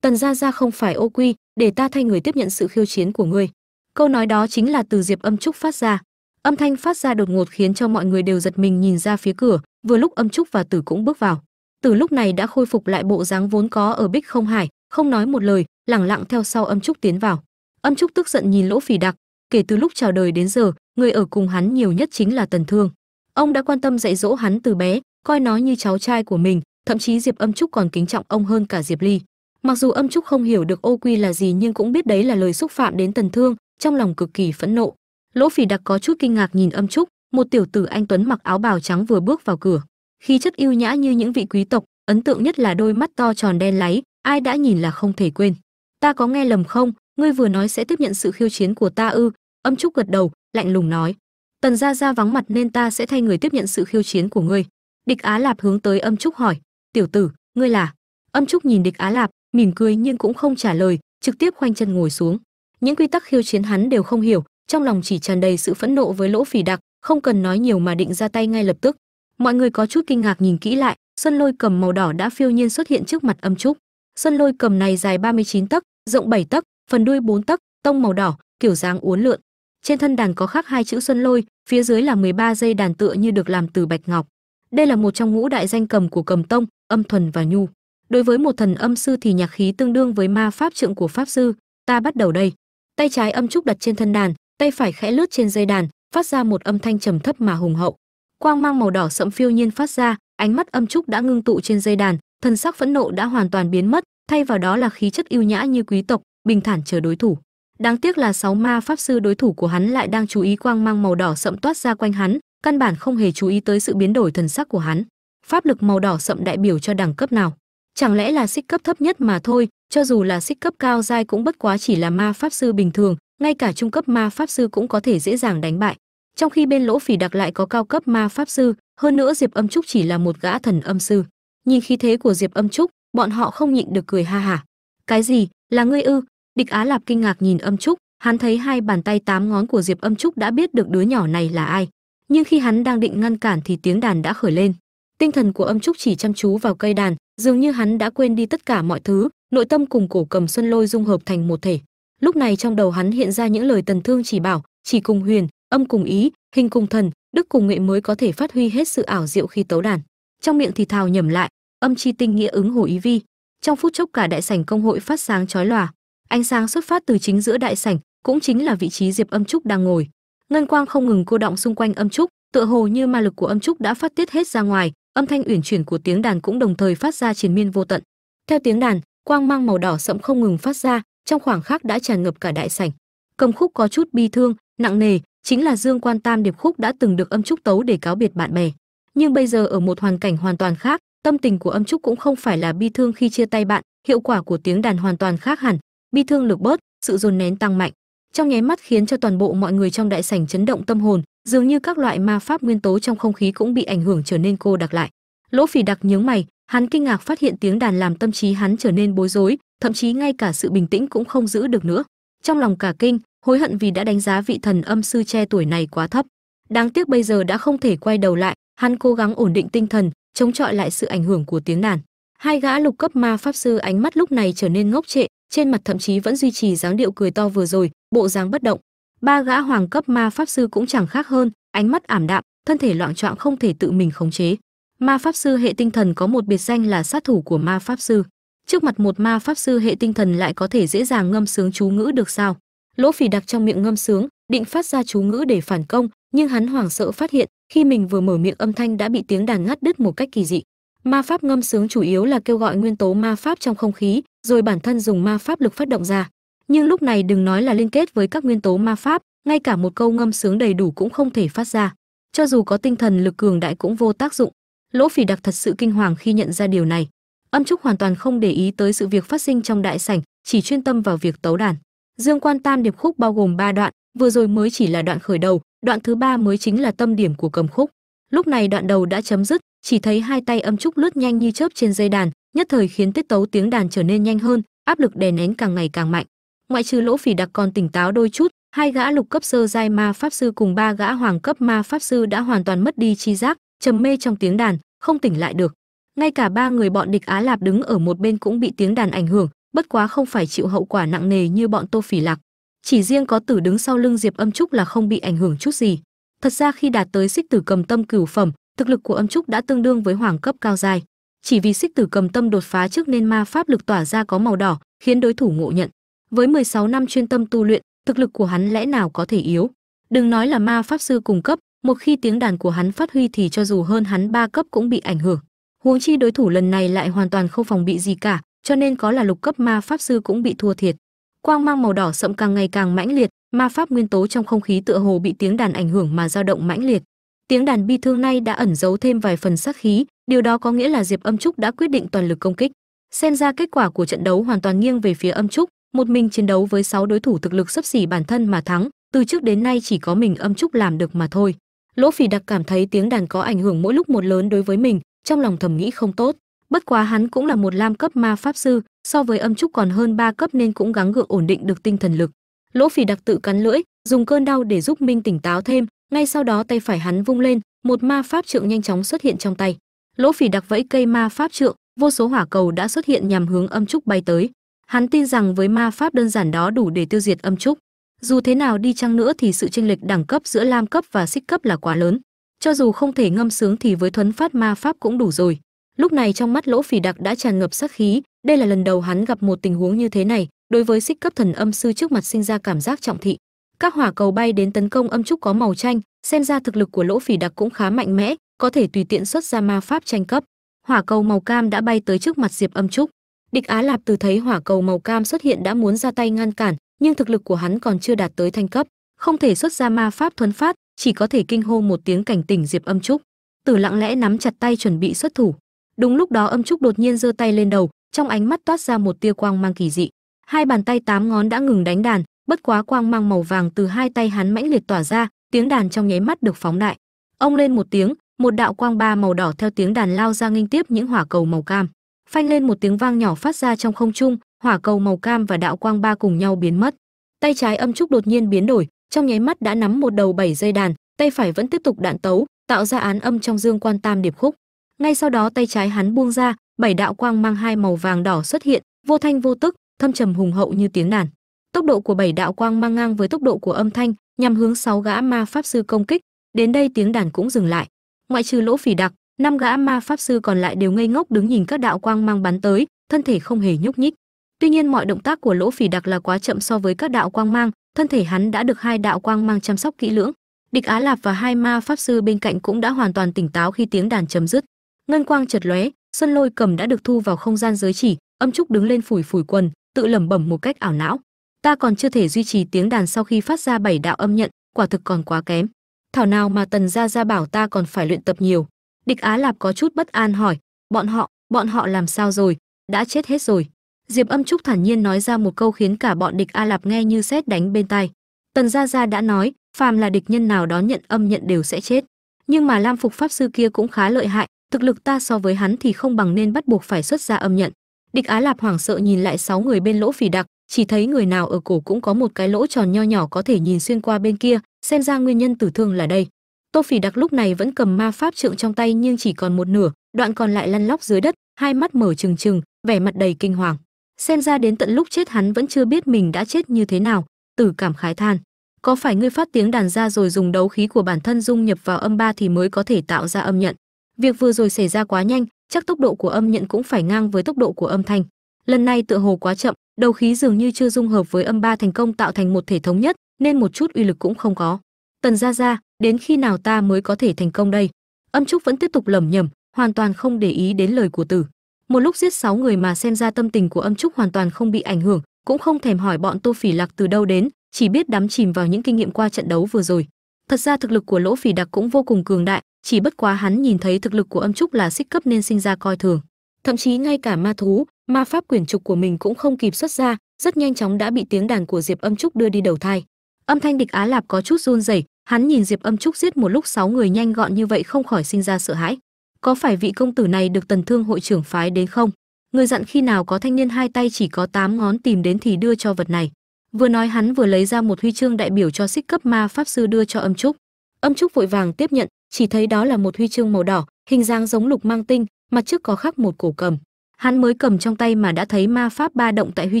Tần gia gia không phải ô quy, để ta thay người tiếp nhận sự khiêu chiến của ngươi. Câu nói đó chính là từ diệp âm trúc phát ra âm thanh phát ra đột ngột khiến cho mọi người đều giật mình nhìn ra phía cửa, vừa lúc âm trúc và tử cũng bước vào. Tử lúc này đã khôi phục lại bộ dáng vốn có ở bích không hải, không nói một lời, lẳng lặng theo sau âm trúc tiến vào. Âm trúc tức giận nhìn lỗ phỉ đặc, kể từ lúc chào đời đến giờ, người ở cùng hắn nhiều nhất chính là tần thương. Ông đã quan tâm dạy dỗ hắn từ bé, coi nó như cháu trai của mình, thậm chí diệp âm trúc còn kính trọng ông hơn cả diệp ly. Mặc dù âm trúc không hiểu được ô quy là gì nhưng cũng biết đấy là lời xúc phạm đến tần thương, trong lòng cực kỳ phẫn nộ lỗ phỉ đặc có chút kinh ngạc nhìn âm trúc, một tiểu tử anh tuấn mặc áo bào trắng vừa bước vào cửa. Khí chất yêu nhã như những vị quý tộc, ấn tượng nhất là đôi mắt to tròn đen láy, ai đã nhìn là không thể quên. Ta có nghe lầm không? Ngươi vừa nói sẽ tiếp nhận sự khiêu chiến của ta ư? Âm trúc gật đầu, lạnh lùng nói. Tần gia gia vắng mặt nên ta sẽ thay người tiếp nhận sự khiêu chiến của ngươi. Địch á lạp hướng tới âm trúc hỏi. Tiểu tử, ngươi là? Âm trúc nhìn địch á lạp, mỉm cười nhưng cũng không trả lời, trực tiếp khoanh chân ngồi xuống. Những quy tắc khiêu chiến hắn đều không hiểu trong lòng chỉ tràn đầy sự phẫn nộ với lỗ phỉ đặc, không cần nói nhiều mà định ra tay ngay lập tức. Mọi người có chút kinh ngạc nhìn kỹ lại xuân lôi cầm màu đỏ đã phiêu nhiên xuất hiện trước mặt âm trúc. Xuân lôi cầm này dài 39 tấc, rộng 7 tấc, phần đuôi 4 tấc, tông màu đỏ, kiểu dáng uốn lượn. Trên thân đàn có khắc hai chữ xuân lôi, phía dưới là 13 dây đàn tựa như được làm từ bạch ngọc. Đây là một trong ngũ đại danh cầm của cầm tông, âm thuần và nhu. Đối với một thần âm sư thì nhạc khí tương đương với ma pháp trượng của pháp sư. Ta bắt đầu đây. Tay trái âm trúc đặt trên thân đàn tay phải khẽ lướt trên dây đàn, phát ra một âm thanh trầm thấp mà hùng hậu. Quang mang màu đỏ sẫm phiêu nhiên phát ra, ánh mắt âm trúc đã ngưng tụ trên dây đàn, thân sắc phẫn nộ đã hoàn toàn biến mất, thay vào đó là khí chất yêu nhã như quý tộc, bình thản chờ đối thủ. Đáng tiếc là sáu ma pháp sư đối thủ của hắn lại đang chú ý quang mang màu đỏ sậm toát ra quanh hắn, căn bản không hề chú ý tới sự biến đổi thần sắc của hắn. Pháp lực màu đỏ sậm đại biểu cho đẳng cấp nào? Chẳng lẽ là xích cấp thấp nhất mà thôi, cho dù là xích cấp cao giai cũng bất quá chỉ là ma pháp sư bình thường ngay cả trung cấp ma pháp sư cũng có thể dễ dàng đánh bại. Trong khi bên lỗ phỉ đặc lại có cao cấp ma pháp sư, hơn nữa diệp âm trúc chỉ là một gã thần âm sư. Nhìn khí thế của diệp âm trúc, bọn họ không nhịn được cười ha hả. Cái gì? Là ngươi ư? Địch á lạp kinh ngạc nhìn âm trúc. Hắn thấy hai bàn tay tám ngón của diệp âm trúc đã biết được đứa nhỏ này là ai. Nhưng khi hắn đang định ngăn cản thì tiếng đàn đã khởi lên. Tinh thần của âm trúc chỉ chăm chú vào cây đàn, dường như hắn đã quên đi tất cả mọi thứ. Nội tâm cùng cổ cầm xuân lôi dung hợp thành một thể lúc này trong đầu hắn hiện ra những lời tần thương chỉ bảo, chỉ cùng huyền, âm cùng ý, hình cùng thần, đức cùng nghệ mới có thể phát huy hết sự ảo diệu khi tấu đàn. Trong miệng thì thào nhẩm lại, âm chi tinh nghĩa ứng hồ ý vi. Trong phút chốc cả đại sảnh công hội phát sáng chói lòa. Ánh sáng xuất phát từ chính giữa đại sảnh, cũng chính là vị trí diệp âm trúc đang ngồi. Ngân quang không ngừng cô động xung quanh âm trúc, tựa hồ như ma lực của âm trúc đã phát tiết hết ra ngoài, âm thanh uyển chuyển của tiếng đàn cũng đồng thời phát ra triền miên vô tận. Theo tiếng đàn, quang mang màu đỏ sẫm không ngừng phát ra trong khoảng khắc đã tràn ngập cả đại sảnh cầm khúc có chút bi thương, nặng nề, chính là dương quan tam điệp khúc đã từng được âm trúc tấu để cáo biệt bạn bè. Nhưng bây giờ ở một hoàn cảnh hoàn toàn khác, tâm tình của âm trúc cũng không phải là bi thương khi chia tay bạn, hiệu quả của tiếng đàn hoàn toàn khác hẳn, bi thương lực bớt, sự dồn nén tăng mạnh. Trong nháy mắt khiến cho toàn bộ mọi người trong đại sảnh chấn động tâm hồn, dường như các loại ma pháp nguyên tố trong không khí cũng bị ảnh hưởng trở nên cô đặc lại. Lỗ phỉ đặc nhướng mày, hắn kinh ngạc phát hiện tiếng đàn làm tâm trí hắn trở nên bối rối thậm chí ngay cả sự bình tĩnh cũng không giữ được nữa. Trong lòng cả kinh, hối hận vì đã đánh giá vị thần âm sư che tuổi này quá thấp. Đáng tiếc bây giờ đã không thể quay đầu lại, hắn cố gắng ổn định tinh thần, chống chọi lại sự ảnh hưởng của tiếng đàn. Hai gã lục cấp ma pháp sư ánh mắt lúc này trở nên ngốc trệ, trên mặt thậm chí vẫn duy trì dáng điệu cười to vừa rồi, bộ dáng bất động. Ba gã hoàng cấp ma pháp sư cũng chẳng khác hơn, ánh mắt ảm đạm, thân thể loạn trọn không thể tự mình khống chế. Ma pháp sư hệ tinh thần có một biệt danh là sát thủ của ma pháp sư trước mặt một ma pháp sư hệ tinh thần lại có thể dễ dàng ngâm sướng chú ngữ được sao? Lỗ phỉ đặc trong miệng ngâm sướng, định phát ra chú ngữ để phản công, nhưng hắn hoảng sợ phát hiện, khi mình vừa mở miệng âm thanh đã bị tiếng đàn ngắt đứt một cách kỳ dị. Ma pháp ngâm sướng chủ yếu là kêu gọi nguyên tố ma pháp trong không khí, rồi bản thân dùng ma pháp lực phát động ra. Nhưng lúc này đừng nói là liên kết với các nguyên tố ma pháp, ngay cả một câu ngâm sướng đầy đủ cũng không thể phát ra. Cho dù có tinh thần lực cường đại cũng vô tác dụng. Lỗ phỉ đặc thật sự kinh hoàng khi nhận ra điều này âm trúc hoàn toàn không để ý tới sự việc phát sinh trong đại sảnh, chỉ chuyên tâm vào việc tấu đàn. Dương quan tam điệp khúc bao gồm 3 đoạn, vừa rồi mới chỉ là đoạn khởi đầu, đoạn thứ ba mới chính là tâm điểm của cầm khúc. Lúc này đoạn đầu đã chấm dứt, chỉ thấy hai tay âm trúc lướt nhanh như chớp trên dây đàn, nhất thời khiến tiết tấu tiếng đàn trở nên nhanh hơn, áp lực đè nén càng ngày càng mạnh. Ngoại trừ lỗ phỉ đặc còn tỉnh táo đôi chút, hai gã lục cấp sơ giai ma pháp sư cùng ba gã hoàng cấp ma pháp sư đã hoàn toàn mất đi chi giác, trầm mê trong tiếng đàn, không tỉnh lại được ngay cả ba người bọn địch á lạp đứng ở một bên cũng bị tiếng đàn ảnh hưởng, bất quá không phải chịu hậu quả nặng nề như bọn tô phỉ lạc. Chỉ riêng có tử đứng sau lưng diệp âm trúc là không bị ảnh hưởng chút gì. Thật ra khi đạt tới xích tử cầm tâm cửu phẩm, thực lực của âm trúc đã tương đương với hoàng cấp cao dài chỉ vì xích tử cầm tâm đột phá trước nên ma pháp lực tỏa ra có màu đỏ, khiến đối thủ ngộ nhận. Với 16 năm chuyên tâm tu luyện, thực lực của hắn lẽ nào có thể yếu? Đừng nói là ma pháp sư cùng cấp, một khi tiếng đàn của hắn phát huy thì cho dù hơn hắn ba cấp cũng bị ảnh hưởng huống chi đối thủ lần này lại hoàn toàn không phòng bị gì cả, cho nên có là lục cấp ma pháp sư cũng bị thua thiệt. Quang mang màu đỏ sậm càng ngày càng mãnh liệt, ma pháp nguyên tố trong không khí tựa hồ bị tiếng đàn ảnh hưởng mà dao động mãnh liệt. Tiếng đàn bi thương nay đã ẩn giấu thêm vài phần sát khí, điều đó có nghĩa là diệp âm trúc đã quyết định toàn lực công kích. Xem ra kết quả của trận đấu hoàn toàn nghiêng về phía âm trúc, một mình chiến đấu với 6 đối thủ thực lực sấp xỉ bản thân mà thắng, từ trước đến nay chỉ có mình âm trúc làm được mà thôi. Lỗ phỉ đặc cảm thấy tiếng đàn có ảnh hưởng mỗi lúc một lớn đối với mình trong lòng thầm nghĩ không tốt, bất quá hắn cũng là một lam cấp ma pháp sư, so với âm trúc còn hơn ba cấp nên cũng gắng gượng ổn định được tinh thần lực. Lỗ phỉ đặc tự cắn lưỡi, dùng cơn đau để giúp minh tỉnh táo thêm, ngay sau đó tay phải hắn vung lên, một ma pháp trượng nhanh chóng xuất hiện trong tay. Lỗ phỉ đặc vẫy cây ma pháp trượng, vô số hỏa cầu đã xuất hiện nhằm hướng âm trúc bay tới. Hắn tin rằng với ma pháp đơn giản đó đủ để tiêu diệt âm trúc. Dù thế nào đi chăng nữa thì sự chênh lệch đẳng cấp giữa lam cấp và xích cấp là quá lớn cho dù không thể ngâm sướng thì với thuấn phát ma pháp cũng đủ rồi. Lúc này trong mắt lỗ phỉ đặc đã tràn ngập sát khí, đây là lần đầu hắn gặp một tình huống như thế này, đối với xích cấp thần âm sư trước mặt sinh ra cảm giác trọng thị. Các hỏa cầu bay đến tấn công âm trúc có màu tranh xem ra thực lực của lỗ phỉ đặc cũng khá mạnh mẽ, có thể tùy tiện xuất ra ma pháp tranh cấp. Hỏa cầu màu cam đã bay tới trước mặt diệp âm trúc. Địch á lạp từ thấy hỏa cầu màu cam xuất hiện đã muốn ra tay ngăn cản, nhưng thực lực của hắn còn chưa đạt tới thanh cấp, không thể xuất ra ma pháp thuấn phát chỉ có thể kinh hô một tiếng cảnh tỉnh diệp âm trúc. Tử lặng lẽ nắm chặt tay chuẩn bị xuất thủ. Đúng lúc đó âm trúc đột nhiên giơ tay lên đầu, trong ánh mắt toát ra một tia quang mang kỳ dị. Hai bàn tay tám ngón đã ngừng đánh đàn, bất quá quang mang màu vàng từ hai tay hắn mãnh liệt tỏa ra, tiếng đàn trong nháy mắt được phóng đại. Ông lên một tiếng, một đạo quang ba màu đỏ theo tiếng đàn lao ra nghinh tiếp những hỏa cầu màu cam. Phanh lên một tiếng vang nhỏ phát ra trong không trung, hỏa cầu màu cam và đạo quang ba cùng nhau biến mất. Tay trái âm trúc đột nhiên biến đổi trong nháy mắt đã nắm một đầu bảy dây đàn, tay phải vẫn tiếp tục đạn tấu, tạo ra án âm trong dương quan tam điệp khúc. Ngay sau đó tay trái hắn buông ra, bảy đạo quang mang hai màu vàng đỏ xuất hiện, vô thanh vô tức, thâm trầm hùng hậu như tiếng đàn. Tốc độ của bảy đạo quang mang ngang với tốc độ của âm thanh, nhằm hướng sáu gã ma pháp sư công kích, đến đây tiếng đàn cũng dừng lại. Ngoại trừ lỗ phỉ đặc, năm gã ma pháp sư còn lại đều ngây ngốc đứng nhìn các đạo quang mang bắn tới, thân thể không hề nhúc nhích. Tuy nhiên mọi động tác của lỗ phỉ đặc là quá chậm so với các đạo quang mang thân thể hắn đã được hai đạo quang mang chăm sóc kỹ lưỡng. Địch á lạp và hai ma pháp sư bên cạnh cũng đã hoàn toàn tỉnh táo khi tiếng đàn chấm dứt. Ngân quang chợt lóe xuân lôi cầm đã được thu vào không gian giới chỉ, âm trúc đứng lên phủi phủi quần, tự lẩm bẩm một cách ảo não. Ta còn chưa thể duy trì tiếng đàn sau khi phát ra bảy đạo âm nhận, quả thực còn quá kém. Thảo nào mà tần gia gia bảo ta còn phải luyện tập nhiều. Địch á lạp có chút bất an hỏi, bọn họ bọn họ làm sao rồi? Đã chết hết rồi diệp âm trúc thản nhiên nói ra một câu khiến cả bọn địch a lạp nghe như sét đánh bên tai. Tần gia gia đã nói, phàm là địch nhân nào đó nhận âm nhận đều sẽ chết. Nhưng mà lam phục pháp sư kia cũng khá lợi hại, thực lực ta so với hắn thì không bằng nên bắt buộc phải xuất ra âm nhận. Địch á lạp hoảng sợ nhìn lại sáu người bên lỗ phỉ đặc, chỉ thấy người nào ở cổ cũng có một cái lỗ tròn nho nhỏ có thể nhìn xuyên qua bên kia, xem ra nguyên nhân tử thương là đây. Tô phỉ đặc lúc này vẫn cầm ma pháp trượng trong tay nhưng chỉ còn một nửa, đoạn còn lại lăn lóc dưới đất, hai mắt mở trừng trừng, vẻ mặt đầy kinh hoàng xem ra đến tận lúc chết hắn vẫn chưa biết mình đã chết như thế nào. Tử cảm khái than. Có phải ngươi phát tiếng đàn ra rồi dùng đấu khí của bản thân dung nhập vào âm ba thì mới có thể tạo ra âm nhận? Việc vừa rồi xảy ra quá nhanh, chắc tốc độ của âm nhận cũng phải ngang với tốc độ của âm thanh. Lần này tựa hồ quá chậm đầu khí dường như chưa dung hợp với âm ba thành công tạo thành một thể thống nhất, nên một chút uy lực cũng không có. Tần gia gia, đến khi nào ta mới có thể thành công đây? Âm trúc vẫn tiếp tục lẩm nhẩm, hoàn toàn không để ý đến lời của tử một lúc giết sáu người mà xem ra tâm tình của âm trúc hoàn toàn không bị ảnh hưởng, cũng không thèm hỏi bọn tô phỉ lạc từ đâu đến, chỉ biết đắm chìm vào những kinh nghiệm qua trận đấu vừa rồi. Thật ra thực lực của lỗ phỉ đặc cũng vô cùng cường đại, chỉ bất quá hắn nhìn thấy thực lực của âm trúc là xích cấp nên sinh ra coi thường. Thậm chí ngay cả ma thú, ma pháp quyển trục của mình cũng không kịp xuất ra, rất nhanh chóng đã bị tiếng đàn của diệp âm trúc đưa đi đầu thai. Âm thanh địch á lạp có chút run rẩy, hắn nhìn diệp âm trúc giết một lúc sáu người nhanh gọn như vậy không khỏi sinh ra sợ hãi có phải vị công tử này được tần thương hội trưởng phái đến không? Người dặn khi nào có thanh niên hai tay chỉ có tám ngón tìm đến thì đưa cho vật này. Vừa nói hắn vừa lấy ra một huy chương đại biểu cho xích cấp ma pháp sư đưa cho âm trúc. Âm trúc vội vàng tiếp nhận, chỉ thấy đó là một huy chương màu đỏ, hình dáng giống lục mang tinh, mặt trước có khắc một cổ cầm. Hắn mới cầm trong tay mà đã thấy ma pháp ba động tại huy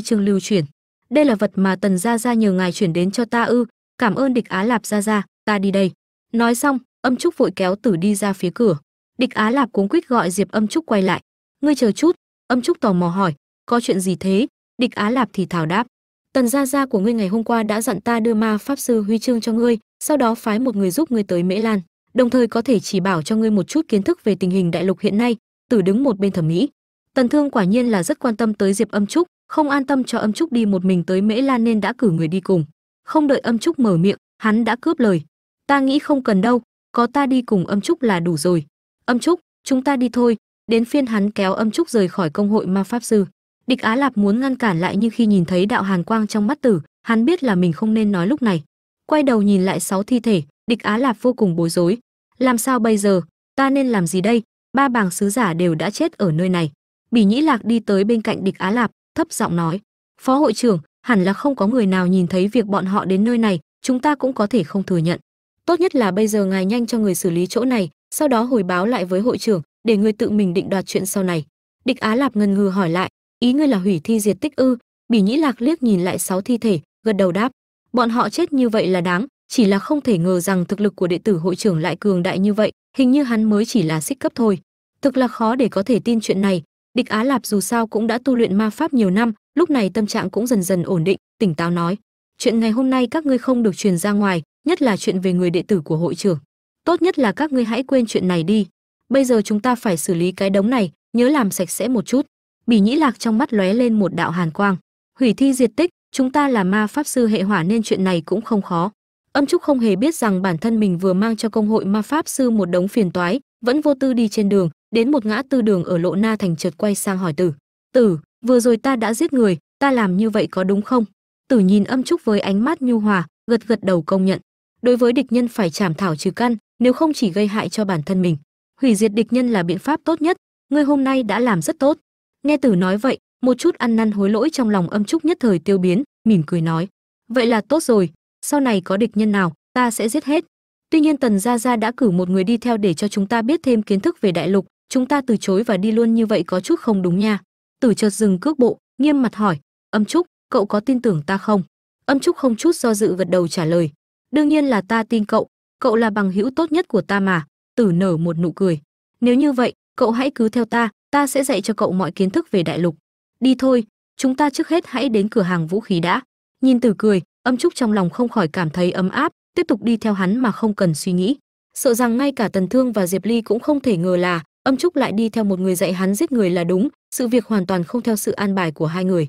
chương lưu chuyển. Đây là vật mà tần gia gia nhờ ngài chuyển đến cho ta ư, cảm ơn địch á lạp gia gia, ta đi đây. Nói xong, âm trúc vội kéo tử đi ra phía cửa địch á lạp cuống quýt gọi diệp âm trúc quay lại. Ngươi chờ chút. Âm trúc tò mò hỏi, có chuyện gì thế? Địch á lạp thì thảo đáp, tần gia gia của ngươi ngày hôm qua đã dặn ta đưa ma pháp sư huy chương cho ngươi, sau đó phái một người giúp ngươi tới mễ lan, đồng thời có thể chỉ bảo cho ngươi một chút kiến thức về tình hình đại lục hiện nay, tử đứng một bên thẩm mỹ. Tần thương quả nhiên là rất quan tâm tới diệp âm trúc, không an tâm cho âm trúc đi một mình tới mễ lan nên đã cử người đi cùng. Không đợi âm trúc mở miệng, hắn đã cướp lời. Ta nghĩ không cần đâu, có ta đi cùng âm trúc là đủ rồi âm trúc, chúng ta đi thôi. Đến phiên hắn kéo âm trúc rời khỏi công hội ma pháp sư. Địch á lạp muốn ngăn cản lại nhưng khi nhìn thấy đạo hàn quang trong mắt tử, hắn biết là mình không nên nói lúc này. Quay đầu nhìn lại sáu thi thể, địch á lạp vô cùng bối rối. Làm sao bây giờ? Ta nên làm gì đây? Ba bàng sứ giả đều đã chết ở nơi này. Bỉ nhĩ lạc đi tới bên cạnh địch á lạp, thấp giọng nói. Phó hội trưởng, hẳn là không có người nào nhìn thấy việc bọn họ đến nơi này, chúng ta cũng có thể không thừa nhận. Tốt nhất là bây giờ ngài nhanh cho người xử lý chỗ này sau đó hồi báo lại với hội trưởng, để người tự mình định đoạt chuyện sau này. Địch á lạp ngần ngừ hỏi lại, ý ngươi là hủy thi diệt tích ư? Bỉ nhĩ lạc liếc nhìn lại sáu thi thể, gật đầu đáp, bọn họ chết như vậy là đáng, chỉ là không thể ngờ rằng thực lực của đệ tử hội trưởng lại cường đại như vậy, hình như hắn mới chỉ là xích cấp thôi. Thực là khó để có thể tin chuyện này, địch á lạp dù sao cũng đã tu luyện ma pháp nhiều năm, lúc này tâm trạng cũng dần dần ổn định, tỉnh táo nói, chuyện ngày hôm nay các ngươi không được truyền ra ngoài, nhất là chuyện về người đệ tử của hội trưởng tốt nhất là các ngươi hãy quên chuyện này đi. Bây giờ chúng ta phải xử lý cái đống này, nhớ làm sạch sẽ một chút. Bỉ nhĩ lạc trong mắt lóe lên một đạo hàn quang. Hủy thi diệt tích, chúng ta là ma pháp sư hệ hỏa nên chuyện này cũng không khó. Âm trúc không hề biết rằng bản thân mình vừa mang cho công hội ma pháp sư một đống phiền toái, vẫn vô tư đi trên đường, đến một ngã tư đường ở lộ na thành chợt quay sang hỏi tử. Tử, vừa rồi ta đã giết người, ta làm như vậy có đúng không? Tử nhìn âm trúc với ánh mắt nhu hòa, gật gật đầu công nhận đối với địch nhân phải chảm thảo trừ căn, nếu không chỉ gây hại cho bản thân mình. Hủy diệt địch nhân là biện pháp tốt nhất. Ngươi hôm nay đã làm rất tốt. Nghe tử nói vậy, một chút ăn năn hối lỗi trong lòng âm trúc nhất thời tiêu biến, mỉm cười nói. Vậy là tốt rồi. Sau này có địch nhân nào, ta sẽ giết hết. Tuy nhiên tần gia gia đã cử một người đi theo để cho chúng ta biết thêm kiến thức về đại lục. Chúng ta từ chối và đi luôn như vậy có chút không đúng nha. Tử chợt dừng cước bộ, nghiêm mặt hỏi. Âm trúc, cậu có tin tưởng ta không? Âm trúc không chút do dự gật đầu trả lời đương nhiên là ta tin cậu cậu là bằng hữu tốt nhất của ta mà, tử nở một nụ cười. Nếu như vậy, cậu hãy cứ theo ta ta sẽ dạy cho cậu mọi kiến thức về đại lục. Đi thôi, chúng ta trước hết hãy đến cửa hàng vũ khí đã. Nhìn tử cười, âm trúc trong lòng không khỏi cảm thấy ấm áp, tiếp tục đi theo hắn mà không cần suy nghĩ. Sợ rằng ngay cả tần thương và diệp ly cũng không thể ngờ là âm trúc lại đi theo một người dạy hắn giết người là đúng, sự việc hoàn toàn không theo sự an bài của hai người.